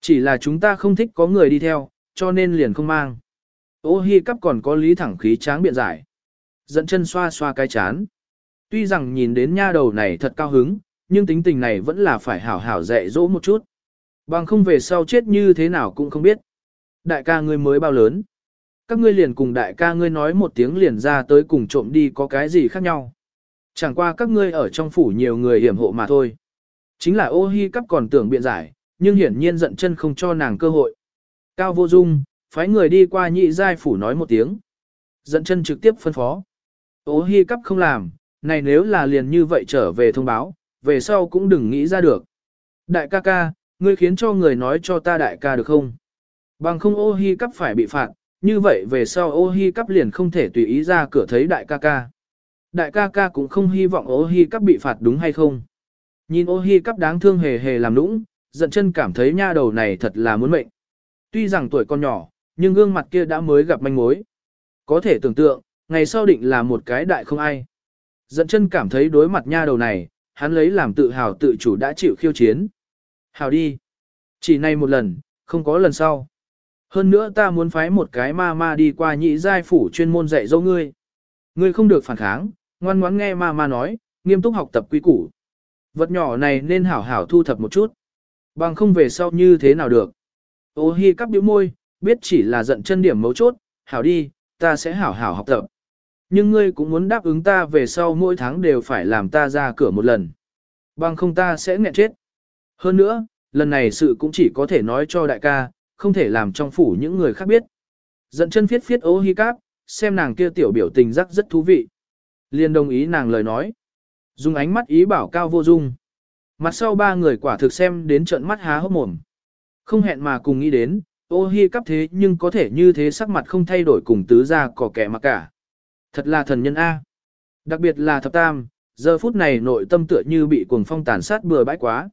Chỉ là chúng ta không thích có người đi theo, cho nên liền không mang. Ô hi cắp còn có lý thẳng khí tráng biện giải. Dẫn chân xoa xoa cái chán. Tuy rằng nhìn đến nha đầu này thật cao hứng, nhưng tính tình này vẫn là phải hảo hảo dạy dỗ một chút. Bằng không về sau chết như thế nào cũng không biết. Đại ca ngươi mới bao lớn. Các ngươi liền cùng đại ca ngươi nói một tiếng liền ra tới cùng trộm đi có cái gì khác nhau. Chẳng qua các ngươi ở trong phủ nhiều người hiểm hộ mà thôi. Chính là ô hi cắp còn tưởng biện giải, nhưng hiển nhiên giận chân không cho nàng cơ hội. Cao vô dung, phái người đi qua nhị giai phủ nói một tiếng. Giận chân trực tiếp phân phó. Ô hi cắp không làm, này nếu là liền như vậy trở về thông báo, về sau cũng đừng nghĩ ra được. Đại ca ca, ngươi khiến cho người nói cho ta đại ca được không? Bằng không ô hi cắp phải bị phạt, như vậy về sau ô hi cắp liền không thể tùy ý ra cửa thấy đại ca ca. Đại ca ca cũng không hy vọng ô hi cắp bị phạt đúng hay không? Nhìn ô hi cắp đáng thương hề hề làm nũng, giận chân cảm thấy nha đầu này thật là muốn mệnh. Tuy rằng tuổi con nhỏ, nhưng gương mặt kia đã mới gặp manh mối. Có thể tưởng tượng, ngày sau định là một cái đại không ai. Giận chân cảm thấy đối mặt nha đầu này, hắn lấy làm tự hào tự chủ đã chịu khiêu chiến. Hào đi. Chỉ này một lần, không có lần sau. Hơn nữa ta muốn phái một cái ma ma đi qua nhị giai phủ chuyên môn dạy dỗ ngươi. Ngươi không được phản kháng, ngoan ngoãn nghe ma ma nói, nghiêm túc học tập quy củ. Vật nhỏ này nên hảo hảo thu thập một chút. Bằng không về sau như thế nào được. Ô hi cắp biểu môi, biết chỉ là giận chân điểm mấu chốt, hảo đi, ta sẽ hảo hảo học tập. Nhưng ngươi cũng muốn đáp ứng ta về sau mỗi tháng đều phải làm ta ra cửa một lần. Bằng không ta sẽ nghẹn chết. Hơn nữa, lần này sự cũng chỉ có thể nói cho đại ca, không thể làm trong phủ những người khác biết. Giận chân phiết phiết ô hi cáp, xem nàng kia tiểu biểu tình rắc rất thú vị. Liên đồng ý nàng lời nói. Dùng ánh mắt ý bảo cao vô dung. Mặt sau ba người quả thực xem đến trận mắt há hốc mồm. Không hẹn mà cùng nghĩ đến, ô hi cắp thế nhưng có thể như thế sắc mặt không thay đổi cùng tứ gia có kẻ mà cả. Thật là thần nhân A. Đặc biệt là thập tam, giờ phút này nội tâm tựa như bị cuồng phong tàn sát bừa bãi quá.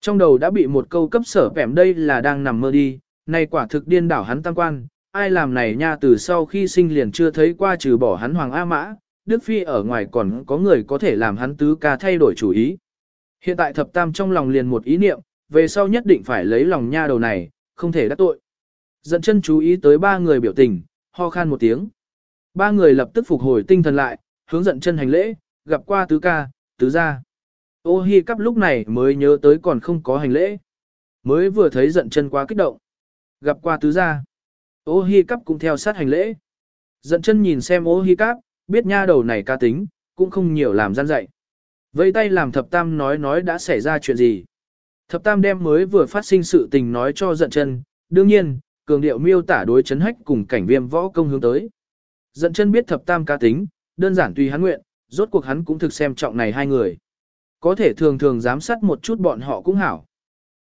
Trong đầu đã bị một câu cấp sở vẻm đây là đang nằm mơ đi, này quả thực điên đảo hắn tam quan, ai làm này nha từ sau khi sinh liền chưa thấy qua trừ bỏ hắn Hoàng A Mã, Đức Phi ở ngoài còn có người có thể làm hắn tứ ca thay đổi chủ ý. Hiện tại thập tam trong lòng liền một ý niệm, về sau nhất định phải lấy lòng nha đầu này, không thể đắc tội. Dẫn chân chú ý tới ba người biểu tình, ho khan một tiếng. Ba người lập tức phục hồi tinh thần lại, hướng dẫn chân hành lễ, gặp qua tứ ca, tứ gia. Ô hi cắp lúc này mới nhớ tới còn không có hành lễ. Mới vừa thấy giận chân quá kích động. Gặp qua tứ gia. Ô hi cắp cũng theo sát hành lễ. Giận chân nhìn xem ô hi cắp, biết nha đầu này ca tính, cũng không nhiều làm gian dạy. Vây tay làm thập tam nói nói đã xảy ra chuyện gì. Thập tam đem mới vừa phát sinh sự tình nói cho giận chân, đương nhiên, cường điệu miêu tả đối chấn hách cùng cảnh viêm võ công hướng tới. Giận chân biết thập tam ca tính, đơn giản tùy hắn nguyện, rốt cuộc hắn cũng thực xem trọng này hai người. Có thể thường thường giám sát một chút bọn họ cũng hảo.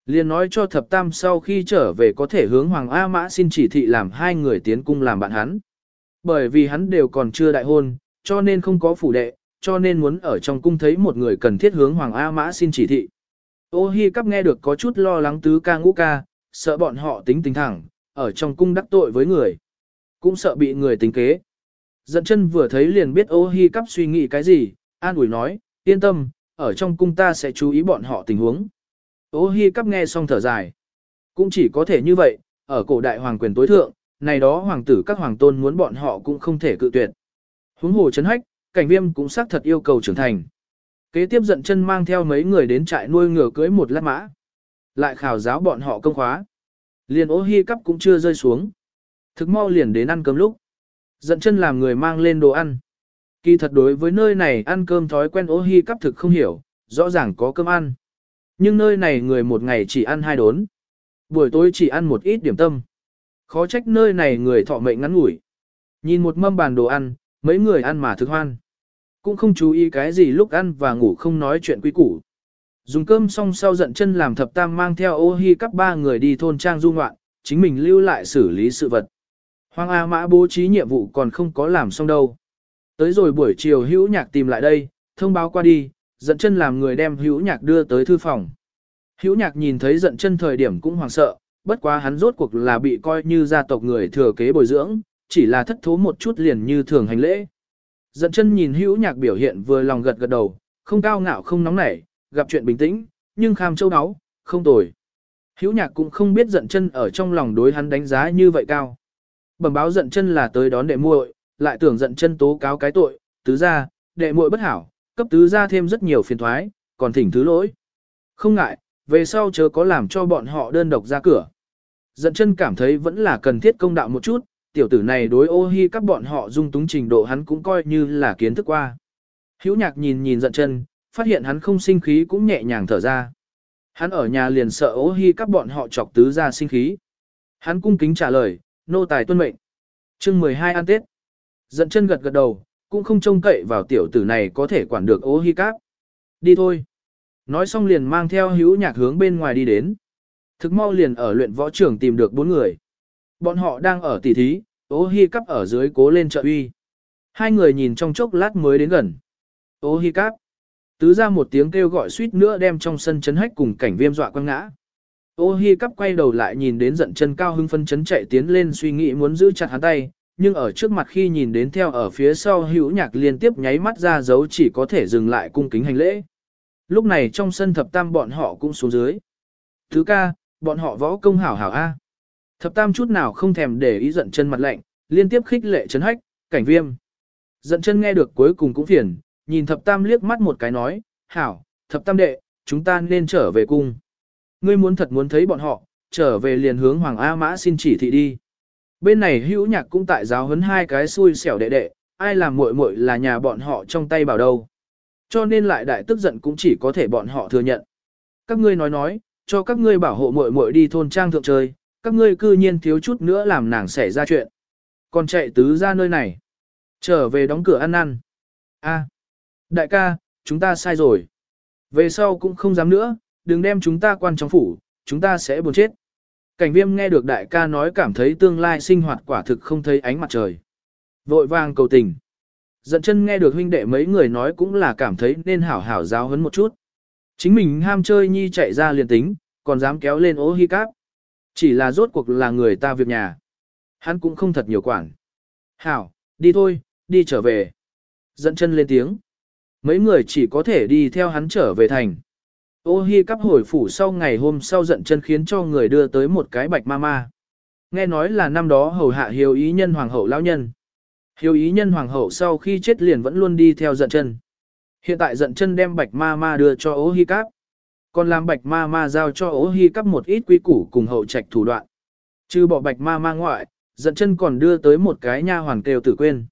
Liên nói cho thập tam sau khi trở về có thể hướng Hoàng A Mã xin chỉ thị làm hai người tiến cung làm bạn hắn. Bởi vì hắn đều còn chưa đại hôn, cho nên không có phủ đệ, cho nên muốn ở trong cung thấy một người cần thiết hướng Hoàng A Mã xin chỉ thị. Ô Hi cắp nghe được có chút lo lắng tứ ca ngũ ca, sợ bọn họ tính tình thẳng, ở trong cung đắc tội với người. Cũng sợ bị người tính kế. Dẫn chân vừa thấy liền biết ô Hi cắp suy nghĩ cái gì, an ủi nói, yên tâm, ở trong cung ta sẽ chú ý bọn họ tình huống. Ô Hi cắp nghe xong thở dài. Cũng chỉ có thể như vậy, ở cổ đại hoàng quyền tối thượng, này đó hoàng tử các hoàng tôn muốn bọn họ cũng không thể cự tuyệt. Huống hồ chấn hách, cảnh viêm cũng xác thật yêu cầu trưởng thành. Kế tiếp giận chân mang theo mấy người đến trại nuôi ngựa cưới một lát mã. Lại khảo giáo bọn họ công khóa. Liền ô hi cắp cũng chưa rơi xuống. Thực mau liền đến ăn cơm lúc. Giận chân làm người mang lên đồ ăn. Kỳ thật đối với nơi này ăn cơm thói quen ô hi cắp thực không hiểu, rõ ràng có cơm ăn. Nhưng nơi này người một ngày chỉ ăn hai đốn. Buổi tối chỉ ăn một ít điểm tâm. Khó trách nơi này người thọ mệnh ngắn ngủi. Nhìn một mâm bàn đồ ăn, mấy người ăn mà thực hoan. Cũng không chú ý cái gì lúc ăn và ngủ không nói chuyện quý củ. Dùng cơm xong sau giận chân làm thập tam mang theo ô hi các ba người đi thôn trang du ngoạn, chính mình lưu lại xử lý sự vật. Hoàng A Mã bố trí nhiệm vụ còn không có làm xong đâu. Tới rồi buổi chiều hữu nhạc tìm lại đây, thông báo qua đi, giận chân làm người đem hữu nhạc đưa tới thư phòng. Hữu nhạc nhìn thấy giận chân thời điểm cũng hoảng sợ, bất quá hắn rốt cuộc là bị coi như gia tộc người thừa kế bồi dưỡng, chỉ là thất thố một chút liền như thường hành lễ. Dận chân nhìn hữu nhạc biểu hiện vừa lòng gật gật đầu, không cao ngạo không nóng nảy, gặp chuyện bình tĩnh, nhưng kham châu áo, không tồi. Hữu nhạc cũng không biết giận chân ở trong lòng đối hắn đánh giá như vậy cao. Bẩm báo giận chân là tới đón đệ muội, lại tưởng giận chân tố cáo cái tội, tứ ra, đệ muội bất hảo, cấp tứ ra thêm rất nhiều phiền thoái, còn thỉnh thứ lỗi. Không ngại, về sau chớ có làm cho bọn họ đơn độc ra cửa. Dận chân cảm thấy vẫn là cần thiết công đạo một chút, tiểu tử này đối ô hi các bọn họ dung túng trình độ hắn cũng coi như là kiến thức qua. Hữu nhạc nhìn nhìn Dận chân, phát hiện hắn không sinh khí cũng nhẹ nhàng thở ra. Hắn ở nhà liền sợ ô hi các bọn họ chọc tứ ra sinh khí. Hắn cung kính trả lời, nô tài tuân mệnh. chương 12 ăn Tết. Dận chân gật gật đầu, cũng không trông cậy vào tiểu tử này có thể quản được ô hi các. Đi thôi. Nói xong liền mang theo hữu nhạc hướng bên ngoài đi đến. Thực mau liền ở luyện võ trưởng tìm được bốn người. Bọn họ đang ở tỉ thí, ô hi cắp ở dưới cố lên trợ uy. Hai người nhìn trong chốc lát mới đến gần. Ô hi cắp. Tứ ra một tiếng kêu gọi suýt nữa đem trong sân chấn hách cùng cảnh viêm dọa quăng ngã. Ô hi cắp quay đầu lại nhìn đến giận chân cao hưng phân chấn chạy tiến lên suy nghĩ muốn giữ chặt hắn tay, nhưng ở trước mặt khi nhìn đến theo ở phía sau hữu nhạc liên tiếp nháy mắt ra dấu chỉ có thể dừng lại cung kính hành lễ. Lúc này trong sân thập tam bọn họ cũng xuống dưới. Thứ ca, bọn họ võ công hảo hảo A. Thập tam chút nào không thèm để ý giận chân mặt lạnh, liên tiếp khích lệ chấn hách, cảnh viêm. Giận chân nghe được cuối cùng cũng phiền, nhìn thập tam liếc mắt một cái nói, hảo, thập tam đệ, chúng ta nên trở về cung. Ngươi muốn thật muốn thấy bọn họ, trở về liền hướng Hoàng A Mã xin chỉ thị đi. Bên này hữu nhạc cũng tại giáo huấn hai cái xui xẻo đệ đệ, ai làm muội muội là nhà bọn họ trong tay bảo đâu. Cho nên lại đại tức giận cũng chỉ có thể bọn họ thừa nhận. Các ngươi nói nói, cho các ngươi bảo hộ muội muội đi thôn trang thượng chơi, các ngươi cư nhiên thiếu chút nữa làm nàng xảy ra chuyện. Còn chạy tứ ra nơi này. Trở về đóng cửa ăn ăn. a đại ca, chúng ta sai rồi. Về sau cũng không dám nữa, đừng đem chúng ta quan trong phủ, chúng ta sẽ buồn chết. Cảnh viêm nghe được đại ca nói cảm thấy tương lai sinh hoạt quả thực không thấy ánh mặt trời. Vội vàng cầu tình. Giận chân nghe được huynh đệ mấy người nói cũng là cảm thấy nên hảo hảo giáo hấn một chút. Chính mình ham chơi nhi chạy ra liền tính, còn dám kéo lên ố hi cáp. Chỉ là rốt cuộc là người ta việc nhà. Hắn cũng không thật nhiều quản. Hảo, đi thôi, đi trở về. Dẫn chân lên tiếng. Mấy người chỉ có thể đi theo hắn trở về thành. Ô hi cắp hồi phủ sau ngày hôm sau giận chân khiến cho người đưa tới một cái bạch ma ma. Nghe nói là năm đó hầu hạ hiếu ý nhân hoàng hậu lão nhân. Hiếu ý nhân hoàng hậu sau khi chết liền vẫn luôn đi theo giận chân. Hiện tại giận chân đem bạch ma ma đưa cho ố hi cáp. Còn làm bạch ma ma giao cho ố hi cáp một ít quy củ cùng hậu trạch thủ đoạn. Trừ bỏ bạch ma ma ngoại, giận chân còn đưa tới một cái nha hoàng kêu tử quên.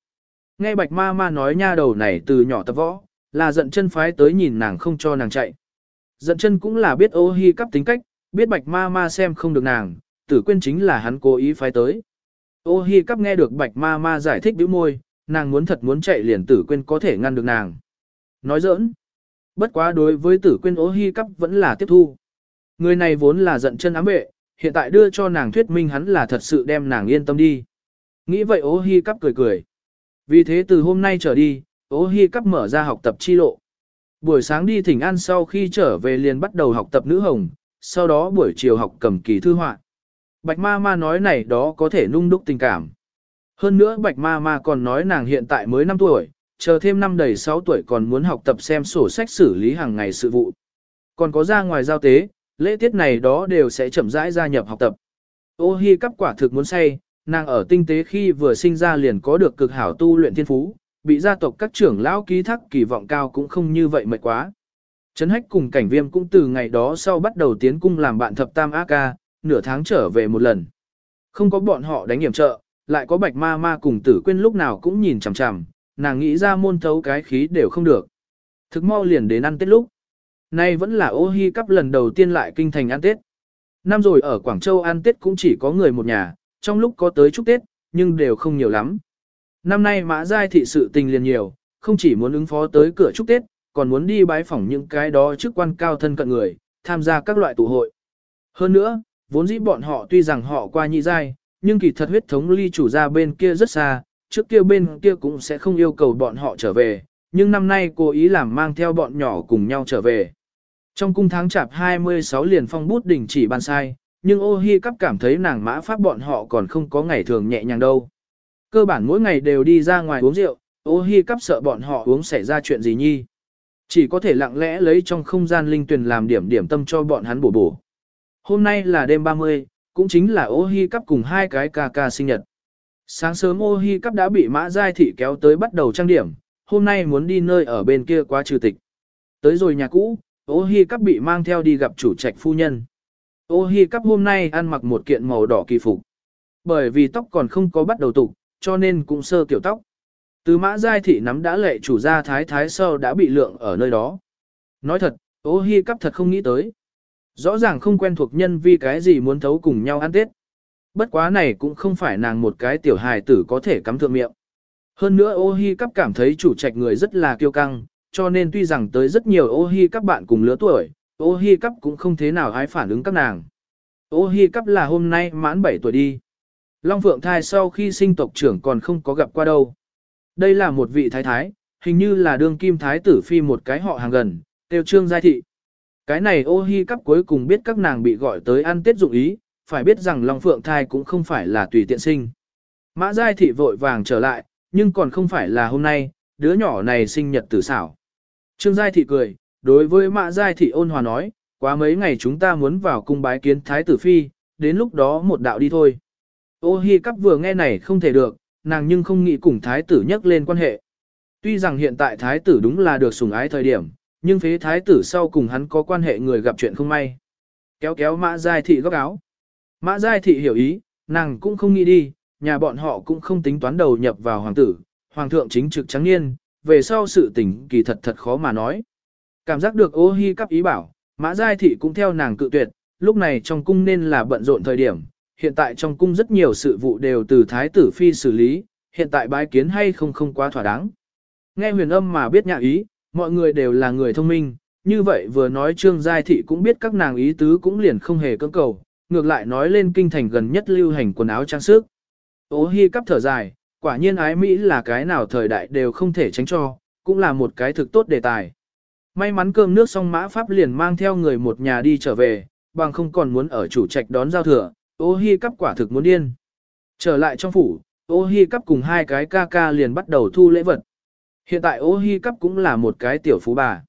Nghe bạch ma ma nói nha đầu này từ nhỏ tập võ, là giận chân phái tới nhìn nàng không cho nàng chạy. Giận chân cũng là biết ô hi cắp tính cách, biết bạch ma ma xem không được nàng, tử quên chính là hắn cố ý phái tới. Ô hi cắp nghe được bạch ma ma giải thích bĩu môi, nàng muốn thật muốn chạy liền tử quên có thể ngăn được nàng. Nói giỡn. Bất quá đối với tử quên ô hi cắp vẫn là tiếp thu. Người này vốn là giận chân ám vệ, hiện tại đưa cho nàng thuyết minh hắn là thật sự đem nàng yên tâm đi. Nghĩ vậy ô hi cắp cười cười. Vì thế từ hôm nay trở đi, ô hi cắp mở ra học tập chi lộ. Buổi sáng đi thỉnh an sau khi trở về liền bắt đầu học tập nữ hồng, sau đó buổi chiều học cầm kỳ thư họa. Bạch ma ma nói này đó có thể nung đúc tình cảm. Hơn nữa bạch ma ma còn nói nàng hiện tại mới 5 tuổi, chờ thêm năm đầy 6 tuổi còn muốn học tập xem sổ sách xử lý hàng ngày sự vụ. Còn có ra ngoài giao tế, lễ tiết này đó đều sẽ chậm rãi gia nhập học tập. Ô hi cắp quả thực muốn say, nàng ở tinh tế khi vừa sinh ra liền có được cực hảo tu luyện thiên phú, bị gia tộc các trưởng lão ký thác kỳ vọng cao cũng không như vậy mệt quá. Trấn hách cùng cảnh viêm cũng từ ngày đó sau bắt đầu tiến cung làm bạn thập tam A-ca, nửa tháng trở về một lần. Không có bọn họ đánh hiểm trợ, lại có bạch ma ma cùng tử quên lúc nào cũng nhìn chằm chằm, nàng nghĩ ra môn thấu cái khí đều không được. Thực mau liền đến ăn tết lúc. Nay vẫn là ô hi cắp lần đầu tiên lại kinh thành ăn Tết. Năm rồi ở Quảng Châu ăn Tết cũng chỉ có người một nhà, trong lúc có tới chúc Tết, nhưng đều không nhiều lắm. Năm nay mã giai thị sự tình liền nhiều, không chỉ muốn ứng phó tới cửa chúc Tết, còn muốn đi bái phỏng những cái đó chức quan cao thân cận người, tham gia các loại tụ hội. Hơn nữa, vốn dĩ bọn họ tuy rằng họ qua nhị giai, nhưng kỳ thật huyết thống ly chủ ra bên kia rất xa, trước kia bên kia cũng sẽ không yêu cầu bọn họ trở về, nhưng năm nay cố ý làm mang theo bọn nhỏ cùng nhau trở về. Trong cung tháng chạp 26 liền phong bút đỉnh chỉ ban sai, nhưng ô hi cắp cảm thấy nàng mã pháp bọn họ còn không có ngày thường nhẹ nhàng đâu. Cơ bản mỗi ngày đều đi ra ngoài uống rượu, ô hi cắp sợ bọn họ uống xảy ra chuyện gì nhi. Chỉ có thể lặng lẽ lấy trong không gian linh tuyển làm điểm điểm tâm cho bọn hắn bổ bổ. Hôm nay là đêm 30, cũng chính là ô hi cắp cùng hai cái ca ca sinh nhật. Sáng sớm ô hi cắp đã bị mã giai thị kéo tới bắt đầu trang điểm, hôm nay muốn đi nơi ở bên kia qua trừ tịch. Tới rồi nhà cũ, ô hi cắp bị mang theo đi gặp chủ trạch phu nhân. Ô hi cắp hôm nay ăn mặc một kiện màu đỏ kỳ phục. Bởi vì tóc còn không có bắt đầu tục, cho nên cũng sơ kiểu tóc. Từ mã giai thị nắm đã lệ chủ gia thái thái sơ đã bị lượng ở nơi đó. Nói thật, ô hi cắp thật không nghĩ tới. Rõ ràng không quen thuộc nhân vì cái gì muốn thấu cùng nhau ăn tết. Bất quá này cũng không phải nàng một cái tiểu hài tử có thể cắm thượng miệng. Hơn nữa ô hi cắp cảm thấy chủ trạch người rất là kiêu căng, cho nên tuy rằng tới rất nhiều ô hi các bạn cùng lứa tuổi, ô hi cắp cũng không thế nào ai phản ứng các nàng. Ô hi cắp là hôm nay mãn 7 tuổi đi. Long Phượng thai sau khi sinh tộc trưởng còn không có gặp qua đâu. Đây là một vị thái thái, hình như là đương kim thái tử phi một cái họ hàng gần, tiêu trương giai thị. Cái này ô hi cắp cuối cùng biết các nàng bị gọi tới ăn tết dụng ý, phải biết rằng Long Phượng thai cũng không phải là tùy tiện sinh. Mã giai thị vội vàng trở lại, nhưng còn không phải là hôm nay, đứa nhỏ này sinh nhật tử xảo. Trương giai thị cười, đối với mã giai thị ôn hòa nói, quá mấy ngày chúng ta muốn vào cung bái kiến thái tử phi, đến lúc đó một đạo đi thôi. Ô hi cắp vừa nghe này không thể được, nàng nhưng không nghĩ cùng thái tử nhắc lên quan hệ. Tuy rằng hiện tại thái tử đúng là được sủng ái thời điểm, nhưng phế thái tử sau cùng hắn có quan hệ người gặp chuyện không may. Kéo kéo mã giai thị góc áo. Mã giai thị hiểu ý, nàng cũng không nghĩ đi, nhà bọn họ cũng không tính toán đầu nhập vào hoàng tử, hoàng thượng chính trực trắng niên, về sau sự tình kỳ thật thật khó mà nói. Cảm giác được ô hi cắp ý bảo, mã giai thị cũng theo nàng cự tuyệt, lúc này trong cung nên là bận rộn thời điểm, hiện tại trong cung rất nhiều sự vụ đều từ thái tử phi xử lý, hiện tại bái kiến hay không không quá thỏa đáng. Nghe huyền âm mà biết nhạc ý, mọi người đều là người thông minh, như vậy vừa nói trương giai thị cũng biết các nàng ý tứ cũng liền không hề cưỡng cầu, ngược lại nói lên kinh thành gần nhất lưu hành quần áo trang sức. Ô hi cắp thở dài, quả nhiên ái Mỹ là cái nào thời đại đều không thể tránh cho, cũng là một cái thực tốt đề tài. May mắn cơm nước xong mã pháp liền mang theo người một nhà đi trở về, bằng không còn muốn ở chủ trạch đón giao thừa, ô hi cắp quả thực muốn điên. Trở lại trong phủ, ô hi cắp cùng hai cái ca ca liền bắt đầu thu lễ vật. Hiện tại ô hi cắp cũng là một cái tiểu phú bà.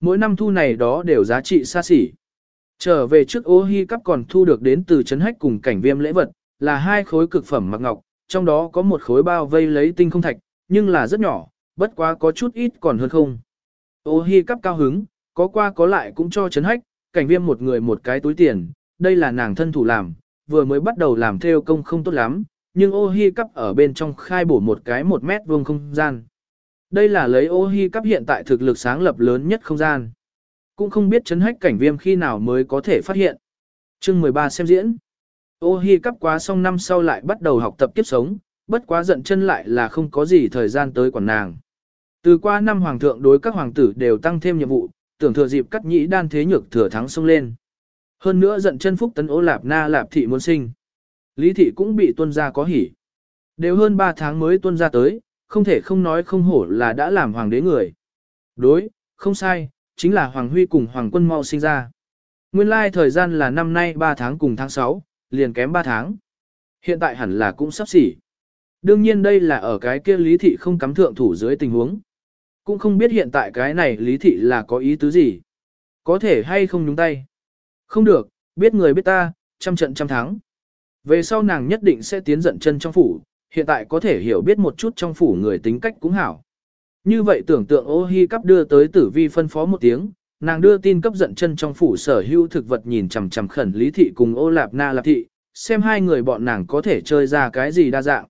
Mỗi năm thu này đó đều giá trị xa xỉ. Trở về trước ô hi cắp còn thu được đến từ chấn hách cùng cảnh viêm lễ vật, là hai khối cực phẩm mặc ngọc, trong đó có một khối bao vây lấy tinh không thạch, nhưng là rất nhỏ, bất quá có chút ít còn hơn không. Ô hi cắp cao hứng, có qua có lại cũng cho chấn hách, cảnh viêm một người một cái túi tiền, đây là nàng thân thủ làm, vừa mới bắt đầu làm theo công không tốt lắm, nhưng ô hi cắp ở bên trong khai bổ một cái một mét vuông không gian. Đây là lấy ô hi cắp hiện tại thực lực sáng lập lớn nhất không gian. Cũng không biết chấn hách cảnh viêm khi nào mới có thể phát hiện. Chương 13 xem diễn. Ô hi cắp quá xong năm sau lại bắt đầu học tập kiếp sống, bất quá giận chân lại là không có gì thời gian tới quản nàng. Từ qua năm hoàng thượng đối các hoàng tử đều tăng thêm nhiệm vụ, tưởng thừa dịp cắt nhĩ đan thế nhược thừa thắng xông lên. Hơn nữa giận chân phúc tấn ô lạp na lạp thị muốn sinh. Lý thị cũng bị tuân gia có hỉ. Đều hơn 3 tháng mới tuân gia tới, không thể không nói không hổ là đã làm hoàng đế người. Đối, không sai, chính là Hoàng Huy cùng Hoàng quân mau sinh ra. Nguyên lai thời gian là năm nay 3 tháng cùng tháng 6, liền kém 3 tháng. Hiện tại hẳn là cũng sắp xỉ. Đương nhiên đây là ở cái kia lý thị không cắm thượng thủ dưới tình huống. Cũng không biết hiện tại cái này lý thị là có ý tứ gì. Có thể hay không nhúng tay. Không được, biết người biết ta, trăm trận trăm thắng. Về sau nàng nhất định sẽ tiến giận chân trong phủ, hiện tại có thể hiểu biết một chút trong phủ người tính cách cũng hảo. Như vậy tưởng tượng ô hi cắp đưa tới tử vi phân phó một tiếng, nàng đưa tin cấp giận chân trong phủ sở hữu thực vật nhìn chằm chằm khẩn lý thị cùng ô lạp na lạp thị, xem hai người bọn nàng có thể chơi ra cái gì đa dạng.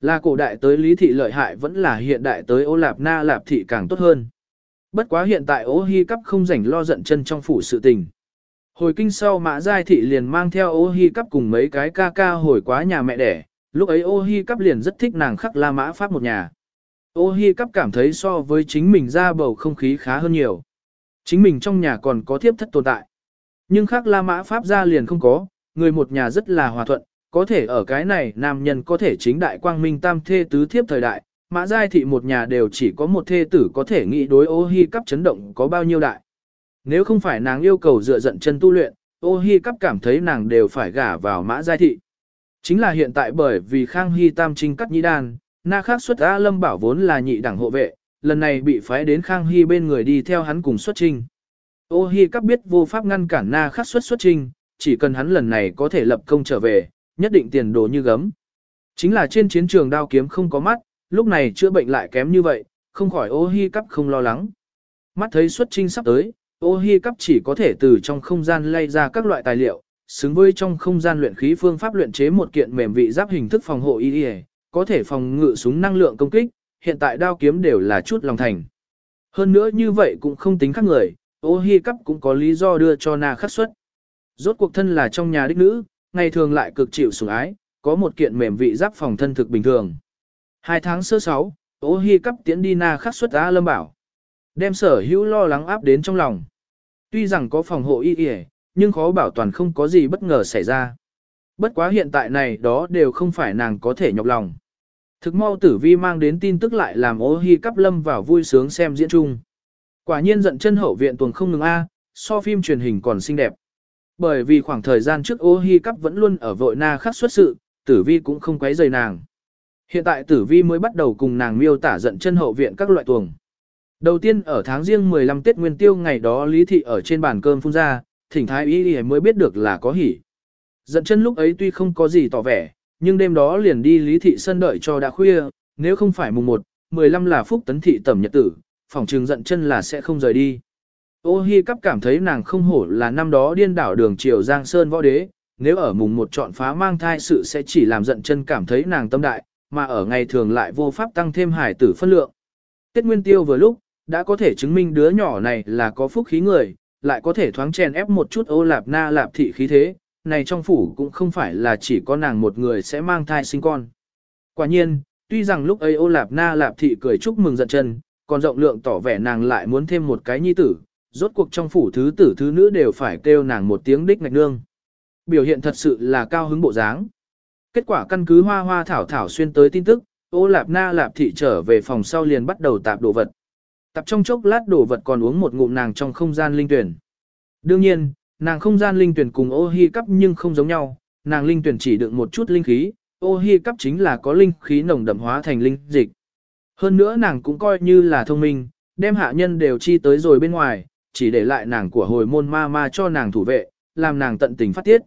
Là cổ đại tới lý thị lợi hại vẫn là hiện đại tới ô lạp na lạp thị càng tốt hơn. Bất quá hiện tại ô hi cắp không rảnh lo giận chân trong phủ sự tình. Hồi kinh sau mã giai thị liền mang theo ô hi cắp cùng mấy cái ca ca hồi quá nhà mẹ đẻ, lúc ấy ô hi cắp liền rất thích nàng khắc la mã pháp một nhà. Ô hi cắp cảm thấy so với chính mình ra bầu không khí khá hơn nhiều. Chính mình trong nhà còn có thiếp thất tồn tại. Nhưng khắc la mã pháp ra liền không có, người một nhà rất là hòa thuận, có thể ở cái này nam nhân có thể chính đại quang minh tam thê tứ thiếp thời đại, mã giai thị một nhà đều chỉ có một thê tử có thể nghĩ đối ô hi cắp chấn động có bao nhiêu đại. Nếu không phải nàng yêu cầu dựa dận chân tu luyện, ô hi cắp cảm thấy nàng đều phải gả vào mã giai thị. Chính là hiện tại bởi vì Khang Hy Tam Trinh cắt nhĩ đan, na khác xuất A Lâm Bảo vốn là nhị đẳng hộ vệ, lần này bị phái đến Khang Hy bên người đi theo hắn cùng xuất trinh. Ô Hy cắp biết vô pháp ngăn cản na khắc xuất xuất trinh, chỉ cần hắn lần này có thể lập công trở về, nhất định tiền đồ như gấm. Chính là trên chiến trường đao kiếm không có mắt, lúc này chữa bệnh lại kém như vậy, không khỏi ô hi cắp không lo lắng. Mắt thấy xuất trinh sắp tới, ô hi cắp chỉ có thể từ trong không gian lay ra các loại tài liệu, xứng với trong không gian luyện khí phương pháp luyện chế một kiện mềm vị giáp hình thức phòng hộ y có thể phòng ngự súng năng lượng công kích, hiện tại đao kiếm đều là chút lòng thành. Hơn nữa như vậy cũng không tính khác người, ô hi cắp cũng có lý do đưa cho na khắc xuất. Rốt cuộc thân là trong nhà đích nữ, ngày thường lại cực chịu sủng ái, có một kiện mềm vị giáp phòng thân thực bình thường. Hai tháng sơ sáu, ô hi cắp tiễn đi na khắc xuất á Lâm Bảo. Đem sở hữu lo lắng áp đến trong lòng. Tuy rằng có phòng hộ y y, nhưng khó bảo toàn không có gì bất ngờ xảy ra. Bất quá hiện tại này đó đều không phải nàng có thể nhọc lòng. Thực mau tử vi mang đến tin tức lại làm ô hi cắp lâm vào vui sướng xem diễn chung. Quả nhiên giận chân hậu viện tuần không ngừng A, so phim truyền hình còn xinh đẹp. Bởi vì khoảng thời gian trước ô hi cắp vẫn luôn ở vội na khắc xuất sự, tử vi cũng không quấy rầy nàng. Hiện tại tử vi mới bắt đầu cùng nàng miêu tả giận chân hậu viện các loại tuồng. Đầu tiên ở tháng riêng 15 Tết Nguyên Tiêu ngày đó Lý Thị ở trên bàn cơm phun ra, thỉnh thái y mới biết được là có hỉ. Dận chân lúc ấy tuy không có gì tỏ vẻ, nhưng đêm đó liền đi Lý Thị sân đợi cho đã khuya, nếu không phải mùng 1, 15 là phúc tấn thị tẩm nhật tử, phòng trường giận chân là sẽ không rời đi. Ô Hi cắp cảm thấy nàng không hổ là năm đó điên đảo đường triều Giang Sơn võ đế, nếu ở mùng một chọn phá mang thai sự sẽ chỉ làm giận chân cảm thấy nàng tâm đại, mà ở ngày thường lại vô pháp tăng thêm hải tử phân lượng. Tết Nguyên Tiêu vừa lúc, đã có thể chứng minh đứa nhỏ này là có phúc khí người, lại có thể thoáng chèn ép một chút ô lạp na lạp thị khí thế, này trong phủ cũng không phải là chỉ có nàng một người sẽ mang thai sinh con. Quả nhiên, tuy rằng lúc ấy ô lạp na lạp thị cười chúc mừng giận chân, còn rộng lượng tỏ vẻ nàng lại muốn thêm một cái nhi tử, rốt cuộc trong phủ thứ tử thứ nữ đều phải kêu nàng một tiếng đích ngạch nương. Biểu hiện thật sự là cao hứng bộ dáng. Kết quả căn cứ hoa hoa thảo thảo xuyên tới tin tức, ô lạp na lạp thị trở về phòng sau liền bắt đầu tạp đồ vật. Tập trong chốc lát đổ vật còn uống một ngụm nàng trong không gian linh tuyển. Đương nhiên, nàng không gian linh tuyển cùng ô hi cắp nhưng không giống nhau, nàng linh tuyển chỉ đựng một chút linh khí, ô hi cắp chính là có linh khí nồng đậm hóa thành linh dịch. Hơn nữa nàng cũng coi như là thông minh, đem hạ nhân đều chi tới rồi bên ngoài, chỉ để lại nàng của hồi môn ma ma cho nàng thủ vệ, làm nàng tận tình phát tiết.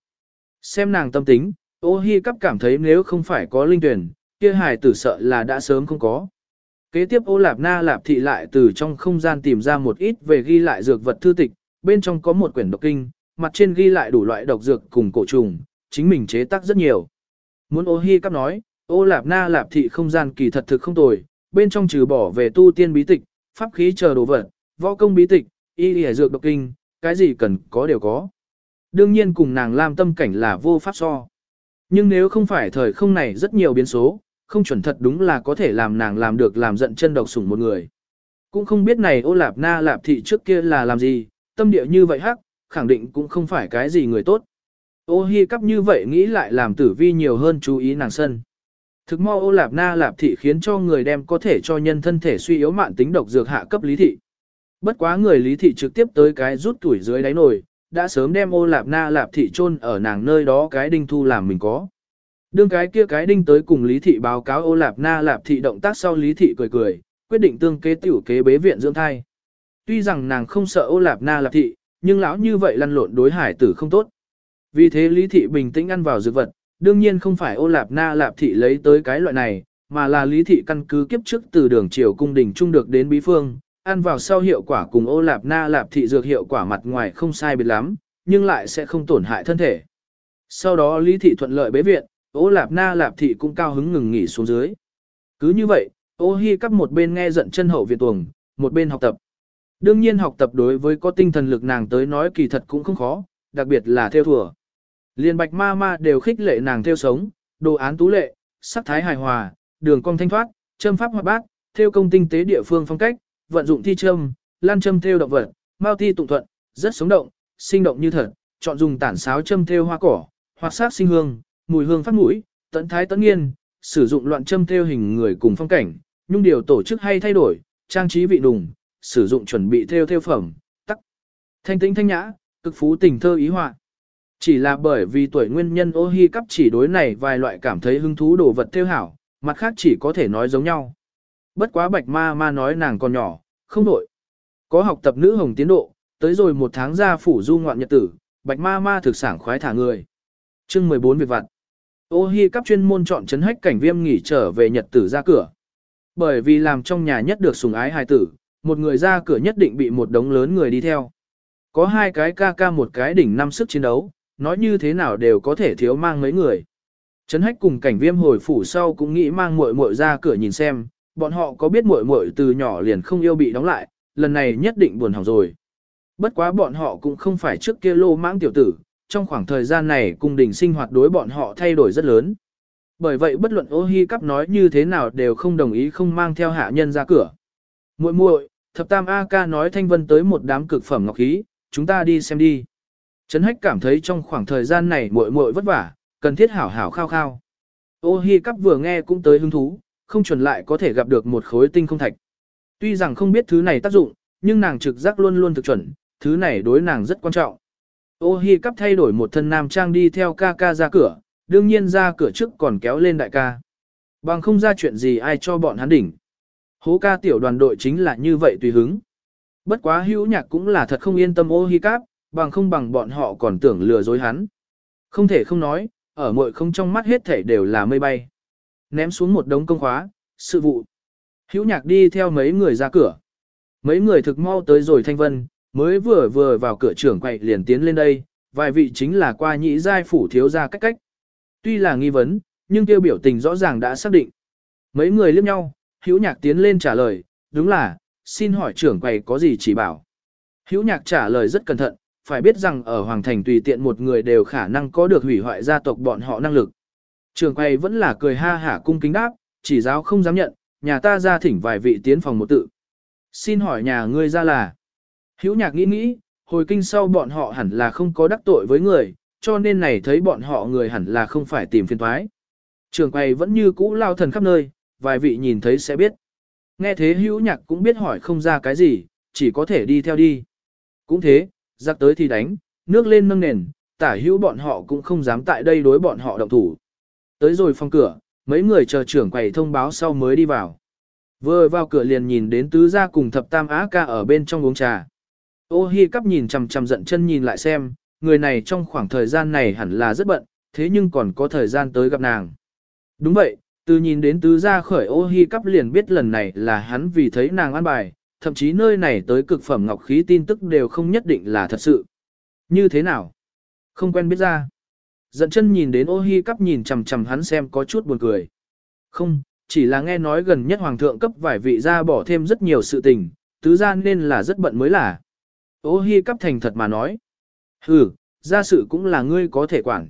Xem nàng tâm tính, ô hi cắp cảm thấy nếu không phải có linh tuyển, kia hài tử sợ là đã sớm không có. Kế tiếp ô lạp na lạp thị lại từ trong không gian tìm ra một ít về ghi lại dược vật thư tịch, bên trong có một quyển độc kinh, mặt trên ghi lại đủ loại độc dược cùng cổ trùng, chính mình chế tác rất nhiều. Muốn ô hi cắp nói, ô lạp na lạp thị không gian kỳ thật thực không tồi, bên trong trừ bỏ về tu tiên bí tịch, pháp khí chờ đồ vật, võ công bí tịch, y y dược độc kinh, cái gì cần có đều có. Đương nhiên cùng nàng làm tâm cảnh là vô pháp so. Nhưng nếu không phải thời không này rất nhiều biến số, không chuẩn thật đúng là có thể làm nàng làm được làm giận chân độc sủng một người. Cũng không biết này ô lạp na lạp thị trước kia là làm gì, tâm địa như vậy hắc, khẳng định cũng không phải cái gì người tốt. Ô hi cắp như vậy nghĩ lại làm tử vi nhiều hơn chú ý nàng sân. Thực mo ô lạp na lạp thị khiến cho người đem có thể cho nhân thân thể suy yếu mạn tính độc dược hạ cấp lý thị. Bất quá người lý thị trực tiếp tới cái rút tuổi dưới đáy nồi, đã sớm đem ô lạp na lạp thị chôn ở nàng nơi đó cái đinh thu làm mình có. Đương cái kia cái đinh tới cùng lý thị báo cáo ô lạp na lạp thị động tác sau lý thị cười cười, quyết định tương kế tiểu kế bế viện dưỡng thai. Tuy rằng nàng không sợ ô lạp na lạp thị, nhưng lão như vậy lăn lộn đối hải tử không tốt. Vì thế lý thị bình tĩnh ăn vào dược vật, đương nhiên không phải ô lạp na lạp thị lấy tới cái loại này, mà là lý thị căn cứ kiếp trước từ đường triều cung đình trung được đến bí phương, ăn vào sau hiệu quả cùng ô lạp na lạp thị dược hiệu quả mặt ngoài không sai biệt lắm, nhưng lại sẽ không tổn hại thân thể. Sau đó lý thị thuận lợi bế viện, ô lạp na lạp thị cũng cao hứng ngừng nghỉ xuống dưới. Cứ như vậy, ô hi cắp một bên nghe giận chân hậu viện tuồng, một bên học tập. Đương nhiên học tập đối với có tinh thần lực nàng tới nói kỳ thật cũng không khó, đặc biệt là theo thừa. Liên bạch ma ma đều khích lệ nàng theo sống, đồ án tú lệ, sắc thái hài hòa, đường cong thanh thoát, châm pháp hoạt bát, theo công tinh tế địa phương phong cách, vận dụng thi châm, lan châm theo động vật, mao thi tụng thuận, rất sống động, sinh động như thật, chọn dùng tản sáo châm theo hoa cỏ, hoặc sắc sinh hương, mùi hương phát mũi, tận thái tận nghiên, sử dụng loạn châm theo hình người cùng phong cảnh, nhung điều tổ chức hay thay đổi, trang trí vị đùng, sử dụng chuẩn bị theo theo phẩm, tắc. Thanh tĩnh thanh nhã, cực phú tình thơ ý họa. Chỉ là bởi vì tuổi nguyên nhân ô hi cắp chỉ đối này vài loại cảm thấy hứng thú đồ vật theo hảo, mặt khác chỉ có thể nói giống nhau. Bất quá bạch ma ma nói nàng còn nhỏ, không đổi. Có học tập nữ hồng tiến độ, tới rồi một tháng ra phủ du ngoạn nhật tử, bạch ma ma thực sản khoái thả người. chương 14 việc vặt. Ô hi cắp chuyên môn chọn chấn hách cảnh viêm nghỉ trở về nhật tử ra cửa. Bởi vì làm trong nhà nhất được sùng ái hài tử, một người ra cửa nhất định bị một đống lớn người đi theo. Có hai cái ca ca một cái đỉnh năm sức chiến đấu, nói như thế nào đều có thể thiếu mang mấy người. Trấn hách cùng cảnh viêm hồi phủ sau cũng nghĩ mang muội muội ra cửa nhìn xem, bọn họ có biết muội muội từ nhỏ liền không yêu bị đóng lại, lần này nhất định buồn hỏng rồi. Bất quá bọn họ cũng không phải trước kia lô mãng tiểu tử, trong khoảng thời gian này cung đình sinh hoạt đối bọn họ thay đổi rất lớn. Bởi vậy bất luận ô hi cắp nói như thế nào đều không đồng ý không mang theo hạ nhân ra cửa. muội muội thập tam A ca nói thanh vân tới một đám cực phẩm ngọc khí, chúng ta đi xem đi. Trấn hách cảm thấy trong khoảng thời gian này muội muội vất vả, cần thiết hảo hảo khao khao. Ô hi cắp vừa nghe cũng tới hứng thú, không chuẩn lại có thể gặp được một khối tinh không thạch. Tuy rằng không biết thứ này tác dụng, nhưng nàng trực giác luôn luôn thực chuẩn, thứ này đối nàng rất quan trọng. Ô hi cắp thay đổi một thân nam trang đi theo ca ca ra cửa, đương nhiên ra cửa trước còn kéo lên đại ca. Bằng không ra chuyện gì ai cho bọn hắn đỉnh. Hố ca tiểu đoàn đội chính là như vậy tùy hứng. Bất quá hữu nhạc cũng là thật không yên tâm ô hi cắp, bằng không bằng bọn họ còn tưởng lừa dối hắn. Không thể không nói, ở mội không trong mắt hết thể đều là mây bay. Ném xuống một đống công khóa, sự vụ. Hữu nhạc đi theo mấy người ra cửa. Mấy người thực mau tới rồi thanh vân, mới vừa vừa vào cửa trưởng quậy liền tiến lên đây, vài vị chính là qua nhị giai phủ thiếu gia cách cách. Tuy là nghi vấn, nhưng tiêu biểu tình rõ ràng đã xác định. Mấy người liếc nhau, hữu nhạc tiến lên trả lời, đúng là, xin hỏi trưởng quầy có gì chỉ bảo. Hữu nhạc trả lời rất cẩn thận, phải biết rằng ở Hoàng Thành tùy tiện một người đều khả năng có được hủy hoại gia tộc bọn họ năng lực. trưởng quầy vẫn là cười ha hả cung kính đáp, chỉ giáo không dám nhận, nhà ta ra thỉnh vài vị tiến phòng một tự. Xin hỏi nhà ngươi ra là. Hữu nhạc nghĩ nghĩ, hồi kinh sau bọn họ hẳn là không có đắc tội với người, cho nên này thấy bọn họ người hẳn là không phải tìm phiền thoái. Trường quay vẫn như cũ lao thần khắp nơi, vài vị nhìn thấy sẽ biết. Nghe thế hữu nhạc cũng biết hỏi không ra cái gì, chỉ có thể đi theo đi. Cũng thế, giặc tới thì đánh, nước lên nâng nền, tả hữu bọn họ cũng không dám tại đây đối bọn họ động thủ. Tới rồi phòng cửa, mấy người chờ trưởng quầy thông báo sau mới đi vào. Vừa vào cửa liền nhìn đến tứ gia cùng thập tam á ca ở bên trong uống trà. Ô hi cắp nhìn chằm chằm giận chân nhìn lại xem, người này trong khoảng thời gian này hẳn là rất bận, thế nhưng còn có thời gian tới gặp nàng. Đúng vậy, từ nhìn đến tứ gia khởi ô hi cắp liền biết lần này là hắn vì thấy nàng ăn bài, thậm chí nơi này tới cực phẩm ngọc khí tin tức đều không nhất định là thật sự. Như thế nào? Không quen biết ra. Dận chân nhìn đến ô hi cắp nhìn chằm chằm hắn xem có chút buồn cười. Không, chỉ là nghe nói gần nhất hoàng thượng cấp vài vị ra bỏ thêm rất nhiều sự tình, tứ gia nên là rất bận mới là. Ô hi cắp thành thật mà nói. Hừ, gia sự cũng là ngươi có thể quản.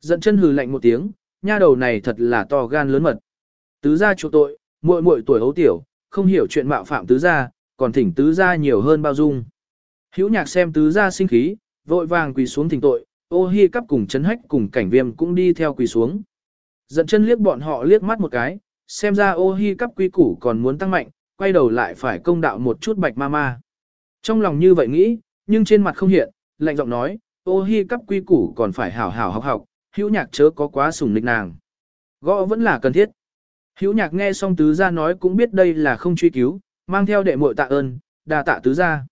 Dận chân hừ lạnh một tiếng, nha đầu này thật là to gan lớn mật. Tứ gia chỗ tội, muội muội tuổi hấu tiểu, không hiểu chuyện mạo phạm tứ gia, còn thỉnh tứ gia nhiều hơn bao dung. Hữu nhạc xem tứ gia sinh khí, vội vàng quỳ xuống thỉnh tội, ô hi cắp cùng chấn hách cùng cảnh viêm cũng đi theo quỳ xuống. Giận chân liếc bọn họ liếc mắt một cái, xem ra ô hi cắp quy củ còn muốn tăng mạnh, quay đầu lại phải công đạo một chút bạch ma ma. Trong lòng như vậy nghĩ, nhưng trên mặt không hiện, lạnh giọng nói, ô hi cắp quy củ còn phải hảo hảo học học, hữu nhạc chớ có quá sủng nịch nàng. Gõ vẫn là cần thiết. Hữu nhạc nghe xong tứ gia nói cũng biết đây là không truy cứu, mang theo đệ muội tạ ơn, đà tạ tứ gia.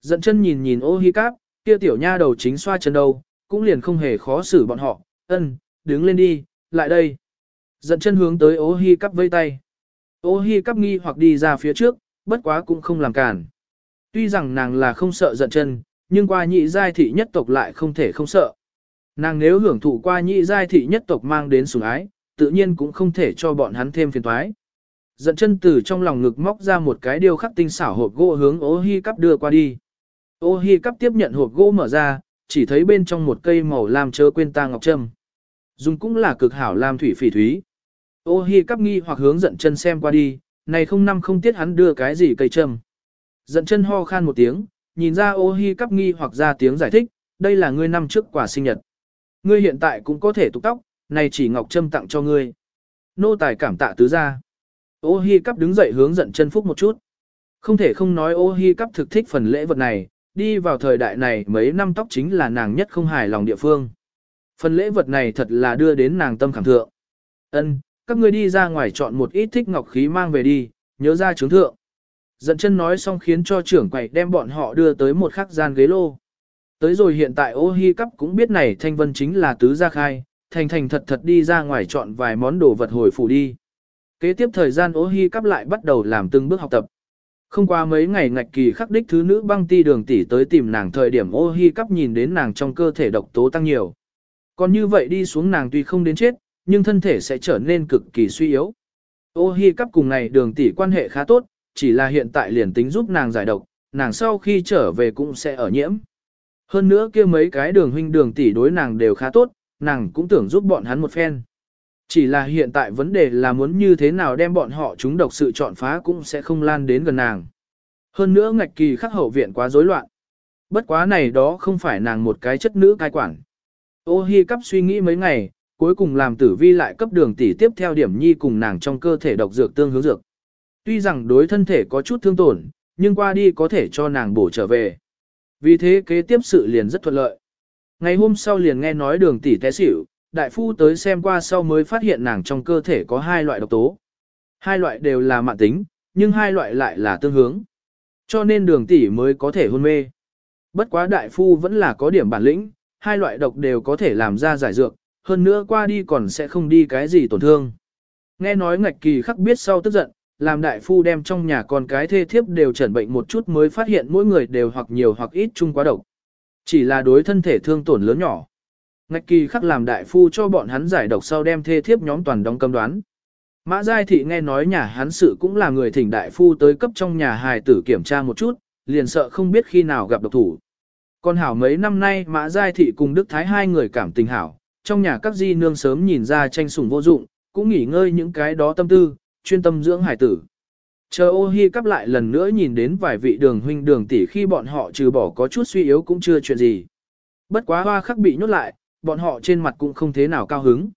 Dẫn chân nhìn nhìn ô hi cáp, kia tiểu nha đầu chính xoa chân đầu, cũng liền không hề khó xử bọn họ, ân, đứng lên đi, lại đây. Dẫn chân hướng tới ô hi cắp vây tay. Ô hi cắp nghi hoặc đi ra phía trước, bất quá cũng không làm cản. Tuy rằng nàng là không sợ giận chân, nhưng qua nhị giai thị nhất tộc lại không thể không sợ. Nàng nếu hưởng thụ qua nhị giai thị nhất tộc mang đến sủng ái, tự nhiên cũng không thể cho bọn hắn thêm phiền toái. Giận chân từ trong lòng ngực móc ra một cái điêu khắc tinh xảo hộp gỗ hướng ô hi cắp đưa qua đi. Ô hi cắp tiếp nhận hộp gỗ mở ra, chỉ thấy bên trong một cây màu lam chớ quên ta ngọc trâm. Dùng cũng là cực hảo lam thủy phỉ thúy. Ô hi cắp nghi hoặc hướng giận chân xem qua đi, này không năm không tiết hắn đưa cái gì cây trâm dẫn chân ho khan một tiếng, nhìn ra ô hi cắp nghi hoặc ra tiếng giải thích, đây là ngươi năm trước quả sinh nhật. Ngươi hiện tại cũng có thể tục tóc, này chỉ ngọc trâm tặng cho ngươi. Nô tài cảm tạ tứ ra. Ô hi cắp đứng dậy hướng dẫn chân phúc một chút. Không thể không nói ô hi cắp thực thích phần lễ vật này, đi vào thời đại này mấy năm tóc chính là nàng nhất không hài lòng địa phương. Phần lễ vật này thật là đưa đến nàng tâm cảm thượng. Ân, các ngươi đi ra ngoài chọn một ít thích ngọc khí mang về đi, nhớ ra chứng thượng. Dẫn chân nói xong khiến cho trưởng quầy đem bọn họ đưa tới một khắc gian ghế lô. Tới rồi hiện tại ô hi cắp cũng biết này thanh vân chính là tứ gia khai, thành thành thật thật đi ra ngoài chọn vài món đồ vật hồi phủ đi. Kế tiếp thời gian ô hi cắp lại bắt đầu làm từng bước học tập. Không qua mấy ngày ngạch kỳ khắc đích thứ nữ băng ti đường tỷ tới tìm nàng thời điểm ô hi cắp nhìn đến nàng trong cơ thể độc tố tăng nhiều. Còn như vậy đi xuống nàng tuy không đến chết, nhưng thân thể sẽ trở nên cực kỳ suy yếu. Ô hi cắp cùng này đường tỷ quan hệ khá tốt, chỉ là hiện tại liền tính giúp nàng giải độc, nàng sau khi trở về cũng sẽ ở nhiễm. Hơn nữa kia mấy cái đường huynh đường tỷ đối nàng đều khá tốt, nàng cũng tưởng giúp bọn hắn một phen. Chỉ là hiện tại vấn đề là muốn như thế nào đem bọn họ chúng độc sự chọn phá cũng sẽ không lan đến gần nàng. Hơn nữa ngạch kỳ khắc hậu viện quá rối loạn. Bất quá này đó không phải nàng một cái chất nữ cai quản. Ô hi cắp suy nghĩ mấy ngày, cuối cùng làm tử vi lại cấp đường tỷ tiếp theo điểm nhi cùng nàng trong cơ thể độc dược tương hướng dược. Tuy rằng đối thân thể có chút thương tổn, nhưng qua đi có thể cho nàng bổ trở về. Vì thế kế tiếp sự liền rất thuận lợi. Ngày hôm sau liền nghe nói đường tỷ té xỉu, đại phu tới xem qua sau mới phát hiện nàng trong cơ thể có hai loại độc tố. Hai loại đều là mạng tính, nhưng hai loại lại là tương hướng. Cho nên đường tỷ mới có thể hôn mê. Bất quá đại phu vẫn là có điểm bản lĩnh, hai loại độc đều có thể làm ra giải dược, hơn nữa qua đi còn sẽ không đi cái gì tổn thương. Nghe nói ngạch kỳ khắc biết sau tức giận, làm đại phu đem trong nhà con cái thê thiếp đều chẩn bệnh một chút mới phát hiện mỗi người đều hoặc nhiều hoặc ít chung quá độc. Chỉ là đối thân thể thương tổn lớn nhỏ. Ngạch kỳ khắc làm đại phu cho bọn hắn giải độc sau đem thê thiếp nhóm toàn đóng cấm đoán. Mã Giai Thị nghe nói nhà hắn sự cũng là người thỉnh đại phu tới cấp trong nhà hài tử kiểm tra một chút, liền sợ không biết khi nào gặp độc thủ. Còn hảo mấy năm nay Mã Giai Thị cùng Đức Thái hai người cảm tình hảo, trong nhà các di nương sớm nhìn ra tranh sủng vô dụng, cũng nghỉ ngơi những cái đó tâm tư, chuyên tâm dưỡng hải tử. Chờ ô hi cắp lại lần nữa nhìn đến vài vị đường huynh đường tỷ khi bọn họ trừ bỏ có chút suy yếu cũng chưa chuyện gì. Bất quá hoa khắc bị nhốt lại, bọn họ trên mặt cũng không thế nào cao hứng.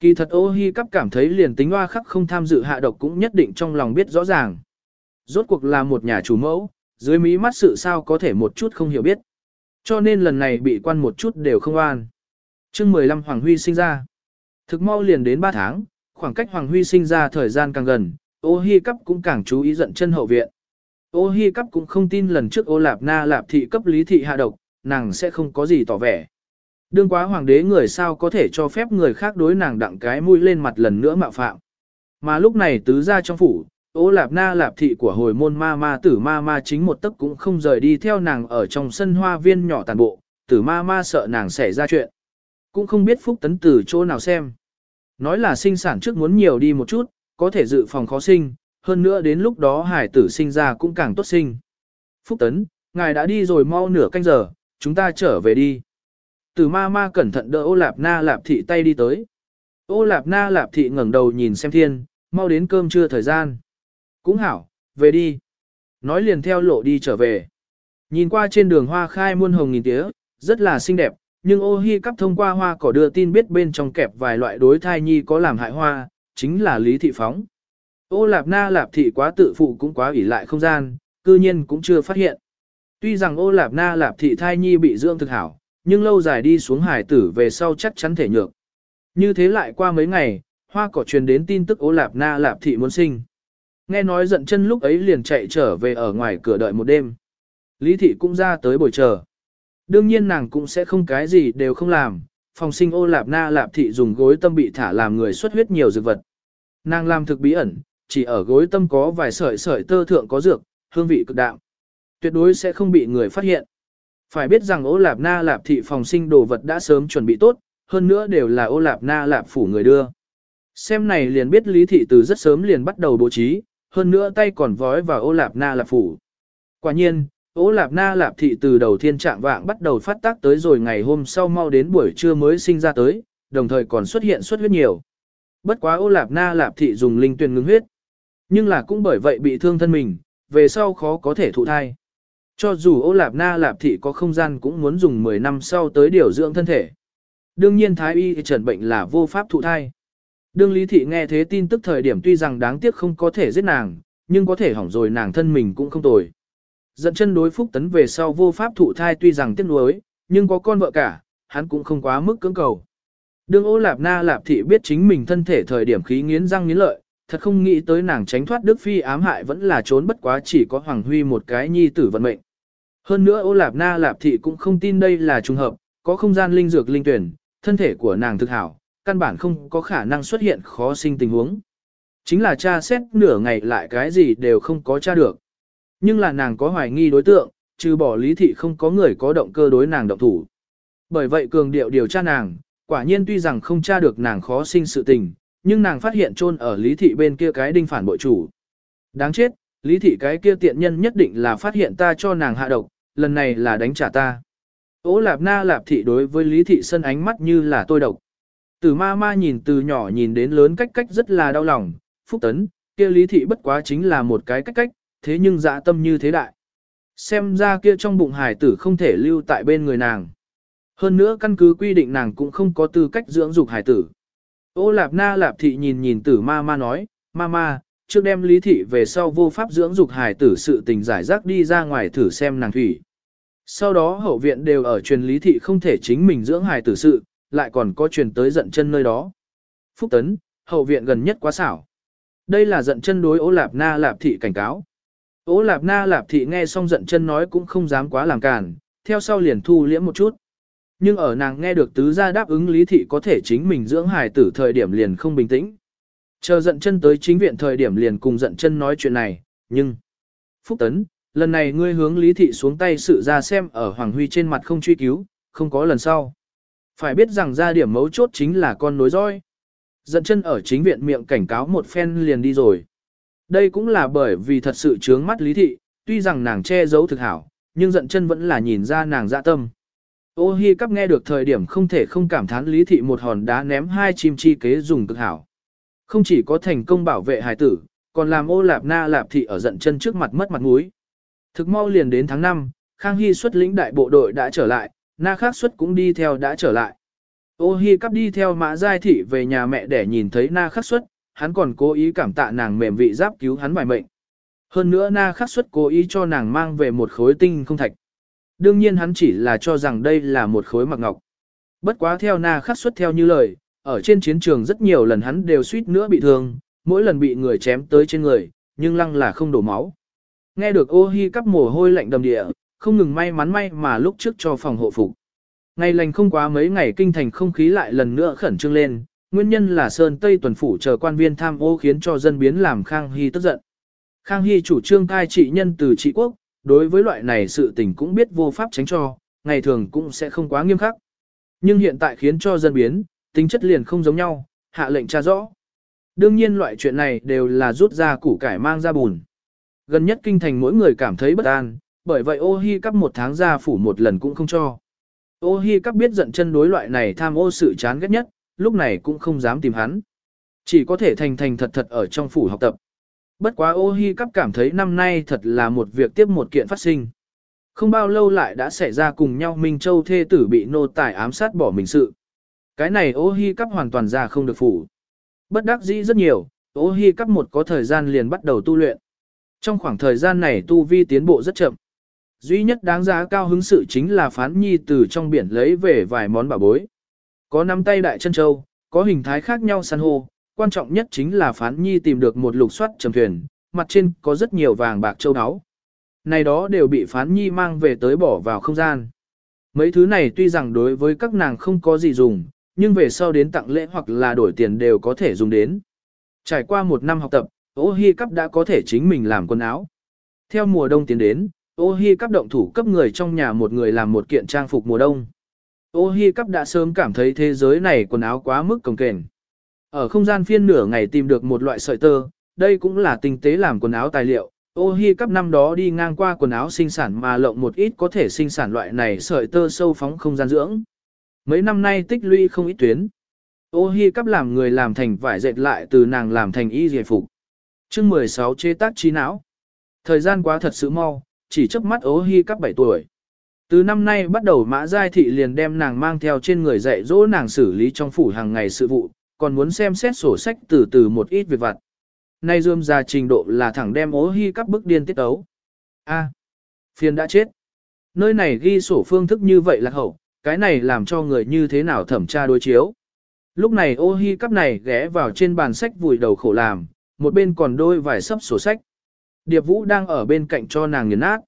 Kỳ thật ô hi cắp cảm thấy liền tính hoa khắc không tham dự hạ độc cũng nhất định trong lòng biết rõ ràng. Rốt cuộc là một nhà chủ mẫu, dưới mí mắt sự sao có thể một chút không hiểu biết. Cho nên lần này bị quan một chút đều không an. chương 15 Hoàng Huy sinh ra. Thực mau liền đến 3 tháng, khoảng cách Hoàng Huy sinh ra thời gian càng gần, ô hi cắp cũng càng chú ý giận chân hậu viện. Ô hi cắp cũng không tin lần trước ô lạp na lạp thị cấp lý thị hạ độc, nàng sẽ không có gì tỏ vẻ. Đương quá hoàng đế người sao có thể cho phép người khác đối nàng đặng cái mũi lên mặt lần nữa mạo phạm. Mà lúc này tứ ra trong phủ, ô lạp na lạp thị của hồi môn ma ma tử ma ma chính một tấc cũng không rời đi theo nàng ở trong sân hoa viên nhỏ tàn bộ, tử ma ma sợ nàng xảy ra chuyện. Cũng không biết phúc tấn từ chỗ nào xem. Nói là sinh sản trước muốn nhiều đi một chút, có thể dự phòng khó sinh, hơn nữa đến lúc đó hải tử sinh ra cũng càng tốt sinh. Phúc tấn, ngài đã đi rồi mau nửa canh giờ, chúng ta trở về đi. Từ ma ma cẩn thận đỡ ô lạp na lạp thị tay đi tới. Ô lạp na lạp thị ngẩng đầu nhìn xem thiên, mau đến cơm trưa thời gian. Cũng hảo, về đi. Nói liền theo lộ đi trở về. Nhìn qua trên đường hoa khai muôn hồng nghìn tía, rất là xinh đẹp, nhưng ô hi cắp thông qua hoa cỏ đưa tin biết bên trong kẹp vài loại đối thai nhi có làm hại hoa, chính là lý thị phóng. Ô lạp na lạp thị quá tự phụ cũng quá ủy lại không gian, cư nhiên cũng chưa phát hiện. Tuy rằng ô lạp na lạp thị thai nhi bị dưỡng thực hảo, nhưng lâu dài đi xuống hải tử về sau chắc chắn thể nhược. Như thế lại qua mấy ngày, hoa cỏ truyền đến tin tức ô lạp na lạp thị muốn sinh. Nghe nói giận chân lúc ấy liền chạy trở về ở ngoài cửa đợi một đêm. Lý thị cũng ra tới buổi chờ. Đương nhiên nàng cũng sẽ không cái gì đều không làm, phòng sinh ô lạp na lạp thị dùng gối tâm bị thả làm người xuất huyết nhiều dược vật. Nàng làm thực bí ẩn, chỉ ở gối tâm có vài sợi sợi tơ thượng có dược, hương vị cực đạm. Tuyệt đối sẽ không bị người phát hiện. Phải biết rằng ô lạp na lạp thị phòng sinh đồ vật đã sớm chuẩn bị tốt, hơn nữa đều là ô lạp na lạp phủ người đưa. Xem này liền biết Lý Thị từ rất sớm liền bắt đầu bố trí, hơn nữa tay còn vói vào ô lạp na lạp phủ. Quả nhiên, ô lạp na lạp thị từ đầu thiên trạng vạng bắt đầu phát tác tới rồi ngày hôm sau mau đến buổi trưa mới sinh ra tới, đồng thời còn xuất hiện xuất huyết nhiều. Bất quá ô lạp na lạp thị dùng linh tuyền ngưng huyết. Nhưng là cũng bởi vậy bị thương thân mình, về sau khó có thể thụ thai. Cho dù ô lạp na lạp thị có không gian cũng muốn dùng 10 năm sau tới điều dưỡng thân thể. Đương nhiên thái y trần bệnh là vô pháp thụ thai. Đương lý thị nghe thế tin tức thời điểm tuy rằng đáng tiếc không có thể giết nàng, nhưng có thể hỏng rồi nàng thân mình cũng không tồi. Dẫn chân đối phúc tấn về sau vô pháp thụ thai tuy rằng tiếc nuối, nhưng có con vợ cả, hắn cũng không quá mức cưỡng cầu. Đương ô lạp na lạp thị biết chính mình thân thể thời điểm khí nghiến răng nghiến lợi, thật không nghĩ tới nàng tránh thoát Đức Phi ám hại vẫn là trốn bất quá chỉ có Hoàng Huy một cái nhi tử vận mệnh. Hơn nữa ô lạp na lạp thị cũng không tin đây là trùng hợp, có không gian linh dược linh tuyển, thân thể của nàng thực hảo, căn bản không có khả năng xuất hiện khó sinh tình huống. Chính là cha xét nửa ngày lại cái gì đều không có tra được. Nhưng là nàng có hoài nghi đối tượng, trừ bỏ lý thị không có người có động cơ đối nàng động thủ. Bởi vậy cường điệu điều tra nàng, quả nhiên tuy rằng không tra được nàng khó sinh sự tình, nhưng nàng phát hiện chôn ở lý thị bên kia cái đinh phản bội chủ. Đáng chết, lý thị cái kia tiện nhân nhất định là phát hiện ta cho nàng hạ độc, lần này là đánh trả ta. Ô lạp na lạp thị đối với lý thị sân ánh mắt như là tôi độc. Từ ma ma nhìn từ nhỏ nhìn đến lớn cách cách rất là đau lòng, phúc tấn, kia lý thị bất quá chính là một cái cách cách, thế nhưng dạ tâm như thế đại. Xem ra kia trong bụng hải tử không thể lưu tại bên người nàng. Hơn nữa căn cứ quy định nàng cũng không có tư cách dưỡng dục hải tử. Ô lạp na lạp thị nhìn nhìn tử ma ma nói, ma ma, trước đem lý thị về sau vô pháp dưỡng dục hải tử sự tình giải rác đi ra ngoài thử xem nàng thủy. Sau đó hậu viện đều ở truyền lý thị không thể chính mình dưỡng hải tử sự, lại còn có truyền tới giận chân nơi đó. Phúc tấn, hậu viện gần nhất quá xảo. Đây là giận chân đối ố lạp na lạp thị cảnh cáo. Ô lạp na lạp thị nghe xong giận chân nói cũng không dám quá làm cản, theo sau liền thu liễm một chút. Nhưng ở nàng nghe được tứ gia đáp ứng lý thị có thể chính mình dưỡng hài tử thời điểm liền không bình tĩnh. Chờ giận chân tới chính viện thời điểm liền cùng giận chân nói chuyện này, nhưng... Phúc Tấn, lần này ngươi hướng lý thị xuống tay sự ra xem ở Hoàng Huy trên mặt không truy cứu, không có lần sau. Phải biết rằng ra điểm mấu chốt chính là con nối roi. Giận chân ở chính viện miệng cảnh cáo một phen liền đi rồi. Đây cũng là bởi vì thật sự chướng mắt lý thị, tuy rằng nàng che giấu thực hảo, nhưng giận chân vẫn là nhìn ra nàng dạ tâm. Ô hi cắp nghe được thời điểm không thể không cảm thán lý thị một hòn đá ném hai chim chi kế dùng cực hảo. Không chỉ có thành công bảo vệ hài tử, còn làm ô lạp na lạp thị ở giận chân trước mặt mất mặt mũi. Thực mau liền đến tháng 5, Khang Hy xuất lĩnh đại bộ đội đã trở lại, na khác xuất cũng đi theo đã trở lại. Ô hi cắp đi theo mã giai thị về nhà mẹ để nhìn thấy na khắc xuất, hắn còn cố ý cảm tạ nàng mềm vị giáp cứu hắn vài mệnh. Hơn nữa na khắc xuất cố ý cho nàng mang về một khối tinh không thạch. Đương nhiên hắn chỉ là cho rằng đây là một khối mặc ngọc. Bất quá theo na khắc xuất theo như lời, ở trên chiến trường rất nhiều lần hắn đều suýt nữa bị thương, mỗi lần bị người chém tới trên người, nhưng lăng là không đổ máu. Nghe được ô hi cắp mồ hôi lạnh đầm địa, không ngừng may mắn may mà lúc trước cho phòng hộ phục. Ngày lành không quá mấy ngày kinh thành không khí lại lần nữa khẩn trương lên, nguyên nhân là Sơn Tây tuần phủ chờ quan viên tham ô khiến cho dân biến làm Khang Hy tức giận. Khang Hy chủ trương cai trị nhân từ trị quốc, đối với loại này sự tình cũng biết vô pháp tránh cho, ngày thường cũng sẽ không quá nghiêm khắc. Nhưng hiện tại khiến cho dân biến, tính chất liền không giống nhau, hạ lệnh tra rõ. Đương nhiên loại chuyện này đều là rút ra củ cải mang ra bùn. Gần nhất kinh thành mỗi người cảm thấy bất an, bởi vậy ô hi cắp một tháng ra phủ một lần cũng không cho. Ô hi cắp biết giận chân đối loại này tham ô sự chán ghét nhất, lúc này cũng không dám tìm hắn. Chỉ có thể thành thành thật thật ở trong phủ học tập. Bất quá ô hi cắp cảm thấy năm nay thật là một việc tiếp một kiện phát sinh. Không bao lâu lại đã xảy ra cùng nhau Minh Châu thê tử bị nô tài ám sát bỏ mình sự. Cái này ô hi cắp hoàn toàn ra không được phủ. Bất đắc dĩ rất nhiều, ô hi cắp một có thời gian liền bắt đầu tu luyện. Trong khoảng thời gian này tu vi tiến bộ rất chậm. Duy nhất đáng giá cao hứng sự chính là phán nhi từ trong biển lấy về vài món bảo bối. Có nắm tay đại chân châu, có hình thái khác nhau san hô, quan trọng nhất chính là phán nhi tìm được một lục soát trầm thuyền, mặt trên có rất nhiều vàng bạc châu áo. Này đó đều bị phán nhi mang về tới bỏ vào không gian. Mấy thứ này tuy rằng đối với các nàng không có gì dùng, nhưng về sau đến tặng lễ hoặc là đổi tiền đều có thể dùng đến. Trải qua một năm học tập, ô hi cắp đã có thể chính mình làm quần áo. Theo mùa đông tiến đến, ô hi cắp động thủ cấp người trong nhà một người làm một kiện trang phục mùa đông. Ô hi cắp đã sớm cảm thấy thế giới này quần áo quá mức cồng kềnh. Ở không gian phiên nửa ngày tìm được một loại sợi tơ, đây cũng là tinh tế làm quần áo tài liệu. Ô hi cắp năm đó đi ngang qua quần áo sinh sản mà lộng một ít có thể sinh sản loại này sợi tơ sâu phóng không gian dưỡng. Mấy năm nay tích lũy không ít tuyến. Ô hi cắp làm người làm thành vải dệt lại từ nàng làm thành y giải phục. chương 16 chế tác trí não. Thời gian quá thật sự mau, chỉ chớp mắt ô hi cắp 7 tuổi. Từ năm nay bắt đầu mã giai thị liền đem nàng mang theo trên người dạy dỗ nàng xử lý trong phủ hàng ngày sự vụ, còn muốn xem xét sổ sách từ từ một ít việc vặt. Nay dươm ra trình độ là thẳng đem ố hi cắp bức điên tiết ấu. A, phiền đã chết. Nơi này ghi sổ phương thức như vậy là hậu, cái này làm cho người như thế nào thẩm tra đối chiếu. Lúc này ô hi cắp này ghé vào trên bàn sách vùi đầu khổ làm, một bên còn đôi vài sấp sổ sách. Điệp Vũ đang ở bên cạnh cho nàng nghiền nát.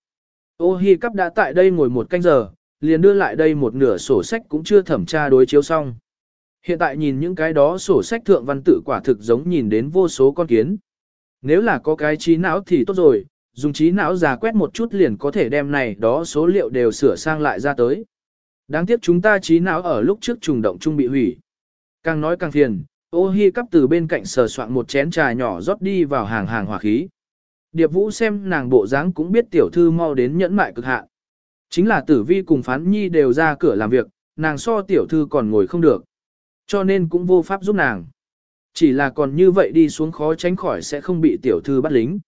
Ô hi cắp đã tại đây ngồi một canh giờ, liền đưa lại đây một nửa sổ sách cũng chưa thẩm tra đối chiếu xong. Hiện tại nhìn những cái đó sổ sách thượng văn tự quả thực giống nhìn đến vô số con kiến. Nếu là có cái trí não thì tốt rồi, dùng trí não giả quét một chút liền có thể đem này đó số liệu đều sửa sang lại ra tới. Đáng tiếc chúng ta trí não ở lúc trước trùng động trung bị hủy. Càng nói càng phiền, ô hi cắp từ bên cạnh sờ soạn một chén trà nhỏ rót đi vào hàng hàng hỏa khí. Điệp vũ xem nàng bộ dáng cũng biết tiểu thư mau đến nhẫn mại cực hạn. Chính là tử vi cùng phán nhi đều ra cửa làm việc, nàng so tiểu thư còn ngồi không được. Cho nên cũng vô pháp giúp nàng. Chỉ là còn như vậy đi xuống khó tránh khỏi sẽ không bị tiểu thư bắt lính.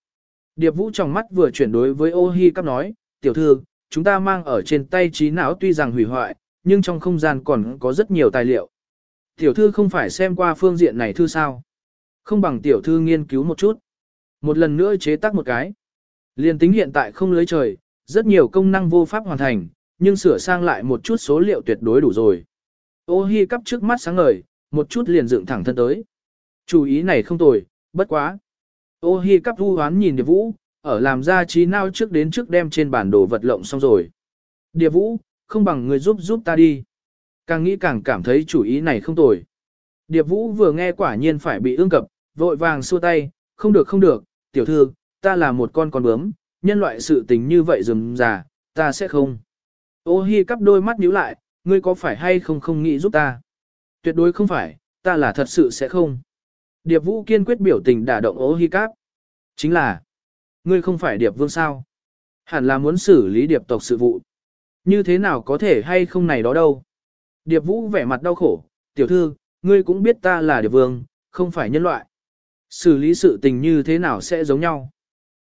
Điệp vũ trong mắt vừa chuyển đối với ô hi cắp nói, tiểu thư, chúng ta mang ở trên tay trí não tuy rằng hủy hoại, nhưng trong không gian còn có rất nhiều tài liệu. Tiểu thư không phải xem qua phương diện này thư sao. Không bằng tiểu thư nghiên cứu một chút. Một lần nữa chế tác một cái. Liên tính hiện tại không lưới trời, rất nhiều công năng vô pháp hoàn thành, nhưng sửa sang lại một chút số liệu tuyệt đối đủ rồi. Ô hi cắp trước mắt sáng ngời, một chút liền dựng thẳng thân tới. Chú ý này không tồi, bất quá. Ô hi cắp vu hoán nhìn Điệp Vũ, ở làm ra trí nào trước đến trước đem trên bản đồ vật lộng xong rồi. Điệp Vũ, không bằng người giúp giúp ta đi. Càng nghĩ càng cảm thấy chủ ý này không tồi. Điệp Vũ vừa nghe quả nhiên phải bị ương cập, vội vàng xua tay, không được không được, tiểu thư, ta là một con con bướm, nhân loại sự tình như vậy dùm già, ta sẽ không. Ô hi cắp đôi mắt nhíu lại, ngươi có phải hay không không nghĩ giúp ta? Tuyệt đối không phải, ta là thật sự sẽ không. Điệp Vũ kiên quyết biểu tình đả động ô hi cắp. Chính là, ngươi không phải Điệp Vương sao? Hẳn là muốn xử lý Điệp tộc sự vụ. Như thế nào có thể hay không này đó đâu? Điệp Vũ vẻ mặt đau khổ, tiểu thư, ngươi cũng biết ta là Điệp Vương, không phải nhân loại. Xử lý sự tình như thế nào sẽ giống nhau?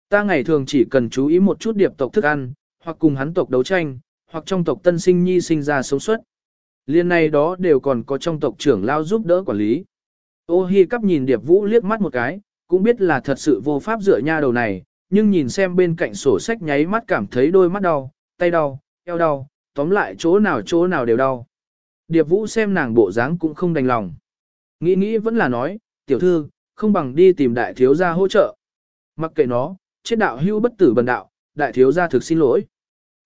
Ta ngày thường chỉ cần chú ý một chút Điệp tộc thức ăn, hoặc cùng hắn tộc đấu tranh, hoặc trong tộc tân sinh nhi sinh ra sống suất. Liên này đó đều còn có trong tộc trưởng lao giúp đỡ quản lý. Ô hi cắp nhìn Điệp Vũ liếc mắt một cái, cũng biết là thật sự vô pháp dựa nha đầu này, nhưng nhìn xem bên cạnh sổ sách nháy mắt cảm thấy đôi mắt đau, tay đau, eo đau, tóm lại chỗ nào chỗ nào đều đau. Điệp Vũ xem nàng bộ dáng cũng không đành lòng. Nghĩ nghĩ vẫn là nói, tiểu thư, không bằng đi tìm đại thiếu gia hỗ trợ. Mặc kệ nó, chết đạo hưu bất tử bần đạo, đại thiếu gia thực xin lỗi.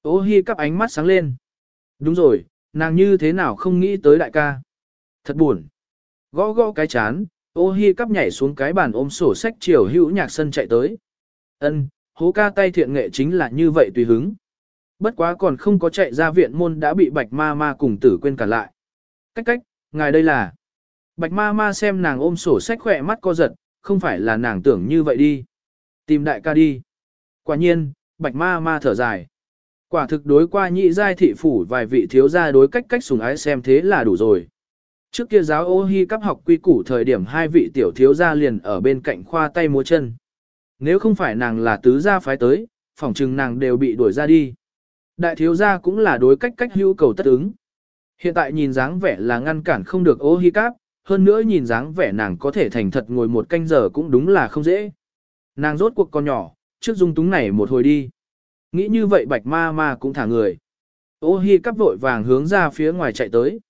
Ô hi cắp ánh mắt sáng lên. Đúng rồi, nàng như thế nào không nghĩ tới đại ca. Thật buồn. Gõ gõ cái chán, ô hi cắp nhảy xuống cái bàn ôm sổ sách chiều hữu nhạc sân chạy tới. Ân, hố ca tay thiện nghệ chính là như vậy tùy hứng. Bất quá còn không có chạy ra viện môn đã bị bạch ma ma cùng tử quên cả lại. Cách cách, ngài đây là. Bạch ma ma xem nàng ôm sổ sách khỏe mắt co giật, không phải là nàng tưởng như vậy đi. Tìm đại ca đi. Quả nhiên, bạch ma ma thở dài. Quả thực đối qua nhị giai thị phủ vài vị thiếu gia đối cách cách sùng ái xem thế là đủ rồi. Trước kia giáo ô hi cấp học quy củ thời điểm hai vị tiểu thiếu gia liền ở bên cạnh khoa tay múa chân. Nếu không phải nàng là tứ gia phái tới, phỏng chừng nàng đều bị đuổi ra đi. Đại thiếu gia cũng là đối cách cách hữu cầu tất ứng. Hiện tại nhìn dáng vẻ là ngăn cản không được ô hi cáp, hơn nữa nhìn dáng vẻ nàng có thể thành thật ngồi một canh giờ cũng đúng là không dễ. Nàng rốt cuộc con nhỏ, trước dung túng này một hồi đi. Nghĩ như vậy bạch ma ma cũng thả người. Ô hi cắp vội vàng hướng ra phía ngoài chạy tới.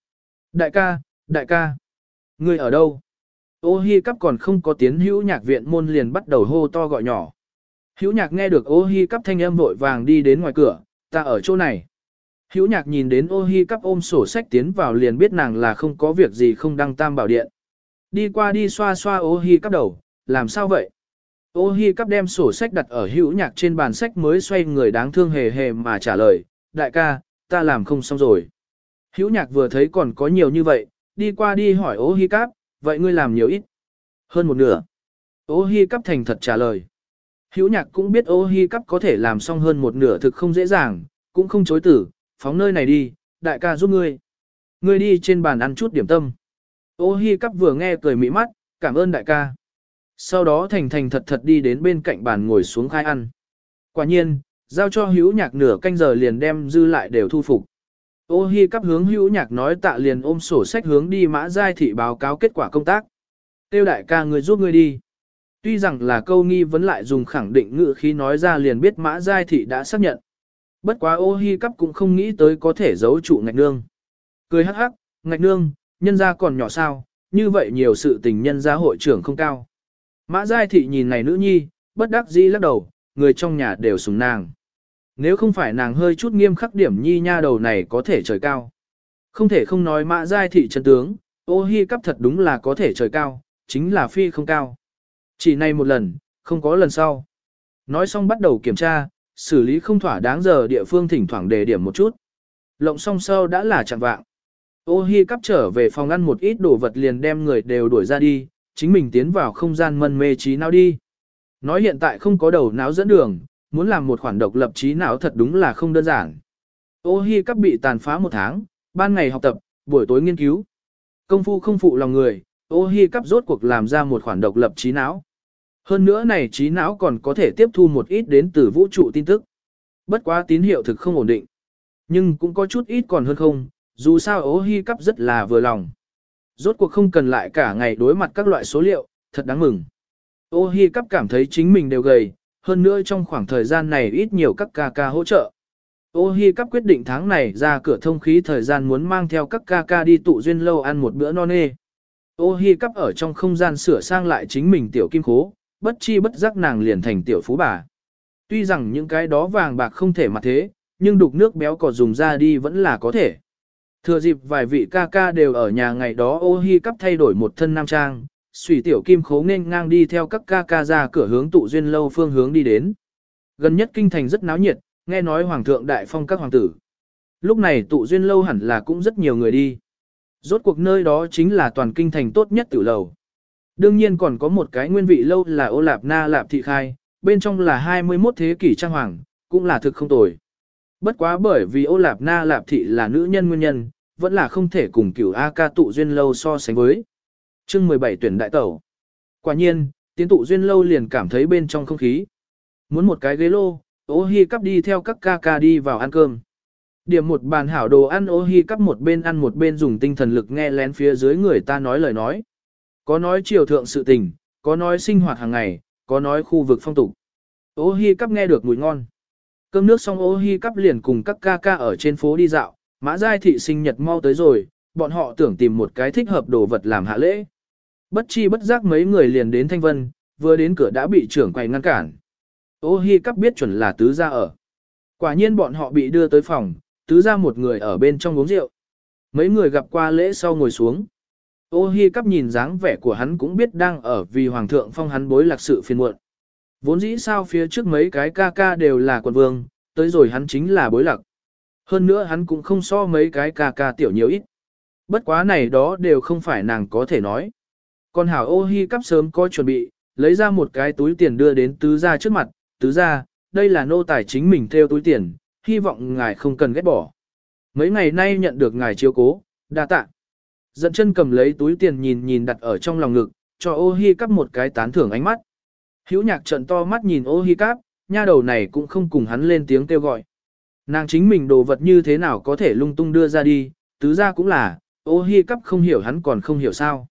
Đại ca, đại ca, ngươi ở đâu? Ô hi cắp còn không có tiến hữu nhạc viện môn liền bắt đầu hô to gọi nhỏ. Hữu nhạc nghe được ô hi cắp thanh âm vội vàng đi đến ngoài cửa, ta ở chỗ này. Hữu nhạc nhìn đến ô hi cắp ôm sổ sách tiến vào liền biết nàng là không có việc gì không đăng tam bảo điện. Đi qua đi xoa xoa ô hi cắp đầu, làm sao vậy? Ô hi cắp đem sổ sách đặt ở hữu nhạc trên bàn sách mới xoay người đáng thương hề hề mà trả lời, đại ca, ta làm không xong rồi. Hữu nhạc vừa thấy còn có nhiều như vậy, đi qua đi hỏi ô hi cắp, vậy ngươi làm nhiều ít. Hơn một nửa. Ô hi cắp thành thật trả lời. Hữu nhạc cũng biết ô hi cắp có thể làm xong hơn một nửa thực không dễ dàng, cũng không chối tử, phóng nơi này đi, đại ca giúp ngươi. Ngươi đi trên bàn ăn chút điểm tâm. Ô hi cắp vừa nghe cười mỹ mắt, cảm ơn đại ca. Sau đó thành thành thật thật đi đến bên cạnh bàn ngồi xuống khai ăn. Quả nhiên, giao cho hữu nhạc nửa canh giờ liền đem dư lại đều thu phục. Ô hi cắp hướng hữu nhạc nói tạ liền ôm sổ sách hướng đi mã giai thị báo cáo kết quả công tác. Tiêu đại ca người giúp ngươi đi. Tuy rằng là câu nghi vấn lại dùng khẳng định ngữ khi nói ra liền biết mã giai thị đã xác nhận. Bất quá ô hi cắp cũng không nghĩ tới có thể giấu trụ ngạch nương. Cười hắc hắc, ngạch nương, nhân gia còn nhỏ sao, như vậy nhiều sự tình nhân gia hội trưởng không cao. Mã giai thị nhìn này nữ nhi, bất đắc dĩ lắc đầu, người trong nhà đều sùng nàng. Nếu không phải nàng hơi chút nghiêm khắc điểm nhi nha đầu này có thể trời cao. Không thể không nói mã giai thị chân tướng, ô hi cắp thật đúng là có thể trời cao, chính là phi không cao. Chỉ này một lần, không có lần sau. Nói xong bắt đầu kiểm tra, xử lý không thỏa đáng giờ địa phương thỉnh thoảng đề điểm một chút. Lộng xong sau đã là chẳng vạng. Ô hi cắp trở về phòng ăn một ít đồ vật liền đem người đều đuổi ra đi, chính mình tiến vào không gian mân mê trí não đi. Nói hiện tại không có đầu não dẫn đường, muốn làm một khoản độc lập trí não thật đúng là không đơn giản. Ô hi cắp bị tàn phá một tháng, ban ngày học tập, buổi tối nghiên cứu. Công phu không phụ lòng người, ô hi cắp rốt cuộc làm ra một khoản độc lập trí não. Hơn nữa này trí não còn có thể tiếp thu một ít đến từ vũ trụ tin tức. Bất quá tín hiệu thực không ổn định. Nhưng cũng có chút ít còn hơn không, dù sao ố hy cắp rất là vừa lòng. Rốt cuộc không cần lại cả ngày đối mặt các loại số liệu, thật đáng mừng. Ô hi cắp cảm thấy chính mình đều gầy, hơn nữa trong khoảng thời gian này ít nhiều các ca ca hỗ trợ. Ô hi cắp quyết định tháng này ra cửa thông khí thời gian muốn mang theo các ca ca đi tụ duyên lâu ăn một bữa no nê. Ô hi cắp ở trong không gian sửa sang lại chính mình tiểu kim khố, bất chi bất giác nàng liền thành tiểu phú bà. Tuy rằng những cái đó vàng bạc không thể mặt thế, nhưng đục nước béo cò dùng ra đi vẫn là có thể. Thừa dịp vài vị ca ca đều ở nhà ngày đó ô hi cắp thay đổi một thân nam trang, Sủy tiểu kim khố nên ngang đi theo các ca ca ra cửa hướng tụ duyên lâu phương hướng đi đến. Gần nhất kinh thành rất náo nhiệt, nghe nói hoàng thượng đại phong các hoàng tử. Lúc này tụ duyên lâu hẳn là cũng rất nhiều người đi. Rốt cuộc nơi đó chính là toàn kinh thành tốt nhất tử lầu. Đương nhiên còn có một cái nguyên vị lâu là ô lạp na lạp thị khai, bên trong là 21 thế kỷ trang hoàng, cũng là thực không tồi. Bất quá bởi vì ô lạp na lạp thị là nữ nhân nguyên nhân, vẫn là không thể cùng cửu A ca tụ duyên lâu so sánh với chương 17 tuyển đại tẩu. Quả nhiên, tiến tụ duyên lâu liền cảm thấy bên trong không khí. Muốn một cái ghế lô, ô hi cắp đi theo các ca ca đi vào ăn cơm. Điểm một bàn hảo đồ ăn ô hi cắp một bên ăn một bên dùng tinh thần lực nghe lén phía dưới người ta nói lời nói. Có nói triều thượng sự tình, có nói sinh hoạt hàng ngày, có nói khu vực phong tục. Ô hi cắp nghe được mùi ngon. Cơm nước xong ô hi cắp liền cùng các ca ca ở trên phố đi dạo, mã giai thị sinh nhật mau tới rồi, bọn họ tưởng tìm một cái thích hợp đồ vật làm hạ lễ. Bất chi bất giác mấy người liền đến Thanh Vân, vừa đến cửa đã bị trưởng quầy ngăn cản. Ô hi cắp biết chuẩn là tứ gia ở. Quả nhiên bọn họ bị đưa tới phòng, tứ gia một người ở bên trong uống rượu. Mấy người gặp qua lễ sau ngồi xuống. Ô hi cắp nhìn dáng vẻ của hắn cũng biết đang ở vì hoàng thượng phong hắn bối lạc sự phiền muộn. Vốn dĩ sao phía trước mấy cái ca ca đều là quần vương, tới rồi hắn chính là bối lạc. Hơn nữa hắn cũng không so mấy cái ca ca tiểu nhiều ít. Bất quá này đó đều không phải nàng có thể nói. Còn hảo ô hi cắp sớm có chuẩn bị, lấy ra một cái túi tiền đưa đến tứ gia trước mặt, tứ gia, đây là nô tài chính mình theo túi tiền, hy vọng ngài không cần ghét bỏ. Mấy ngày nay nhận được ngài chiếu cố, đa tạ. Dẫn chân cầm lấy túi tiền nhìn nhìn đặt ở trong lòng ngực, cho ô hi cắp một cái tán thưởng ánh mắt. Hữu nhạc trận to mắt nhìn ô hi cắp, nha đầu này cũng không cùng hắn lên tiếng kêu gọi. Nàng chính mình đồ vật như thế nào có thể lung tung đưa ra đi, tứ gia cũng là, ô hi cắp không hiểu hắn còn không hiểu sao.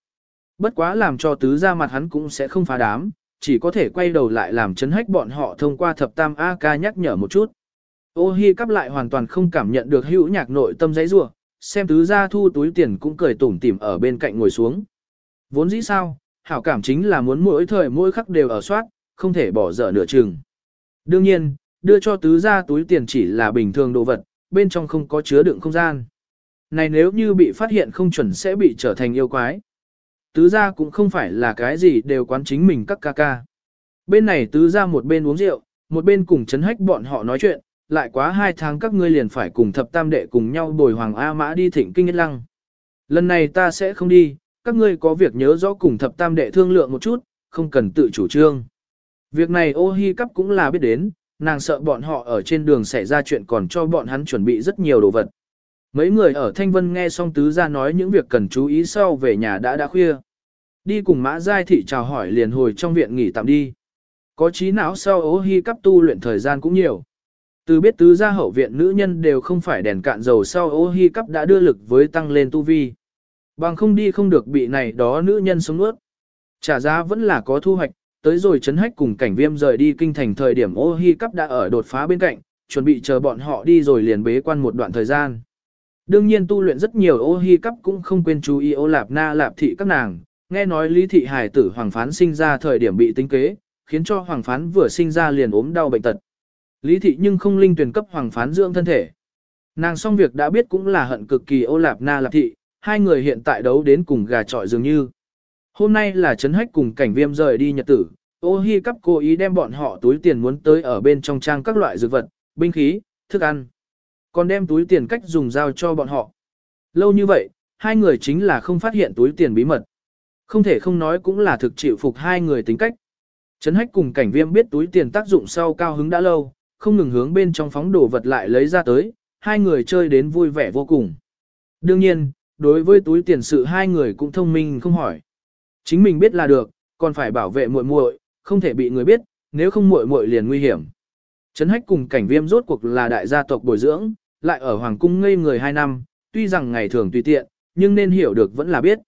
Bất quá làm cho tứ ra mặt hắn cũng sẽ không phá đám, chỉ có thể quay đầu lại làm chấn hách bọn họ thông qua thập tam A ca nhắc nhở một chút. Ô hi cắp lại hoàn toàn không cảm nhận được hữu nhạc nội tâm giấy rua, xem tứ gia thu túi tiền cũng cười tủm tỉm ở bên cạnh ngồi xuống. Vốn dĩ sao, hảo cảm chính là muốn mỗi thời mỗi khắc đều ở soát, không thể bỏ dở nửa chừng. Đương nhiên, đưa cho tứ gia túi tiền chỉ là bình thường đồ vật, bên trong không có chứa đựng không gian. Này nếu như bị phát hiện không chuẩn sẽ bị trở thành yêu quái tứ gia cũng không phải là cái gì đều quán chính mình các ca ca. Bên này tứ gia một bên uống rượu, một bên cùng chấn hách bọn họ nói chuyện, lại quá hai tháng các ngươi liền phải cùng thập tam đệ cùng nhau bồi hoàng A mã đi thịnh kinh nhất lăng. Lần này ta sẽ không đi, các ngươi có việc nhớ rõ cùng thập tam đệ thương lượng một chút, không cần tự chủ trương. Việc này ô hi cắp cũng là biết đến, nàng sợ bọn họ ở trên đường xảy ra chuyện còn cho bọn hắn chuẩn bị rất nhiều đồ vật. Mấy người ở Thanh Vân nghe xong tứ ra nói những việc cần chú ý sau về nhà đã đã khuya. Đi cùng mã giai thị chào hỏi liền hồi trong viện nghỉ tạm đi. Có trí não sau ô hi cấp tu luyện thời gian cũng nhiều. Từ biết tứ gia hậu viện nữ nhân đều không phải đèn cạn dầu sau ô hi cắp đã đưa lực với tăng lên tu vi. Bằng không đi không được bị này đó nữ nhân sống nuốt. Trả giá vẫn là có thu hoạch, tới rồi chấn hách cùng cảnh viêm rời đi kinh thành thời điểm ô hi cắp đã ở đột phá bên cạnh, chuẩn bị chờ bọn họ đi rồi liền bế quan một đoạn thời gian. Đương nhiên tu luyện rất nhiều ô hi cắp cũng không quên chú ý ô lạp na lạp thị các nàng, nghe nói lý thị Hải tử hoàng phán sinh ra thời điểm bị tính kế, khiến cho hoàng phán vừa sinh ra liền ốm đau bệnh tật. Lý thị nhưng không linh tuyển cấp hoàng phán dưỡng thân thể. Nàng xong việc đã biết cũng là hận cực kỳ ô lạp na lạp thị, hai người hiện tại đấu đến cùng gà trọi dường như. Hôm nay là chấn hách cùng cảnh viêm rời đi nhật tử, ô hi cắp cố ý đem bọn họ túi tiền muốn tới ở bên trong trang các loại dược vật, binh khí, thức ăn. Còn đem túi tiền cách dùng giao cho bọn họ. Lâu như vậy, hai người chính là không phát hiện túi tiền bí mật. Không thể không nói cũng là thực chịu phục hai người tính cách. Trấn hách cùng cảnh viêm biết túi tiền tác dụng sau cao hứng đã lâu, không ngừng hướng bên trong phóng đồ vật lại lấy ra tới, hai người chơi đến vui vẻ vô cùng. Đương nhiên, đối với túi tiền sự hai người cũng thông minh không hỏi. Chính mình biết là được, còn phải bảo vệ muội muội, không thể bị người biết, nếu không muội muội liền nguy hiểm. Trấn hách cùng cảnh viêm rốt cuộc là đại gia tộc bồi dưỡng, lại ở hoàng cung ngây người hai năm, tuy rằng ngày thường tùy tiện, nhưng nên hiểu được vẫn là biết.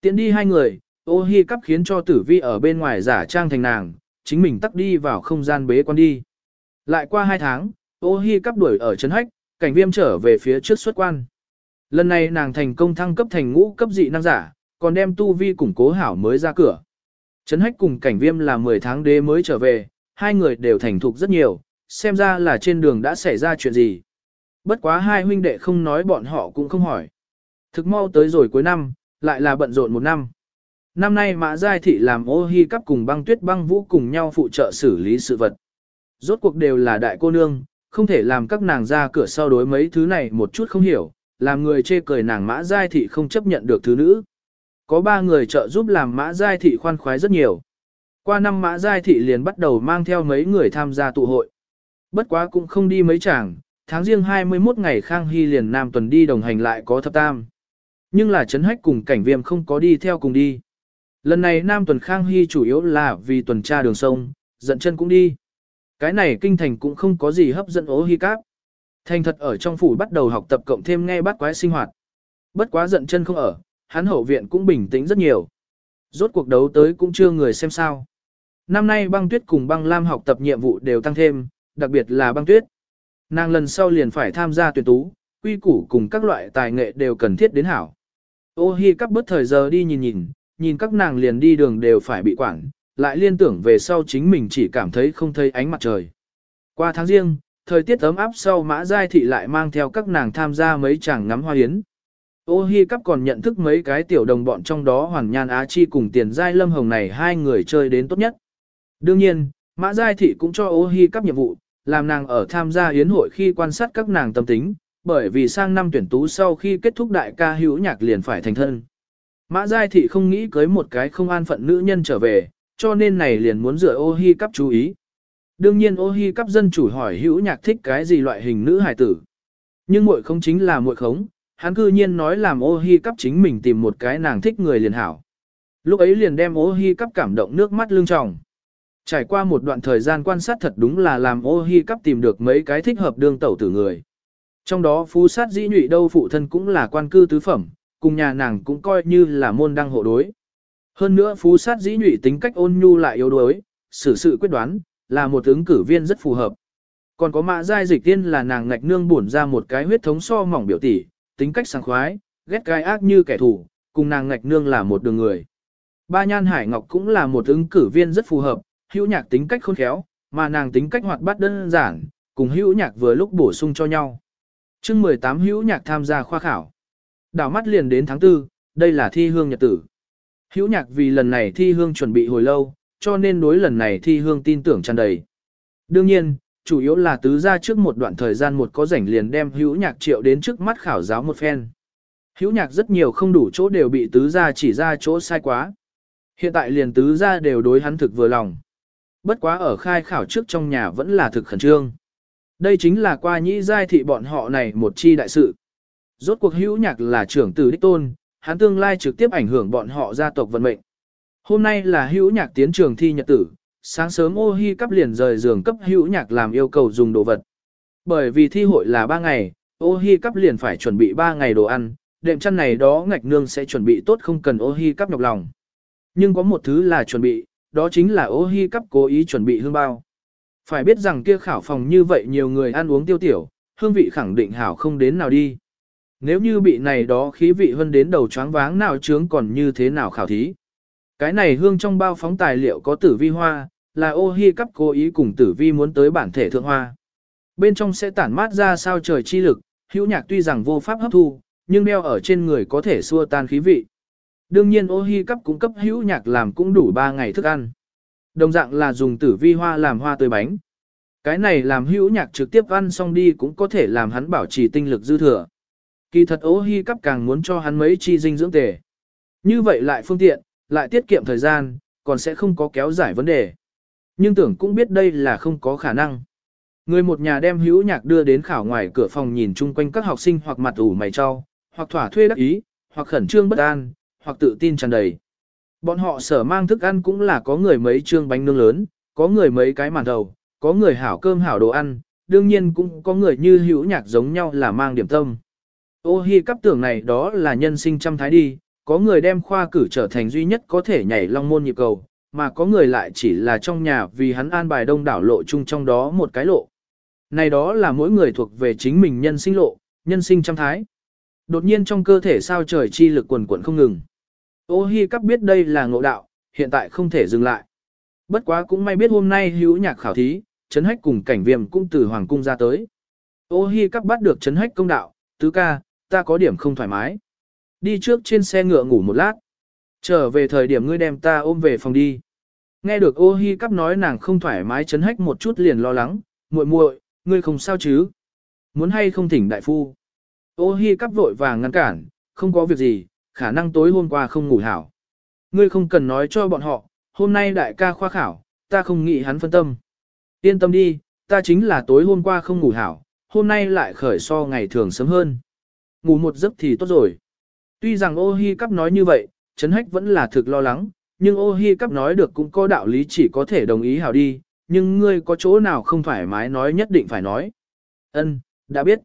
Tiến đi hai người, ô hi cắp khiến cho tử vi ở bên ngoài giả trang thành nàng, chính mình tắt đi vào không gian bế quan đi. Lại qua hai tháng, ô hi cắp đuổi ở Trấn hách, cảnh viêm trở về phía trước xuất quan. Lần này nàng thành công thăng cấp thành ngũ cấp dị năng giả, còn đem tu vi củng cố hảo mới ra cửa. Trấn hách cùng cảnh viêm là 10 tháng đế mới trở về, hai người đều thành thục rất nhiều, xem ra là trên đường đã xảy ra chuyện gì. Bất quá hai huynh đệ không nói bọn họ cũng không hỏi. Thực mau tới rồi cuối năm, lại là bận rộn một năm. Năm nay Mã Giai Thị làm ô hi cắp cùng băng tuyết băng vũ cùng nhau phụ trợ xử lý sự vật. Rốt cuộc đều là đại cô nương, không thể làm các nàng ra cửa sau đối mấy thứ này một chút không hiểu, làm người chê cười nàng Mã Giai Thị không chấp nhận được thứ nữ. Có ba người trợ giúp làm Mã Giai Thị khoan khoái rất nhiều. Qua năm Mã Giai Thị liền bắt đầu mang theo mấy người tham gia tụ hội. Bất quá cũng không đi mấy chàng, tháng riêng 21 ngày Khang Hy liền Nam tuần đi đồng hành lại có thập tam. Nhưng là Trấn Hách cùng cảnh viêm không có đi theo cùng đi. Lần này Nam tuần Khang Hy chủ yếu là vì tuần tra đường sông, dẫn chân cũng đi. Cái này kinh thành cũng không có gì hấp dẫn ố hi cáp. Thành thật ở trong phủ bắt đầu học tập cộng thêm nghe bắt quái sinh hoạt. Bất quá giận chân không ở, hắn hậu viện cũng bình tĩnh rất nhiều. Rốt cuộc đấu tới cũng chưa người xem sao. Năm nay băng tuyết cùng băng lam học tập nhiệm vụ đều tăng thêm, đặc biệt là băng tuyết. Nàng lần sau liền phải tham gia tuyển tú, quy củ cùng các loại tài nghệ đều cần thiết đến hảo. Ô hi cắp bớt thời giờ đi nhìn nhìn, nhìn các nàng liền đi đường đều phải bị quản, lại liên tưởng về sau chính mình chỉ cảm thấy không thấy ánh mặt trời. Qua tháng riêng, thời tiết ấm áp sau mã giai thị lại mang theo các nàng tham gia mấy chàng ngắm hoa hiến. Ô hi cắp còn nhận thức mấy cái tiểu đồng bọn trong đó Hoàng Nhan Á Chi cùng tiền giai lâm hồng này hai người chơi đến tốt nhất. Đương nhiên, mã giai thị cũng cho ô hi cắp nhiệm vụ, làm nàng ở tham gia hiến hội khi quan sát các nàng tâm tính, bởi vì sang năm tuyển tú sau khi kết thúc đại ca hữu nhạc liền phải thành thân. Mã Giai Thị không nghĩ cưới một cái không an phận nữ nhân trở về, cho nên này liền muốn dựa ô hi cắp chú ý. Đương nhiên ô hi cắp dân chủ hỏi hữu nhạc thích cái gì loại hình nữ hài tử. Nhưng muội không chính là muội khống, hắn cư nhiên nói làm ô hi cắp chính mình tìm một cái nàng thích người liền hảo. Lúc ấy liền đem ô hi cắp cảm động nước mắt lưng tròng. Trải qua một đoạn thời gian quan sát thật đúng là làm ô hi cắp tìm được mấy cái thích hợp đương tẩu tử người. Trong đó phú sát dĩ nhụy đâu phụ thân cũng là quan cư tứ phẩm, cùng nhà nàng cũng coi như là môn đăng hộ đối. Hơn nữa phú sát dĩ nhụy tính cách ôn nhu lại yếu đuối, xử sự quyết đoán, là một ứng cử viên rất phù hợp. Còn có mạ giai dịch tiên là nàng ngạch nương bổn ra một cái huyết thống so mỏng biểu tỷ, tính cách sáng khoái, ghét gai ác như kẻ thù, cùng nàng ngạch nương là một đường người. Ba Nhan Hải Ngọc cũng là một ứng cử viên rất phù hợp, hữu nhạc tính cách khôn khéo, mà nàng tính cách hoạt bát đơn giản, cùng hữu nhạc vừa lúc bổ sung cho nhau. chương 18 hữu nhạc tham gia khoa khảo. Đảo mắt liền đến tháng 4, đây là thi hương nhật tử. Hữu nhạc vì lần này thi hương chuẩn bị hồi lâu, cho nên đối lần này thi hương tin tưởng tràn đầy. Đương nhiên, chủ yếu là tứ ra trước một đoạn thời gian một có rảnh liền đem hữu nhạc triệu đến trước mắt khảo giáo một phen. Hữu nhạc rất nhiều không đủ chỗ đều bị tứ gia chỉ ra chỗ sai quá. Hiện tại liền tứ gia đều đối hắn thực vừa lòng. Bất quá ở khai khảo trước trong nhà vẫn là thực khẩn trương. Đây chính là qua nhĩ giai thị bọn họ này một chi đại sự. Rốt cuộc hữu nhạc là trưởng tử đích tôn, hắn tương lai trực tiếp ảnh hưởng bọn họ gia tộc vận mệnh. Hôm nay là hữu nhạc tiến trường thi nhật tử, sáng sớm ô hi cắp liền rời giường cấp hữu nhạc làm yêu cầu dùng đồ vật. Bởi vì thi hội là 3 ngày, ô hi cắp liền phải chuẩn bị 3 ngày đồ ăn, đệm chăn này đó ngạch nương sẽ chuẩn bị tốt không cần ô hi cắp nhọc lòng. Nhưng có một thứ là chuẩn bị, đó chính là ô hi cắp cố ý chuẩn bị hương bao. Phải biết rằng kia khảo phòng như vậy nhiều người ăn uống tiêu tiểu, hương vị khẳng định hảo không đến nào đi. Nếu như bị này đó khí vị hơn đến đầu choáng váng nào chướng còn như thế nào khảo thí. Cái này hương trong bao phóng tài liệu có tử vi hoa, là ô hi cắp cố ý cùng tử vi muốn tới bản thể thượng hoa. Bên trong sẽ tản mát ra sao trời chi lực, hữu nhạc tuy rằng vô pháp hấp thu, nhưng đeo ở trên người có thể xua tan khí vị. Đương nhiên ô hi cắp cũng cấp hữu nhạc làm cũng đủ 3 ngày thức ăn. Đồng dạng là dùng tử vi hoa làm hoa tươi bánh. Cái này làm hữu nhạc trực tiếp ăn xong đi cũng có thể làm hắn bảo trì tinh lực dư thừa. Kỳ thật ố hi cắp càng muốn cho hắn mấy chi dinh dưỡng tề. Như vậy lại phương tiện, lại tiết kiệm thời gian, còn sẽ không có kéo giải vấn đề. Nhưng tưởng cũng biết đây là không có khả năng. Người một nhà đem hữu nhạc đưa đến khảo ngoài cửa phòng nhìn chung quanh các học sinh hoặc mặt ủ mày cho, hoặc thỏa thuê đắc ý, hoặc khẩn trương bất an, hoặc tự tin tràn đầy. Bọn họ sở mang thức ăn cũng là có người mấy trương bánh nướng lớn, có người mấy cái màn đầu, có người hảo cơm hảo đồ ăn, đương nhiên cũng có người như hữu nhạc giống nhau là mang điểm tâm. Ô hi cắp tưởng này đó là nhân sinh trăm thái đi, có người đem khoa cử trở thành duy nhất có thể nhảy long môn nhịp cầu, mà có người lại chỉ là trong nhà vì hắn an bài đông đảo lộ chung trong đó một cái lộ. Này đó là mỗi người thuộc về chính mình nhân sinh lộ, nhân sinh trăm thái. Đột nhiên trong cơ thể sao trời chi lực quần quần không ngừng. Ô hi cắp biết đây là ngộ đạo, hiện tại không thể dừng lại. Bất quá cũng may biết hôm nay hữu nhạc khảo thí, chấn hách cùng cảnh viêm cũng từ hoàng cung ra tới. Ô hi cắp bắt được chấn hách công đạo, tứ ca, ta có điểm không thoải mái. Đi trước trên xe ngựa ngủ một lát. Trở về thời điểm ngươi đem ta ôm về phòng đi. Nghe được ô hi cắp nói nàng không thoải mái chấn hách một chút liền lo lắng, muội muội, ngươi không sao chứ? Muốn hay không thỉnh đại phu? Ô hi cắp vội vàng ngăn cản, không có việc gì, khả năng tối hôm qua không ngủ hảo. Ngươi không cần nói cho bọn họ, hôm nay đại ca khoa khảo, ta không nghĩ hắn phân tâm. Yên tâm đi, ta chính là tối hôm qua không ngủ hảo, hôm nay lại khởi so ngày thường sớm hơn. Ngủ một giấc thì tốt rồi. Tuy rằng ô hi cắp nói như vậy, Trấn Hách vẫn là thực lo lắng, nhưng ô hi cắp nói được cũng có đạo lý chỉ có thể đồng ý hảo đi, nhưng ngươi có chỗ nào không thoải mái nói nhất định phải nói. Ân, đã biết.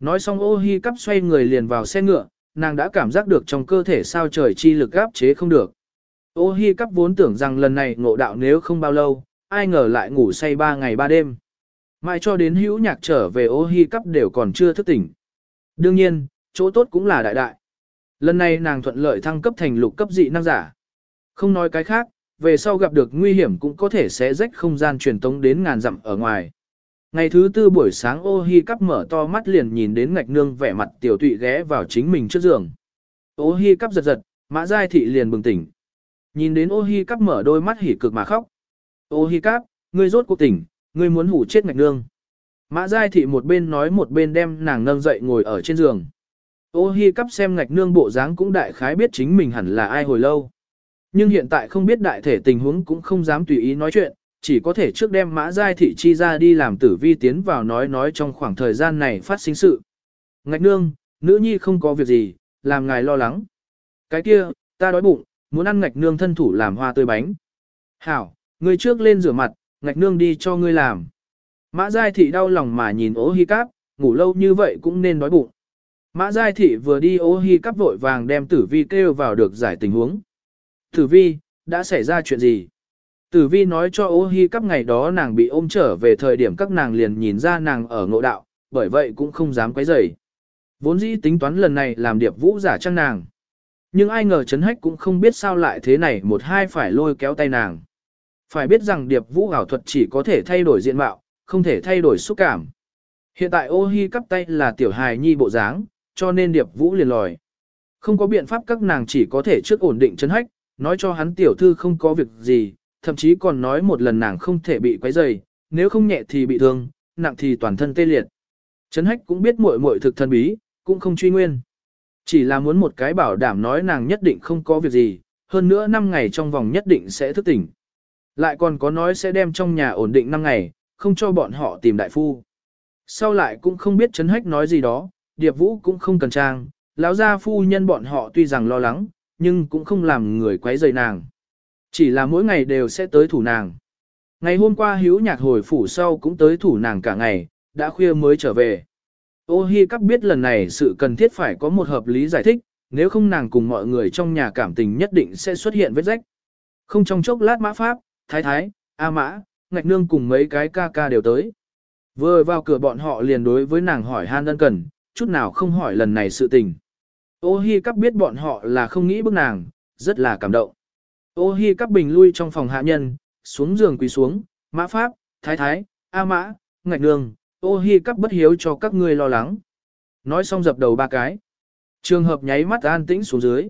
Nói xong ô hi cắp xoay người liền vào xe ngựa, nàng đã cảm giác được trong cơ thể sao trời chi lực áp chế không được. Ô hi cắp vốn tưởng rằng lần này ngộ đạo nếu không bao lâu, ai ngờ lại ngủ say ba ngày ba đêm. Mai cho đến hữu nhạc trở về ô hi cắp đều còn chưa thức tỉnh. Đương nhiên, chỗ tốt cũng là đại đại. Lần này nàng thuận lợi thăng cấp thành lục cấp dị năng giả. Không nói cái khác, về sau gặp được nguy hiểm cũng có thể sẽ rách không gian truyền tống đến ngàn dặm ở ngoài. Ngày thứ tư buổi sáng ô hi cắp mở to mắt liền nhìn đến ngạch nương vẻ mặt tiểu tụy ghé vào chính mình trước giường. Ô hi cắp giật giật, mã giai thị liền bừng tỉnh. Nhìn đến ô hi cắp mở đôi mắt hỉ cực mà khóc. Ô hi cắp, ngươi rốt cuộc tỉnh, ngươi muốn hủ chết ngạch nương. Mã giai thị một bên nói một bên đem nàng nâng dậy ngồi ở trên giường. Ô hi cắp xem ngạch nương bộ dáng cũng đại khái biết chính mình hẳn là ai hồi lâu. Nhưng hiện tại không biết đại thể tình huống cũng không dám tùy ý nói chuyện, chỉ có thể trước đem mã giai thị chi ra đi làm tử vi tiến vào nói nói trong khoảng thời gian này phát sinh sự. Ngạch nương, nữ nhi không có việc gì, làm ngài lo lắng. Cái kia, ta đói bụng, muốn ăn ngạch nương thân thủ làm hoa tươi bánh. Hảo, ngươi trước lên rửa mặt, ngạch nương đi cho ngươi làm. Mã giai thị đau lòng mà nhìn ố hi cáp, ngủ lâu như vậy cũng nên đói bụng. Mã giai thị vừa đi Ô hi cáp vội vàng đem tử vi kêu vào được giải tình huống. Tử vi, đã xảy ra chuyện gì? Tử vi nói cho ô hi cắp ngày đó nàng bị ôm trở về thời điểm các nàng liền nhìn ra nàng ở ngộ đạo, bởi vậy cũng không dám quấy rầy. Vốn dĩ tính toán lần này làm điệp vũ giả trang nàng. Nhưng ai ngờ chấn hách cũng không biết sao lại thế này một hai phải lôi kéo tay nàng. Phải biết rằng điệp vũ ảo thuật chỉ có thể thay đổi diện mạo, không thể thay đổi xúc cảm. Hiện tại ô hi cắp tay là tiểu hài nhi bộ dáng, cho nên điệp vũ liền lòi. Không có biện pháp các nàng chỉ có thể trước ổn định chấn hách, nói cho hắn tiểu thư không có việc gì, thậm chí còn nói một lần nàng không thể bị quấy rầy, nếu không nhẹ thì bị thương, nặng thì toàn thân tê liệt. Trấn Hách cũng biết muội muội thực thân bí, cũng không truy nguyên. Chỉ là muốn một cái bảo đảm nói nàng nhất định không có việc gì, hơn nữa 5 ngày trong vòng nhất định sẽ thức tỉnh. Lại còn có nói sẽ đem trong nhà ổn định 5 ngày, không cho bọn họ tìm đại phu. Sau lại cũng không biết chấn hách nói gì đó, điệp vũ cũng không cần trang, lão gia phu nhân bọn họ tuy rằng lo lắng, nhưng cũng không làm người quấy rầy nàng. Chỉ là mỗi ngày đều sẽ tới thủ nàng. Ngày hôm qua hiếu nhạc hồi phủ sau cũng tới thủ nàng cả ngày, đã khuya mới trở về. Ô hi cắp biết lần này sự cần thiết phải có một hợp lý giải thích, nếu không nàng cùng mọi người trong nhà cảm tình nhất định sẽ xuất hiện vết rách. Không trong chốc lát mã pháp, thái thái, a mã, ngạch nương cùng mấy cái ca ca đều tới. Vừa vào cửa bọn họ liền đối với nàng hỏi han ân cần, chút nào không hỏi lần này sự tình. Ô hi cắp biết bọn họ là không nghĩ bức nàng, rất là cảm động. Ô hi cắp bình lui trong phòng hạ nhân, xuống giường quỳ xuống, mã pháp, thái thái, a mã, ngạch nương, ô hi cắp bất hiếu cho các ngươi lo lắng. Nói xong dập đầu ba cái. Trường hợp nháy mắt an tĩnh xuống dưới.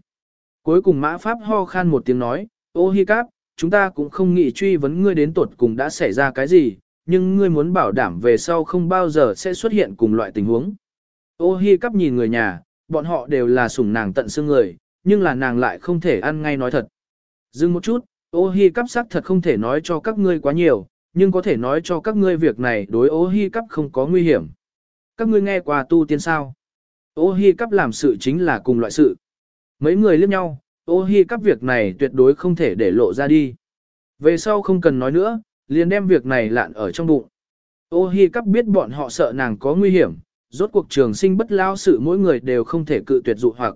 Cuối cùng mã pháp ho khan một tiếng nói, ô hi cắp, chúng ta cũng không nghĩ truy vấn ngươi đến tuột cùng đã xảy ra cái gì, nhưng ngươi muốn bảo đảm về sau không bao giờ sẽ xuất hiện cùng loại tình huống. Ô hi cắp nhìn người nhà, bọn họ đều là sủng nàng tận xương người, nhưng là nàng lại không thể ăn ngay nói thật. Dừng một chút, ô hi cắp sắc thật không thể nói cho các ngươi quá nhiều, nhưng có thể nói cho các ngươi việc này đối ô hi cắp không có nguy hiểm. Các ngươi nghe qua tu tiên sao? Ô hi cắp làm sự chính là cùng loại sự. Mấy người liếc nhau, ô hi cắp việc này tuyệt đối không thể để lộ ra đi. Về sau không cần nói nữa, liền đem việc này lạn ở trong bụng. Ô hi cắp biết bọn họ sợ nàng có nguy hiểm, rốt cuộc trường sinh bất lao sự mỗi người đều không thể cự tuyệt dụ hoặc.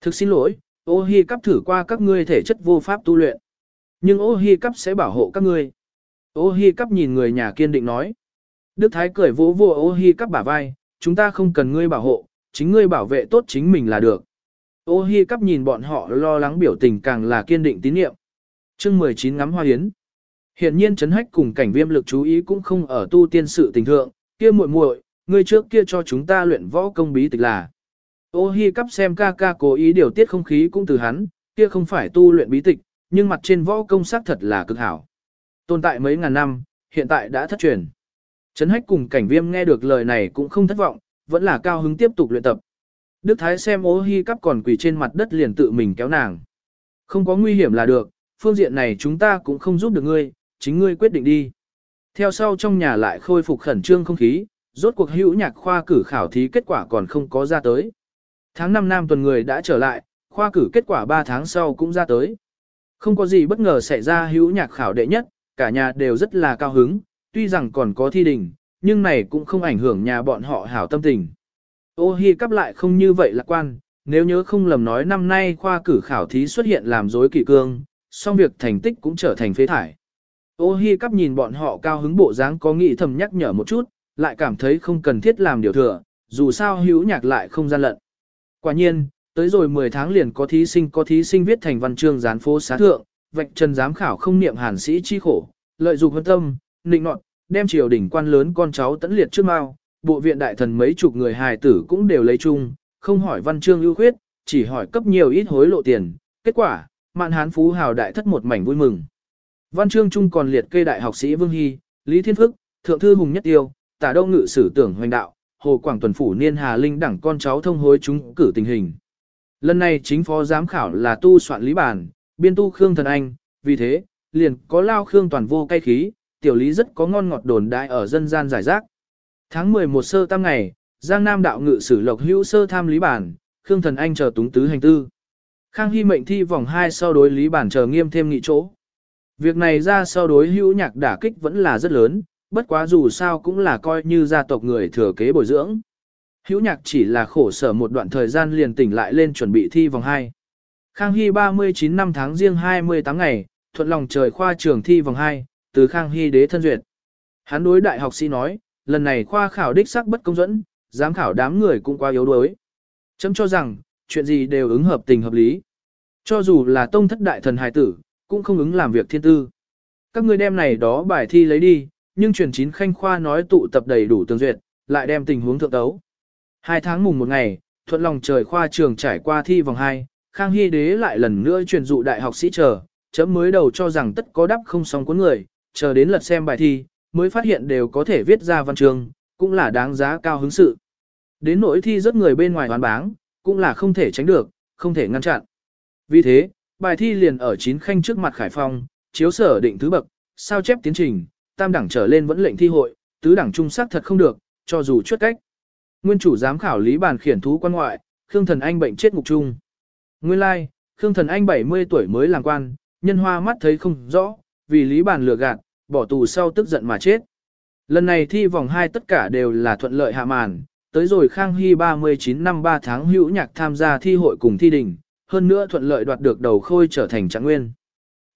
Thực xin lỗi, ô hi cắp thử qua các ngươi thể chất vô pháp tu luyện. Nhưng ô hi cắp sẽ bảo hộ các ngươi. Ô hi cắp nhìn người nhà kiên định nói. Đức Thái cười vỗ vỗ ô hi cắp bả vai, chúng ta không cần ngươi bảo hộ, chính ngươi bảo vệ tốt chính mình là được. Ô hi cắp nhìn bọn họ lo lắng biểu tình càng là kiên định tín nhiệm. chương 19 ngắm hoa hiến. Hiện nhiên chấn hách cùng cảnh viêm lực chú ý cũng không ở tu tiên sự tình thượng, kia muội muội, ngươi trước kia cho chúng ta luyện võ công bí tịch là. Ô hi cắp xem ca ca cố ý điều tiết không khí cũng từ hắn, kia không phải tu luyện bí tịch, nhưng mặt trên võ công sắc thật là cực hảo. Tồn tại mấy ngàn năm, hiện tại đã thất truyền. Trấn hách cùng cảnh viêm nghe được lời này cũng không thất vọng, vẫn là cao hứng tiếp tục luyện tập. Đức Thái xem ô hi cắp còn quỳ trên mặt đất liền tự mình kéo nàng. Không có nguy hiểm là được, phương diện này chúng ta cũng không giúp được ngươi, chính ngươi quyết định đi. Theo sau trong nhà lại khôi phục khẩn trương không khí, rốt cuộc hữu nhạc khoa cử khảo thí kết quả còn không có ra tới. Tháng 5 nam tuần người đã trở lại, khoa cử kết quả 3 tháng sau cũng ra tới. Không có gì bất ngờ xảy ra hữu nhạc khảo đệ nhất, cả nhà đều rất là cao hứng, tuy rằng còn có thi đình, nhưng này cũng không ảnh hưởng nhà bọn họ hảo tâm tình. Ô hi cắp lại không như vậy lạc quan, nếu nhớ không lầm nói năm nay khoa cử khảo thí xuất hiện làm dối kỷ cương, song việc thành tích cũng trở thành phế thải. Ô hi cắp nhìn bọn họ cao hứng bộ dáng có nghĩ thầm nhắc nhở một chút, lại cảm thấy không cần thiết làm điều thừa, dù sao hữu nhạc lại không gian lận. Quả nhiên, tới rồi 10 tháng liền có thí sinh có thí sinh viết thành văn chương gián phố xá thượng, vạch trần giám khảo không niệm hàn sĩ chi khổ, lợi dụng hân tâm, nịnh nọt, đem triều đỉnh quan lớn con cháu tẫn liệt trước mao, bộ viện đại thần mấy chục người hài tử cũng đều lấy chung, không hỏi văn chương ưu khuyết, chỉ hỏi cấp nhiều ít hối lộ tiền, kết quả, mạn hán phú hào đại thất một mảnh vui mừng. Văn chương chung còn liệt kê đại học sĩ Vương Hy, Lý Thiên Phức, Thượng thư Hùng Nhất Tiêu, Tả Đông Ngự Sử Tưởng Hoành Đạo, Hồ Quảng Tuần Phủ Niên Hà Linh đẳng con cháu thông hối chúng cử tình hình. Lần này chính phó giám khảo là tu soạn lý bản, biên tu Khương Thần Anh, vì thế, liền có lao Khương toàn vô cay khí, tiểu lý rất có ngon ngọt đồn đại ở dân gian giải rác. Tháng 11 sơ tam ngày, Giang Nam đạo ngự sử lộc hữu sơ tham lý bản, Khương Thần Anh chờ túng tứ hành tư. Khang Hy mệnh thi vòng 2 sau đối lý bản chờ nghiêm thêm nghị chỗ. Việc này ra sau đối hữu nhạc đả kích vẫn là rất lớn, bất quá dù sao cũng là coi như gia tộc người thừa kế bồi dưỡng. Hữu nhạc chỉ là khổ sở một đoạn thời gian liền tỉnh lại lên chuẩn bị thi vòng 2. Khang Hy 39 năm tháng riêng 28 ngày, thuận lòng trời khoa trường thi vòng 2, từ Khang Hy đế thân duyệt. Hắn đối đại học sĩ nói, lần này khoa khảo đích sắc bất công dẫn, giám khảo đám người cũng quá yếu đuối. Chấm cho rằng, chuyện gì đều ứng hợp tình hợp lý. Cho dù là tông thất đại thần hài tử, cũng không ứng làm việc thiên tư. Các ngươi đem này đó bài thi lấy đi, nhưng truyền chín khanh khoa nói tụ tập đầy đủ tương duyệt, lại đem tình huống thượng tấu. Hai tháng mùng một ngày, thuận lòng trời khoa trường trải qua thi vòng 2, Khang Hy đế lại lần nữa truyền dụ đại học sĩ chờ, chấm mới đầu cho rằng tất có đắp không xong cuốn người, chờ đến lật xem bài thi, mới phát hiện đều có thể viết ra văn chương, cũng là đáng giá cao hứng sự. Đến nỗi thi rất người bên ngoài đoán báng, cũng là không thể tránh được, không thể ngăn chặn. Vì thế, bài thi liền ở chín khanh trước mặt Khải Phong, chiếu sở định thứ bậc, sao chép tiến trình, tam đẳng trở lên vẫn lệnh thi hội, tứ đẳng trung sắc thật không được, cho dù chuất cách. Nguyên chủ giám khảo lý bàn khiển thú quan ngoại, Khương Thần Anh bệnh chết ngục trung. Nguyên lai, like, Khương Thần Anh 70 tuổi mới làm quan, nhân hoa mắt thấy không rõ, vì lý bàn lừa gạt, bỏ tù sau tức giận mà chết. Lần này thi vòng 2 tất cả đều là thuận lợi hạ màn, tới rồi Khang Hy 39 năm 3 tháng hữu nhạc tham gia thi hội cùng thi đình, hơn nữa thuận lợi đoạt được đầu khôi trở thành trạng nguyên.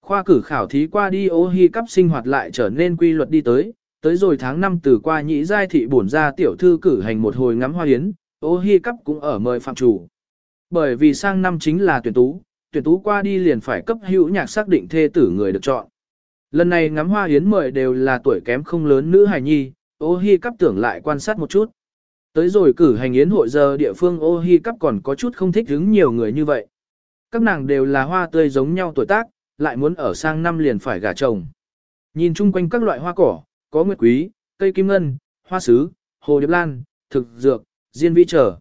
Khoa cử khảo thí qua đi ô hi cấp sinh hoạt lại trở nên quy luật đi tới, tới rồi tháng 5 từ qua nhĩ giai thị bổn ra tiểu thư cử hành một hồi ngắm hoa yến, ô hi cấp cũng ở mời phạm chủ. Bởi vì sang năm chính là tuyển tú, tuyển tú qua đi liền phải cấp hữu nhạc xác định thê tử người được chọn. Lần này ngắm hoa yến mời đều là tuổi kém không lớn nữ hài nhi, ô hi cấp tưởng lại quan sát một chút. Tới rồi cử hành yến hội giờ địa phương ô hi cấp còn có chút không thích hứng nhiều người như vậy. Các nàng đều là hoa tươi giống nhau tuổi tác, lại muốn ở sang năm liền phải gả chồng. Nhìn chung quanh các loại hoa cỏ, có nguyệt quý, cây kim ngân, hoa sứ, hồ điệp lan, thực dược, diên vi trở.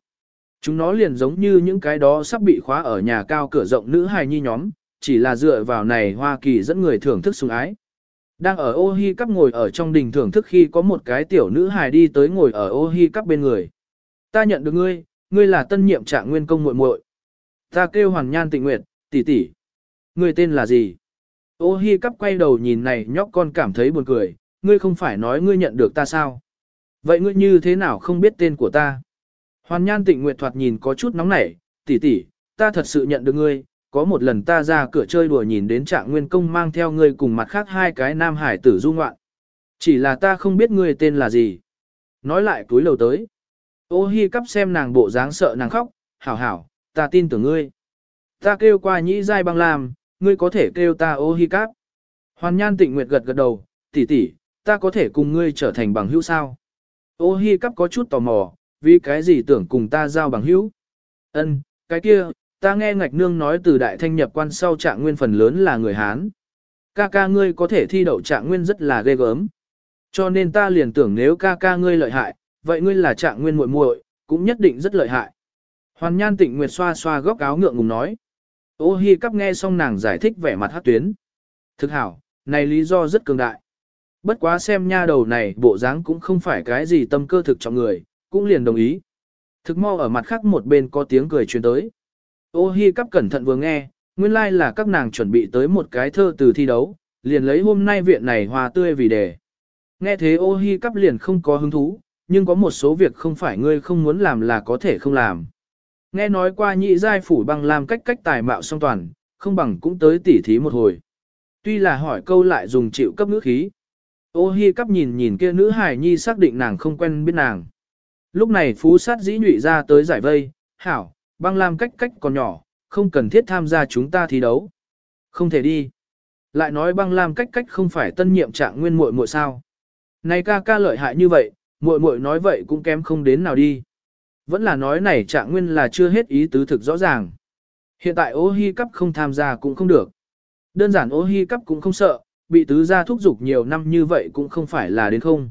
Chúng nó liền giống như những cái đó sắp bị khóa ở nhà cao cửa rộng nữ hài nhi nhóm, chỉ là dựa vào này Hoa Kỳ dẫn người thưởng thức sủng ái. Đang ở ô hi cắp ngồi ở trong đình thưởng thức khi có một cái tiểu nữ hài đi tới ngồi ở ô hi cắp bên người. Ta nhận được ngươi, ngươi là tân nhiệm trạng nguyên công muội muội. Ta kêu hoàng Nhan Tịnh Nguyệt, tỷ tỷ. Ngươi tên là gì? Ô hi cắp quay đầu nhìn này nhóc con cảm thấy buồn cười, ngươi không phải nói ngươi nhận được ta sao? Vậy ngươi như thế nào không biết tên của ta? Hoàn Nhan Tịnh Nguyệt thoạt nhìn có chút nóng nảy, tỷ tỷ, ta thật sự nhận được ngươi, có một lần ta ra cửa chơi đùa nhìn đến trạng nguyên công mang theo ngươi cùng mặt khác hai cái nam hải tử du ngoạn. Chỉ là ta không biết ngươi tên là gì. Nói lại túi lầu tới. Ô hi cắp xem nàng bộ dáng sợ nàng khóc, hảo hảo, ta tin tưởng ngươi. Ta kêu qua nhĩ dai băng làm, ngươi có thể kêu ta ô hi cáp. Hoàn nhan tịnh nguyệt gật gật đầu, tỷ tỷ, ta có thể cùng ngươi trở thành bằng hữu sao. Ô hi cáp có chút tò mò, vì cái gì tưởng cùng ta giao bằng hữu. Ân, cái kia, Ta nghe ngạch nương nói từ đại thanh nhập quan sau trạng nguyên phần lớn là người Hán. Ca ca ngươi có thể thi đậu trạng nguyên rất là ghê gớm. Cho nên ta liền tưởng nếu ca ca ngươi lợi hại, vậy ngươi là trạng nguyên muội muội, cũng nhất định rất lợi hại. Hoàn nhan tịnh nguyệt xoa xoa góc áo ngượng ngùng nói. Ô hi cắp nghe xong nàng giải thích vẻ mặt hát tuyến. Thực hảo, này lý do rất cường đại. Bất quá xem nha đầu này bộ dáng cũng không phải cái gì tâm cơ thực trọng người, cũng liền đồng ý. Thực mau ở mặt khác một bên có tiếng cười truyền tới. Ô hi cắp cẩn thận vừa nghe, nguyên lai like là các nàng chuẩn bị tới một cái thơ từ thi đấu, liền lấy hôm nay viện này hoa tươi vì đề. Nghe thế ô hi cắp liền không có hứng thú, nhưng có một số việc không phải ngươi không muốn làm là có thể không làm. Nghe nói qua nhị giai phủ băng làm cách cách tài mạo song toàn, không bằng cũng tới tỉ thí một hồi. Tuy là hỏi câu lại dùng chịu cấp ngữ khí. Ô hi cắp nhìn nhìn kia nữ hải nhi xác định nàng không quen biết nàng. Lúc này phú sát dĩ nhụy ra tới giải vây, hảo, băng lam cách cách còn nhỏ, không cần thiết tham gia chúng ta thi đấu. Không thể đi. Lại nói băng lam cách cách không phải tân nhiệm trạng nguyên muội muội sao. Này ca ca lợi hại như vậy, muội muội nói vậy cũng kém không đến nào đi. Vẫn là nói này trạng nguyên là chưa hết ý tứ thực rõ ràng. Hiện tại ô hi cấp không tham gia cũng không được. Đơn giản ô hi cấp cũng không sợ, bị tứ gia thúc giục nhiều năm như vậy cũng không phải là đến không.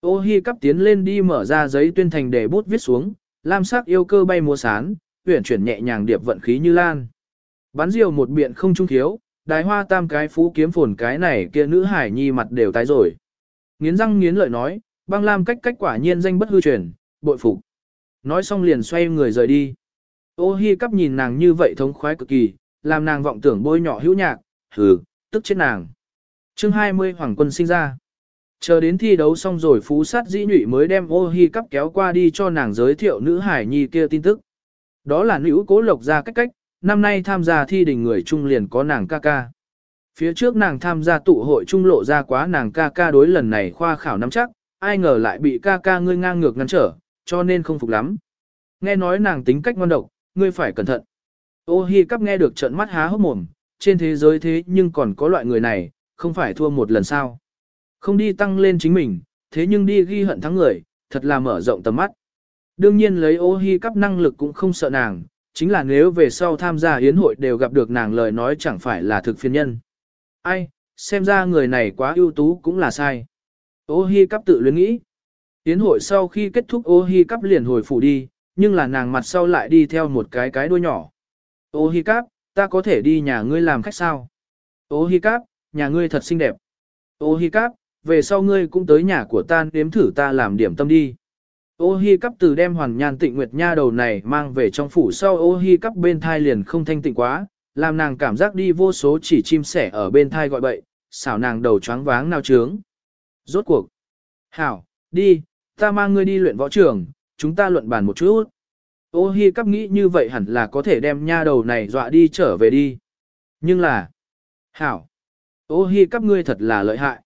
Ô hi cấp tiến lên đi mở ra giấy tuyên thành để bút viết xuống, lam sắc yêu cơ bay múa sán, tuyển chuyển nhẹ nhàng điệp vận khí như lan. Bắn diều một biện không trung thiếu, đái hoa tam cái phú kiếm phồn cái này kia nữ hải nhi mặt đều tái rồi. Nghiến răng nghiến lợi nói, băng lam cách cách quả nhiên danh bất hư truyền, bội phục. Nói xong liền xoay người rời đi. Ô hi cắp nhìn nàng như vậy thống khoái cực kỳ, làm nàng vọng tưởng bôi nhỏ hữu nhạc, hừ, tức chết nàng. chương 20 Hoàng quân sinh ra. Chờ đến thi đấu xong rồi phú sát dĩ nhụy mới đem ô hi cắp kéo qua đi cho nàng giới thiệu nữ hải nhi kia tin tức. Đó là nữ cố lộc ra cách cách, năm nay tham gia thi đình người trung liền có nàng ca ca. Phía trước nàng tham gia tụ hội trung lộ ra quá nàng ca ca đối lần này khoa khảo nắm chắc, ai ngờ lại bị ca ca ngươi ngang ngược ngăn trở, cho nên không phục lắm. Nghe nói nàng tính cách ngoan độc, ngươi phải cẩn thận. Ô hi cắp nghe được trận mắt há hốc mồm, trên thế giới thế nhưng còn có loại người này, không phải thua một lần sao. Không đi tăng lên chính mình, thế nhưng đi ghi hận thắng người, thật là mở rộng tầm mắt. Đương nhiên lấy ô hi cắp năng lực cũng không sợ nàng, chính là nếu về sau tham gia hiến hội đều gặp được nàng lời nói chẳng phải là thực phiền nhân. Ai, xem ra người này quá ưu tú cũng là sai. Ô hi cắp tự luyến nghĩ. Yến hội sau khi kết thúc ô hi cắp liền hồi phủ đi, nhưng là nàng mặt sau lại đi theo một cái cái đuôi nhỏ. Ô hi cáp, ta có thể đi nhà ngươi làm khách sao? Ô hi cáp, nhà ngươi thật xinh đẹp. Ô hi cáp, về sau ngươi cũng tới nhà của ta nếm thử ta làm điểm tâm đi. Ô hi cắp từ đem hoàn nhan tịnh nguyệt nha đầu này mang về trong phủ sau ô hi cắp bên thai liền không thanh tịnh quá, làm nàng cảm giác đi vô số chỉ chim sẻ ở bên thai gọi bậy, xảo nàng đầu choáng váng nao trướng. Rốt cuộc. Hảo, đi, ta mang ngươi đi luyện võ trường, chúng ta luận bàn một chút. Ô hi cắp nghĩ như vậy hẳn là có thể đem nha đầu này dọa đi trở về đi. Nhưng là. Hảo. Ô hi cắp ngươi thật là lợi hại.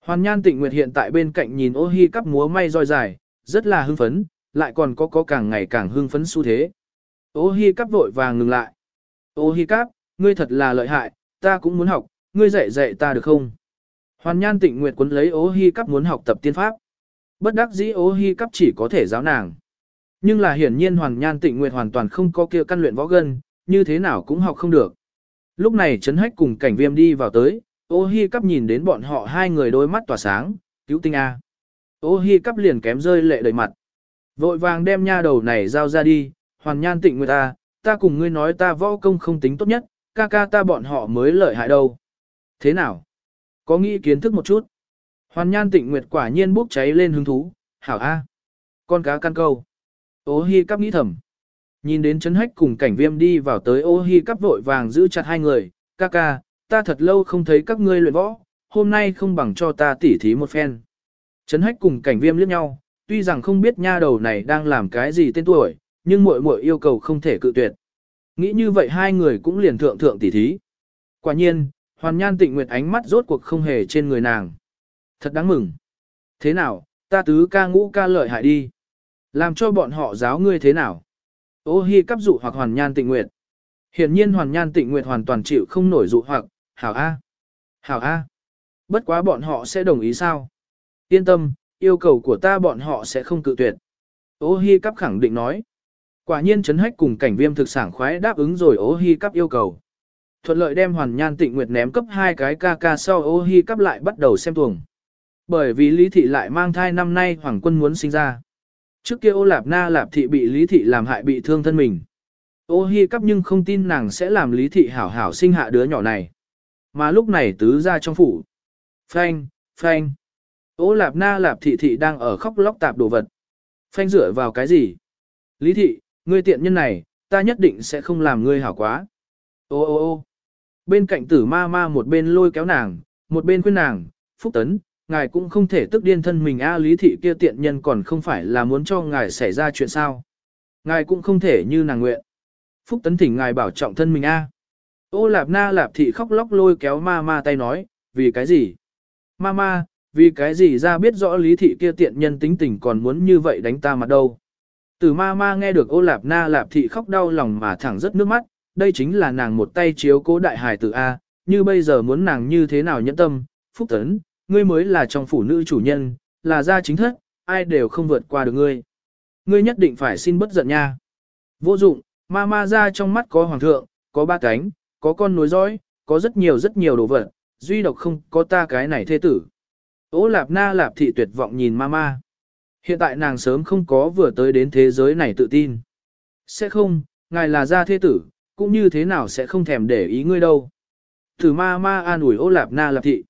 Hoàn nhan tịnh nguyệt hiện tại bên cạnh nhìn ô hi cắp múa may roi dài, rất là hưng phấn, lại còn có có càng ngày càng hưng phấn xu thế. Ô hi cắp vội vàng ngừng lại. Ô hi cắp, ngươi thật là lợi hại, ta cũng muốn học, ngươi dạy dạy ta được không? Hoàn nhan tịnh nguyệt quấn lấy ô hi cắp muốn học tập tiên pháp. Bất đắc dĩ ô hi cắp chỉ có thể giáo nàng. Nhưng là hiển nhiên hoàn nhan tịnh nguyệt hoàn toàn không có kia căn luyện võ gân, như thế nào cũng học không được. Lúc này Trấn Hách cùng cảnh viêm đi vào tới, ô hi cắp nhìn đến bọn họ hai người đôi mắt tỏa sáng, cứu tinh A. Ô hi cắp liền kém rơi lệ đầy mặt. Vội vàng đem nha đầu này giao ra đi, hoàn nhan tịnh Nguyệt ta, ta cùng ngươi nói ta võ công không tính tốt nhất, ca ca ta bọn họ mới lợi hại đâu. Thế nào? Có nghĩ kiến thức một chút. Hoàn nhan tịnh nguyệt quả nhiên bốc cháy lên hứng thú, hảo a. Con cá căn câu. Ô hi cắp nghĩ thầm. Nhìn đến chấn hách cùng cảnh viêm đi vào tới ô hi cắp vội vàng giữ chặt hai người, ca ca, ta thật lâu không thấy các ngươi luyện võ, hôm nay không bằng cho ta tỉ thí một phen. Chấn hách cùng cảnh viêm liếc nhau, tuy rằng không biết nha đầu này đang làm cái gì tên tuổi, nhưng muội muội yêu cầu không thể cự tuyệt. Nghĩ như vậy hai người cũng liền thượng thượng tỉ thí. Quả nhiên, hoàn nhan tịnh nguyệt ánh mắt rốt cuộc không hề trên người nàng. Thật đáng mừng. Thế nào, ta tứ ca ngũ ca lợi hại đi. Làm cho bọn họ giáo ngươi thế nào? Ô hi cắp dụ hoặc hoàn nhan tịnh nguyệt. Hiển nhiên hoàn nhan tịnh nguyệt hoàn toàn chịu không nổi dụ hoặc, hảo A. Hảo A. Bất quá bọn họ sẽ đồng ý sao? Yên tâm, yêu cầu của ta bọn họ sẽ không cự tuyệt. Ô hi cắp khẳng định nói. Quả nhiên chấn hách cùng cảnh viêm thực sản khoái đáp ứng rồi ô hi cắp yêu cầu. Thuận lợi đem hoàn nhan tịnh nguyệt ném cấp hai cái ca ca sau ô hi cắp lại bắt đầu xem tuồng. Bởi vì lý thị lại mang thai năm nay hoàng quân muốn sinh ra. Trước kia ô lạp na lạp thị bị lý thị làm hại bị thương thân mình. Ô hi cắp nhưng không tin nàng sẽ làm lý thị hảo hảo sinh hạ đứa nhỏ này. Mà lúc này tứ ra trong phủ. Phanh, phanh. Ô lạp na lạp thị thị đang ở khóc lóc tạp đồ vật. Phanh rửa vào cái gì? Lý thị, ngươi tiện nhân này, ta nhất định sẽ không làm ngươi hảo quá. Ô ô ô bên cạnh tử ma ma một bên lôi kéo nàng, một bên khuyên nàng, phúc tấn, ngài cũng không thể tức điên thân mình a lý thị kia tiện nhân còn không phải là muốn cho ngài xảy ra chuyện sao. Ngài cũng không thể như nàng nguyện. Phúc tấn thỉnh ngài bảo trọng thân mình a. Ô lạp na lạp thị khóc lóc lôi kéo ma ma tay nói, vì cái gì? Ma ma, vì cái gì ra biết rõ lý thị kia tiện nhân tính tình còn muốn như vậy đánh ta mặt đâu. Từ ma ma nghe được ô lạp na lạp thị khóc đau lòng mà thẳng rất nước mắt, đây chính là nàng một tay chiếu cố đại hài tử A, như bây giờ muốn nàng như thế nào nhẫn tâm, phúc tấn, ngươi mới là trong phủ nữ chủ nhân, là gia chính thất, ai đều không vượt qua được ngươi. Ngươi nhất định phải xin bất giận nha. Vô dụng, ma ma ra trong mắt có hoàng thượng, có ba cánh, có con nối dõi, có rất nhiều rất nhiều đồ vật, duy độc không có ta cái này thê tử. Ô lạp na lạp thị tuyệt vọng nhìn mama. Hiện tại nàng sớm không có vừa tới đến thế giới này tự tin. Sẽ không, ngài là gia thế tử, cũng như thế nào sẽ không thèm để ý ngươi đâu. Thử ma ma an ủi ô lạp na lạp thị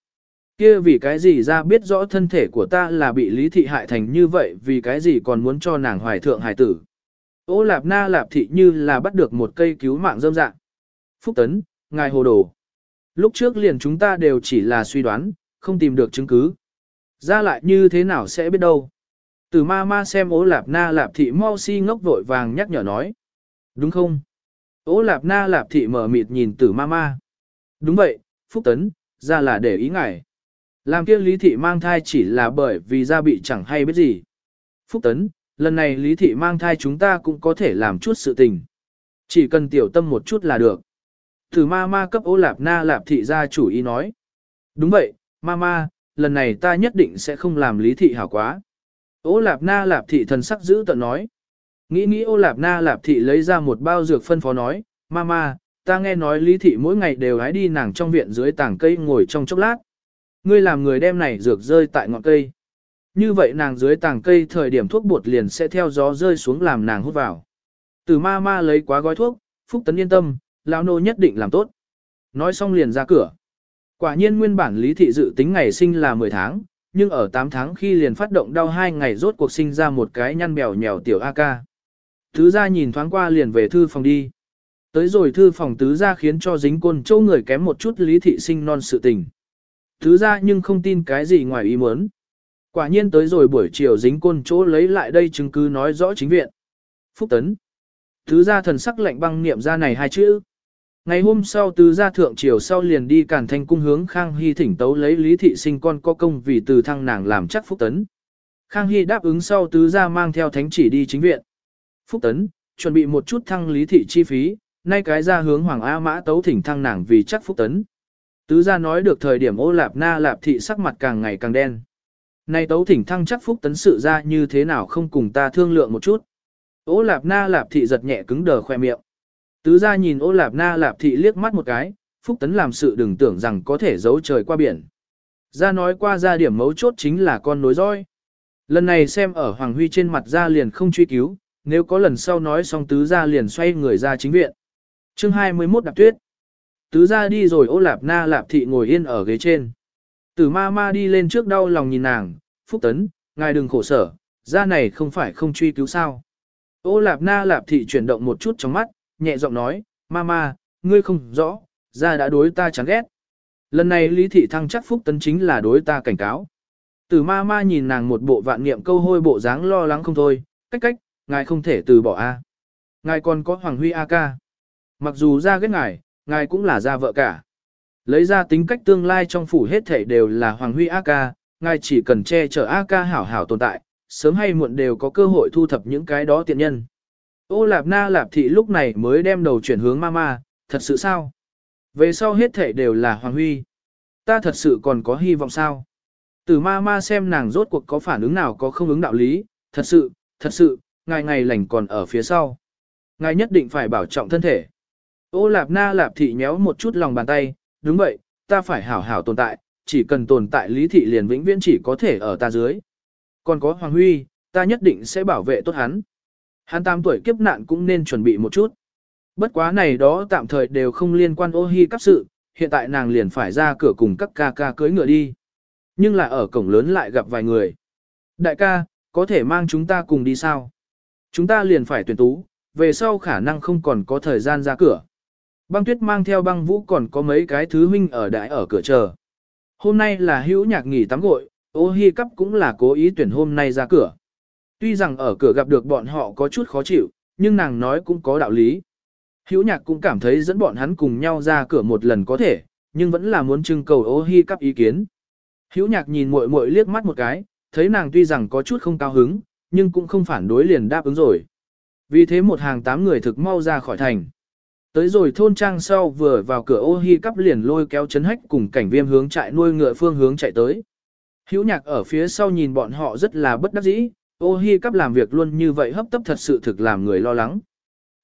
kia vì cái gì ra biết rõ thân thể của ta là bị lý thị hại thành như vậy vì cái gì còn muốn cho nàng hoài thượng hài tử. Ô lạp na lạp thị như là bắt được một cây cứu mạng dâm dạng. Phúc tấn, ngài hồ đồ. Lúc trước liền chúng ta đều chỉ là suy đoán, không tìm được chứng cứ. Ra lại như thế nào sẽ biết đâu. Từ ma ma xem ố lạp na lạp thị mau si ngốc vội vàng nhắc nhở nói. Đúng không? Ố lạp na lạp thị mở mịt nhìn từ ma ma. Đúng vậy, Phúc Tấn, ra là để ý ngài. Làm kia lý thị mang thai chỉ là bởi vì gia bị chẳng hay biết gì. Phúc Tấn, lần này lý thị mang thai chúng ta cũng có thể làm chút sự tình. Chỉ cần tiểu tâm một chút là được. Thử ma ma cấp ô lạp na lạp thị gia chủ ý nói. Đúng vậy, ma ma, lần này ta nhất định sẽ không làm lý thị hảo quá. Ô lạp na lạp thị thần sắc giữ tận nói. Nghĩ nghĩ ô lạp na lạp thị lấy ra một bao dược phân phó nói, Ma Ma, ta nghe nói lý thị mỗi ngày đều hái đi nàng trong viện dưới tảng cây ngồi trong chốc lát. Ngươi làm người đem này dược rơi tại ngọn cây. Như vậy nàng dưới tàng cây thời điểm thuốc bột liền sẽ theo gió rơi xuống làm nàng hút vào. Từ ma ma lấy quá gói thuốc, Phúc Tấn yên tâm, lão nô nhất định làm tốt. Nói xong liền ra cửa. Quả nhiên nguyên bản lý thị dự tính ngày sinh là 10 tháng, nhưng ở 8 tháng khi liền phát động đau hai ngày rốt cuộc sinh ra một cái nhăn bèo nhèo tiểu A ca. Tứ gia nhìn thoáng qua liền về thư phòng đi. Tới rồi thư phòng tứ gia khiến cho dính côn châu người kém một chút lý thị sinh non sự tình thứ ra nhưng không tin cái gì ngoài ý muốn. Quả nhiên tới rồi buổi chiều dính côn chỗ lấy lại đây chứng cứ nói rõ chính viện. Phúc Tấn. thứ ra thần sắc lạnh băng niệm ra này hai chữ. Ngày hôm sau tứ gia thượng triều sau liền đi cản thanh cung hướng Khang Hy thỉnh tấu lấy lý thị sinh con có công vì từ thăng nàng làm chắc Phúc Tấn. Khang Hy đáp ứng sau tứ gia mang theo thánh chỉ đi chính viện. Phúc Tấn, chuẩn bị một chút thăng lý thị chi phí, nay cái ra hướng Hoàng A Mã tấu thỉnh thăng nàng vì chắc Phúc Tấn. Tứ gia nói được thời điểm ô lạp na lạp thị sắc mặt càng ngày càng đen. Nay tấu thỉnh thăng chắc Phúc Tấn sự ra như thế nào không cùng ta thương lượng một chút. Ô lạp na lạp thị giật nhẹ cứng đờ khoe miệng. Tứ gia nhìn ô lạp na lạp thị liếc mắt một cái, Phúc Tấn làm sự đừng tưởng rằng có thể giấu trời qua biển. Gia nói qua ra điểm mấu chốt chính là con nối roi. Lần này xem ở Hoàng Huy trên mặt ra liền không truy cứu, nếu có lần sau nói xong tứ gia liền xoay người ra chính viện. chương 21 đạp tuyết. Tứ ra đi rồi ô lạp na lạp thị ngồi yên ở ghế trên. Tử ma ma đi lên trước đau lòng nhìn nàng, Phúc Tấn, ngài đừng khổ sở, gia này không phải không truy cứu sao. Ô lạp na lạp thị chuyển động một chút trong mắt, nhẹ giọng nói, Ma Ma, ngươi không rõ, ra đã đối ta chán ghét. Lần này Lý Thị Thăng chắc Phúc Tấn chính là đối ta cảnh cáo. Tử Ma Ma nhìn nàng một bộ vạn niệm câu hôi bộ dáng lo lắng không thôi, cách cách, ngài không thể từ bỏ a. Ngài còn có Hoàng Huy A ca. Mặc dù ra ghét ngài, ngài cũng là gia vợ cả. Lấy ra tính cách tương lai trong phủ hết thảy đều là Hoàng Huy A ca, ngài chỉ cần che chở A ca hảo hảo tồn tại, sớm hay muộn đều có cơ hội thu thập những cái đó tiện nhân. Ô lạp na lạp thị lúc này mới đem đầu chuyển hướng mama, thật sự sao? Về sau hết thể đều là Hoàng Huy. Ta thật sự còn có hy vọng sao? Từ mama xem nàng rốt cuộc có phản ứng nào có không ứng đạo lý, thật sự, thật sự, ngài ngày lành còn ở phía sau. Ngài nhất định phải bảo trọng thân thể. Ô lạp na lạp thị nhéo một chút lòng bàn tay, đúng vậy, ta phải hảo hảo tồn tại, chỉ cần tồn tại lý thị liền vĩnh viễn chỉ có thể ở ta dưới. Còn có Hoàng Huy, ta nhất định sẽ bảo vệ tốt hắn. Hắn tam tuổi kiếp nạn cũng nên chuẩn bị một chút. Bất quá này đó tạm thời đều không liên quan ô hi cấp sự, hiện tại nàng liền phải ra cửa cùng các ca ca cưới ngựa đi. Nhưng là ở cổng lớn lại gặp vài người. Đại ca, có thể mang chúng ta cùng đi sao? Chúng ta liền phải tuyển tú, về sau khả năng không còn có thời gian ra cửa. Băng tuyết mang theo băng vũ còn có mấy cái thứ huynh ở đại ở cửa chờ. Hôm nay là hữu nhạc nghỉ tắm gội, ô hi cắp cũng là cố ý tuyển hôm nay ra cửa. Tuy rằng ở cửa gặp được bọn họ có chút khó chịu, nhưng nàng nói cũng có đạo lý. Hữu nhạc cũng cảm thấy dẫn bọn hắn cùng nhau ra cửa một lần có thể, nhưng vẫn là muốn trưng cầu ô hi cắp ý kiến. Hữu nhạc nhìn muội muội liếc mắt một cái, thấy nàng tuy rằng có chút không cao hứng, nhưng cũng không phản đối liền đáp ứng rồi. Vì thế một hàng tám người thực mau ra khỏi thành. Tới rồi thôn trang sau vừa vào cửa ô hi cắp liền lôi kéo chấn hách cùng cảnh viêm hướng trại nuôi ngựa phương hướng chạy tới. Hữu nhạc ở phía sau nhìn bọn họ rất là bất đắc dĩ, Ô hi cắp làm việc luôn như vậy hấp tấp thật sự thực làm người lo lắng.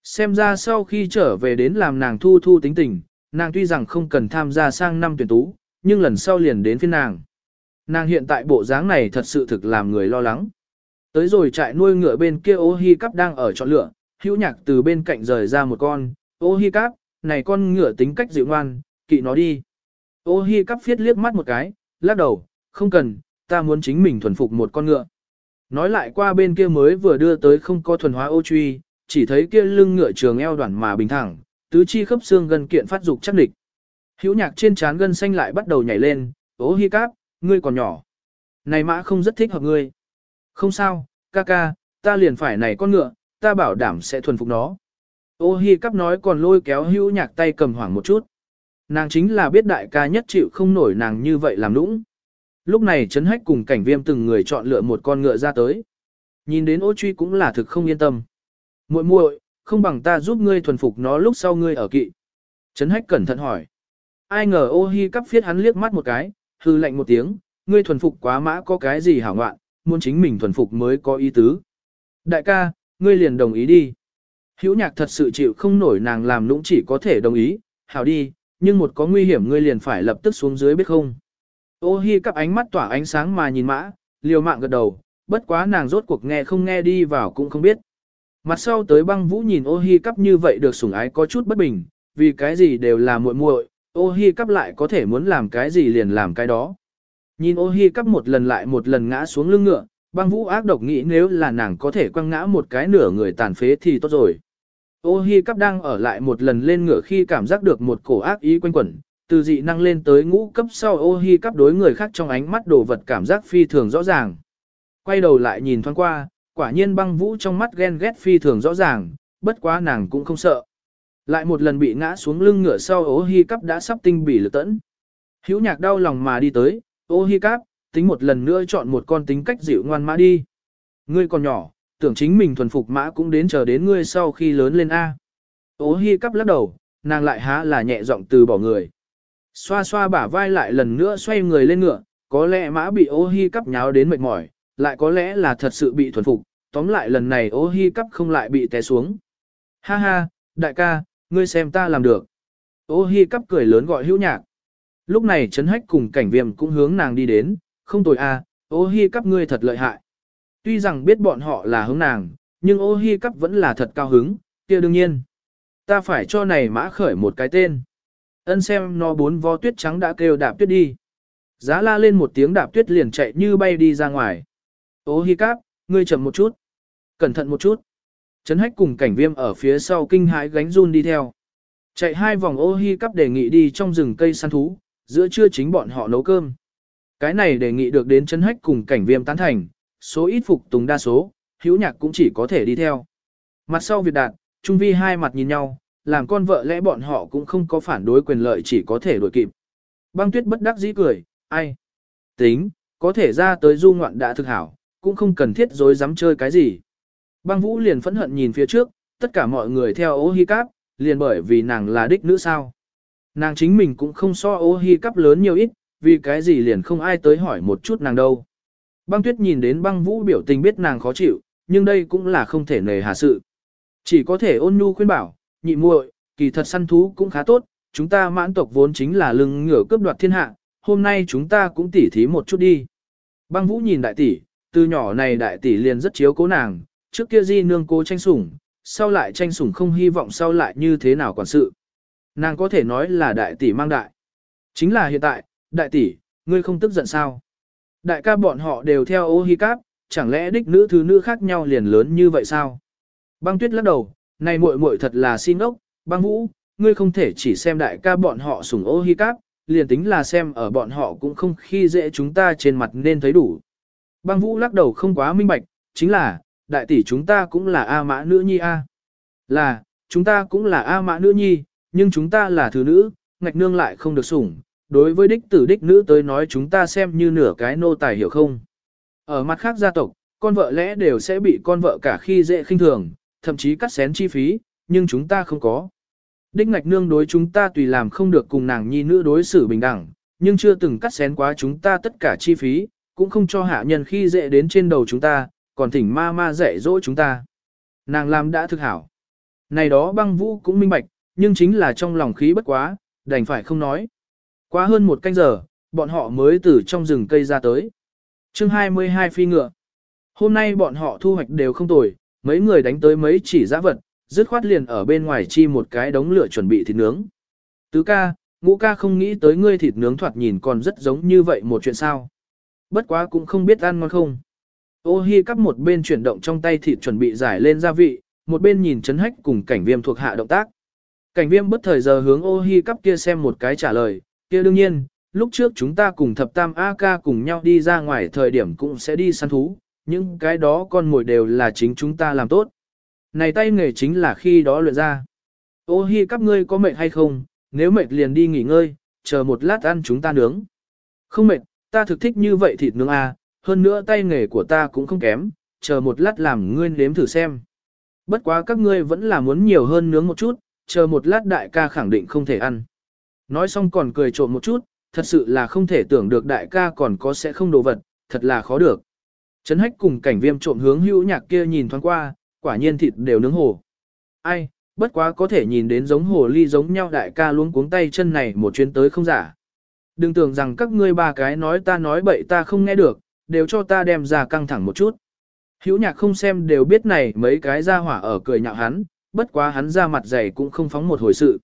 Xem ra sau khi trở về đến làm nàng thu thu tính tình, nàng tuy rằng không cần tham gia sang năm tuyển tú, nhưng lần sau liền đến phiên nàng. Nàng hiện tại bộ dáng này thật sự thực làm người lo lắng. Tới rồi trại nuôi ngựa bên kia ô hi cắp đang ở chọn lựa, hữu nhạc từ bên cạnh rời ra một con, ô hi cáp, này con ngựa tính cách dịu ngoan, kỵ nó đi. Ô hi cáp phiết liếc mắt một cái, lắc đầu, không cần, ta muốn chính mình thuần phục một con ngựa. Nói lại qua bên kia mới vừa đưa tới không có thuần hóa ô truy, chỉ thấy kia lưng ngựa trường eo đoạn mà bình thẳng, tứ chi khớp xương gần kiện phát dục chắc địch. Hữu nhạc trên trán gân xanh lại bắt đầu nhảy lên, ô hi cáp, ngươi còn nhỏ. Này mã không rất thích hợp ngươi. Không sao, ca ca, ta liền phải này con ngựa, ta bảo đảm sẽ thuần phục nó. Ô hi cắp nói còn lôi kéo hữu nhạc tay cầm hoảng một chút. Nàng chính là biết đại ca nhất chịu không nổi nàng như vậy làm nũng. Lúc này Trấn Hách cùng cảnh viêm từng người chọn lựa một con ngựa ra tới. Nhìn đến ô truy cũng là thực không yên tâm. muội muội, không bằng ta giúp ngươi thuần phục nó lúc sau ngươi ở kỵ. Trấn Hách cẩn thận hỏi. Ai ngờ ô hi cắp phiết hắn liếc mắt một cái, hư lạnh một tiếng, ngươi thuần phục quá mã có cái gì hảo ngoạn, muốn chính mình thuần phục mới có ý tứ. Đại ca, ngươi liền đồng ý đi. Hữu nhạc thật sự chịu không nổi nàng làm nũng chỉ có thể đồng ý, hảo đi, nhưng một có nguy hiểm ngươi liền phải lập tức xuống dưới biết không. Ô hi cắp ánh mắt tỏa ánh sáng mà nhìn mã, liều mạng gật đầu, bất quá nàng rốt cuộc nghe không nghe đi vào cũng không biết. Mặt sau tới băng vũ nhìn ô hi cắp như vậy được sủng ái có chút bất bình, vì cái gì đều là muội muội, ô hi cắp lại có thể muốn làm cái gì liền làm cái đó. Nhìn ô hi cắp một lần lại một lần ngã xuống lưng ngựa, băng vũ ác độc nghĩ nếu là nàng có thể quăng ngã một cái nửa người tàn phế thì tốt rồi. Ô hi cắp đang ở lại một lần lên ngửa khi cảm giác được một cổ ác ý quanh quẩn, từ dị năng lên tới ngũ cấp sau ô hi cắp đối người khác trong ánh mắt đồ vật cảm giác phi thường rõ ràng. Quay đầu lại nhìn thoáng qua, quả nhiên băng vũ trong mắt ghen ghét phi thường rõ ràng, bất quá nàng cũng không sợ. Lại một lần bị ngã xuống lưng ngựa sau ô hi cắp đã sắp tinh bỉ lực tẫn. Hữu nhạc đau lòng mà đi tới, ô hi cắp, tính một lần nữa chọn một con tính cách dịu ngoan mã đi. Ngươi còn nhỏ, tưởng chính mình thuần phục mã cũng đến chờ đến ngươi sau khi lớn lên A. Ô hi cắp lắc đầu, nàng lại há là nhẹ giọng từ bỏ người. Xoa xoa bả vai lại lần nữa xoay người lên ngựa, có lẽ mã bị ô hi cắp nháo đến mệt mỏi, lại có lẽ là thật sự bị thuần phục, tóm lại lần này ô hi cắp không lại bị té xuống. Ha ha, đại ca, ngươi xem ta làm được. Ô hi cắp cười lớn gọi hữu nhạc. Lúc này Trấn Hách cùng cảnh viêm cũng hướng nàng đi đến, không tồi à, ô hi cắp ngươi thật lợi hại. Tuy rằng biết bọn họ là hướng nàng, nhưng ô hi cắp vẫn là thật cao hứng, kia đương nhiên. Ta phải cho này mã khởi một cái tên. Ân xem nó bốn vo tuyết trắng đã kêu đạp tuyết đi. Giá la lên một tiếng đạp tuyết liền chạy như bay đi ra ngoài. Ô hi cắp, ngươi chậm một chút. Cẩn thận một chút. Trấn hách cùng cảnh viêm ở phía sau kinh hãi gánh run đi theo. Chạy hai vòng ô hi cắp đề nghị đi trong rừng cây săn thú, giữa trưa chính bọn họ nấu cơm. Cái này đề nghị được đến chân hách cùng cảnh viêm tán thành, số ít phục tùng đa số, hữu nhạc cũng chỉ có thể đi theo. Mặt sau Việt Đạt, Trung Vi hai mặt nhìn nhau, làm con vợ lẽ bọn họ cũng không có phản đối quyền lợi chỉ có thể đổi kịp. Băng tuyết bất đắc dĩ cười, ai? Tính, có thể ra tới du ngoạn đã thực hảo, cũng không cần thiết dối dám chơi cái gì. Băng vũ liền phẫn hận nhìn phía trước, tất cả mọi người theo ô hi cáp, liền bởi vì nàng là đích nữ sao. Nàng chính mình cũng không so ô hi cáp lớn nhiều ít, vì cái gì liền không ai tới hỏi một chút nàng đâu. Băng tuyết nhìn đến băng vũ biểu tình biết nàng khó chịu, nhưng đây cũng là không thể nề hà sự. Chỉ có thể ôn nhu khuyên bảo, nhị muội, kỳ thật săn thú cũng khá tốt, chúng ta mãn tộc vốn chính là lưng ngửa cướp đoạt thiên hạ, hôm nay chúng ta cũng tỉ thí một chút đi. Băng vũ nhìn đại tỷ, từ nhỏ này đại tỷ liền rất chiếu cố nàng, trước kia di nương cố tranh sủng, sau lại tranh sủng không hy vọng sau lại như thế nào quản sự. Nàng có thể nói là đại tỷ mang đại. Chính là hiện tại, đại tỷ, ngươi không tức giận sao? Đại ca bọn họ đều theo ô hi cáp, chẳng lẽ đích nữ thứ nữ khác nhau liền lớn như vậy sao? Băng tuyết lắc đầu, này muội muội thật là xin ốc, băng vũ, ngươi không thể chỉ xem đại ca bọn họ sủng ô hi cáp, liền tính là xem ở bọn họ cũng không khi dễ chúng ta trên mặt nên thấy đủ. Băng vũ lắc đầu không quá minh bạch, chính là, đại tỷ chúng ta cũng là A mã nữ nhi A. Là, chúng ta cũng là A mã nữ nhi, nhưng chúng ta là thứ nữ, ngạch nương lại không được sủng, đối với đích tử đích nữ tới nói chúng ta xem như nửa cái nô tài hiểu không. Ở mặt khác gia tộc, con vợ lẽ đều sẽ bị con vợ cả khi dễ khinh thường, thậm chí cắt xén chi phí, nhưng chúng ta không có. Đích ngạch nương đối chúng ta tùy làm không được cùng nàng nhi nữ đối xử bình đẳng, nhưng chưa từng cắt xén quá chúng ta tất cả chi phí, cũng không cho hạ nhân khi dễ đến trên đầu chúng ta, còn thỉnh ma ma dạy dỗ chúng ta. Nàng làm đã thực hảo. Này đó băng vũ cũng minh bạch, nhưng chính là trong lòng khí bất quá, đành phải không nói. Quá hơn một canh giờ, bọn họ mới từ trong rừng cây ra tới. chương 22 phi ngựa. Hôm nay bọn họ thu hoạch đều không tồi, mấy người đánh tới mấy chỉ giã vật, dứt khoát liền ở bên ngoài chi một cái đống lửa chuẩn bị thịt nướng. Tứ ca, ngũ ca không nghĩ tới ngươi thịt nướng thoạt nhìn còn rất giống như vậy một chuyện sao. Bất quá cũng không biết ăn ngon không. Ô hi cắp một bên chuyển động trong tay thịt chuẩn bị giải lên gia vị, một bên nhìn chấn hách cùng cảnh viêm thuộc hạ động tác. Cảnh viêm bất thời giờ hướng ô hi cắp kia xem một cái trả lời, kia đương nhiên, lúc trước chúng ta cùng thập tam A-ca cùng nhau đi ra ngoài thời điểm cũng sẽ đi săn thú, những cái đó con mồi đều là chính chúng ta làm tốt. Này tay nghề chính là khi đó luyện ra. Ô hi các ngươi có mệt hay không, nếu mệt liền đi nghỉ ngơi, chờ một lát ăn chúng ta nướng. Không mệt, ta thực thích như vậy thịt nướng à, hơn nữa tay nghề của ta cũng không kém, chờ một lát làm ngươi nếm thử xem. Bất quá các ngươi vẫn là muốn nhiều hơn nướng một chút, chờ một lát đại ca khẳng định không thể ăn. Nói xong còn cười trộm một chút, thật sự là không thể tưởng được đại ca còn có sẽ không đồ vật, thật là khó được. Trấn hách cùng cảnh viêm trộm hướng hữu nhạc kia nhìn thoáng qua, quả nhiên thịt đều nướng hồ. Ai, bất quá có thể nhìn đến giống hồ ly giống nhau đại ca luống cuống tay chân này một chuyến tới không giả. Đừng tưởng rằng các ngươi ba cái nói ta nói bậy ta không nghe được, đều cho ta đem ra căng thẳng một chút. Hữu nhạc không xem đều biết này mấy cái ra hỏa ở cười nhạo hắn, bất quá hắn ra mặt dày cũng không phóng một hồi sự.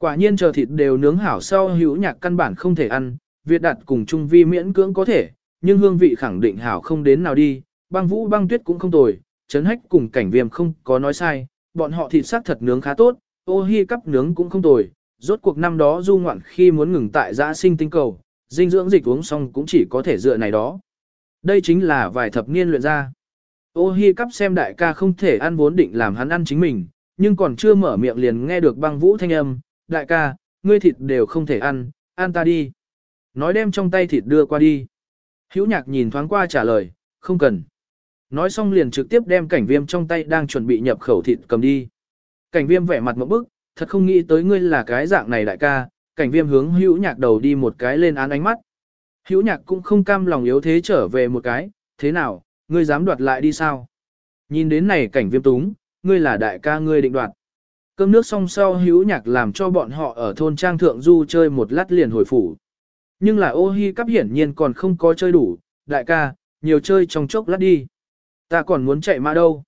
Quả nhiên chờ thịt đều nướng hảo sau hữu nhạc căn bản không thể ăn, Việt đặt cùng Trung Vi miễn cưỡng có thể, nhưng hương vị khẳng định hảo không đến nào đi, băng vũ băng tuyết cũng không tồi, chấn hách cùng cảnh viêm không có nói sai, bọn họ thịt sắc thật nướng khá tốt, ô hi cắp nướng cũng không tồi, rốt cuộc năm đó du ngoạn khi muốn ngừng tại giã sinh tinh cầu, dinh dưỡng dịch uống xong cũng chỉ có thể dựa này đó. Đây chính là vài thập niên luyện ra. Ô hi cắp xem đại ca không thể ăn vốn định làm hắn ăn chính mình, nhưng còn chưa mở miệng liền nghe được băng vũ thanh âm, đại ca, ngươi thịt đều không thể ăn, ăn ta đi. Nói đem trong tay thịt đưa qua đi. Hữu nhạc nhìn thoáng qua trả lời, không cần. Nói xong liền trực tiếp đem cảnh viêm trong tay đang chuẩn bị nhập khẩu thịt cầm đi. Cảnh viêm vẻ mặt một bức, thật không nghĩ tới ngươi là cái dạng này đại ca, cảnh viêm hướng hữu nhạc đầu đi một cái lên án ánh mắt. Hữu nhạc cũng không cam lòng yếu thế trở về một cái, thế nào, ngươi dám đoạt lại đi sao? Nhìn đến này cảnh viêm túng, ngươi là đại ca ngươi định đoạt. Cơm nước xong sau hữu nhạc làm cho bọn họ ở thôn trang thượng du chơi một lát liền hồi phủ. Nhưng là ô hi cắp hiển nhiên còn không có chơi đủ, đại ca, nhiều chơi trong chốc lát đi. Ta còn muốn chạy mà đâu.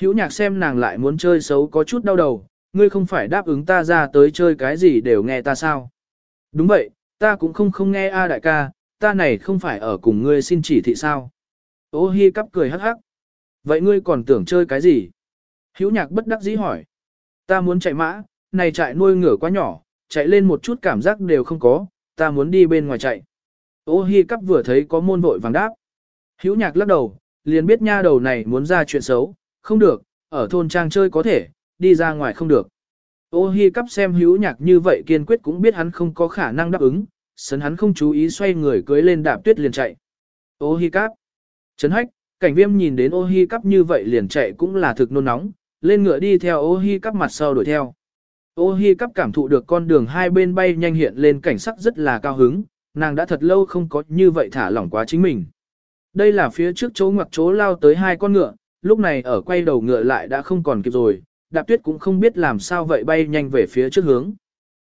Hữu nhạc xem nàng lại muốn chơi xấu có chút đau đầu, ngươi không phải đáp ứng ta ra tới chơi cái gì đều nghe ta sao. Đúng vậy, ta cũng không không nghe a đại ca, ta này không phải ở cùng ngươi xin chỉ thị sao. Ô hi cắp cười hắc hắc. Vậy ngươi còn tưởng chơi cái gì? Hữu nhạc bất đắc dĩ hỏi. Ta muốn chạy mã, này chạy nuôi ngựa quá nhỏ, chạy lên một chút cảm giác đều không có, ta muốn đi bên ngoài chạy. Ô hi cắp vừa thấy có môn vội vàng đáp. Hữu nhạc lắc đầu, liền biết nha đầu này muốn ra chuyện xấu, không được, ở thôn trang chơi có thể, đi ra ngoài không được. Ô hi cắp xem hữu nhạc như vậy kiên quyết cũng biết hắn không có khả năng đáp ứng, sấn hắn không chú ý xoay người cưới lên đạp tuyết liền chạy. Ô hi cắp. Trấn hách, cảnh viêm nhìn đến ô hi cắp như vậy liền chạy cũng là thực nôn nóng, lên ngựa đi theo ô hi cắp mặt sau đuổi theo. Ô hi cắp cảm thụ được con đường hai bên bay nhanh hiện lên cảnh sắc rất là cao hứng, nàng đã thật lâu không có như vậy thả lỏng quá chính mình. Đây là phía trước chỗ ngoặc chỗ lao tới hai con ngựa, lúc này ở quay đầu ngựa lại đã không còn kịp rồi, đạp tuyết cũng không biết làm sao vậy bay nhanh về phía trước hướng.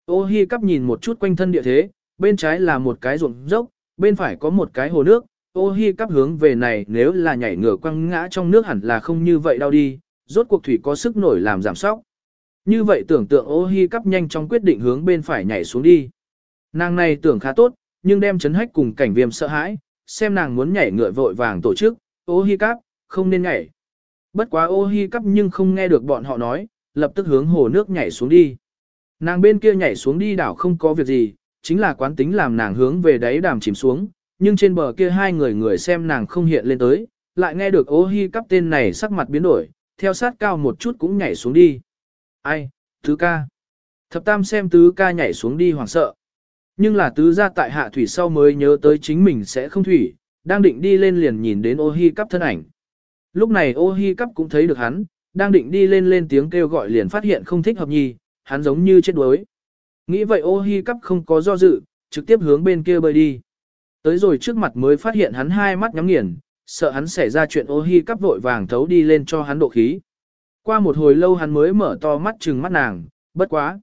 Ô hi cắp nhìn một chút quanh thân địa thế, bên trái là một cái ruộng dốc, bên phải có một cái hồ nước, ô hi cắp hướng về này nếu là nhảy ngựa quăng ngã trong nước hẳn là không như vậy đau đi, rốt cuộc thủy có sức nổi làm giảm sóc. Như vậy tưởng tượng ô hi cắp nhanh trong quyết định hướng bên phải nhảy xuống đi. Nàng này tưởng khá tốt, nhưng đem chấn hách cùng cảnh viêm sợ hãi, xem nàng muốn nhảy ngựa vội vàng tổ chức, ô hi cắp, không nên nhảy. Bất quá ô hi cắp nhưng không nghe được bọn họ nói, lập tức hướng hồ nước nhảy xuống đi. Nàng bên kia nhảy xuống đi đảo không có việc gì, chính là quán tính làm nàng hướng về đáy đàm chìm xuống, nhưng trên bờ kia hai người người xem nàng không hiện lên tới, lại nghe được ô hi cắp tên này sắc mặt biến đổi, theo sát cao một chút cũng nhảy xuống đi. Ai, tứ ca. Thập tam xem tứ ca nhảy xuống đi hoảng sợ. Nhưng là tứ ra tại hạ thủy sau mới nhớ tới chính mình sẽ không thủy, đang định đi lên liền nhìn đến ô hi cắp thân ảnh. Lúc này ô hi cắp cũng thấy được hắn, đang định đi lên lên tiếng kêu gọi liền phát hiện không thích hợp nhi, hắn giống như chết đuối. Nghĩ vậy ô hi cắp không có do dự, trực tiếp hướng bên kia bơi đi. Tới rồi trước mặt mới phát hiện hắn hai mắt nhắm nghiền, sợ hắn xảy ra chuyện ô hi cắp vội vàng thấu đi lên cho hắn độ khí. Qua một hồi lâu hắn mới mở to mắt trừng mắt nàng, bất quá.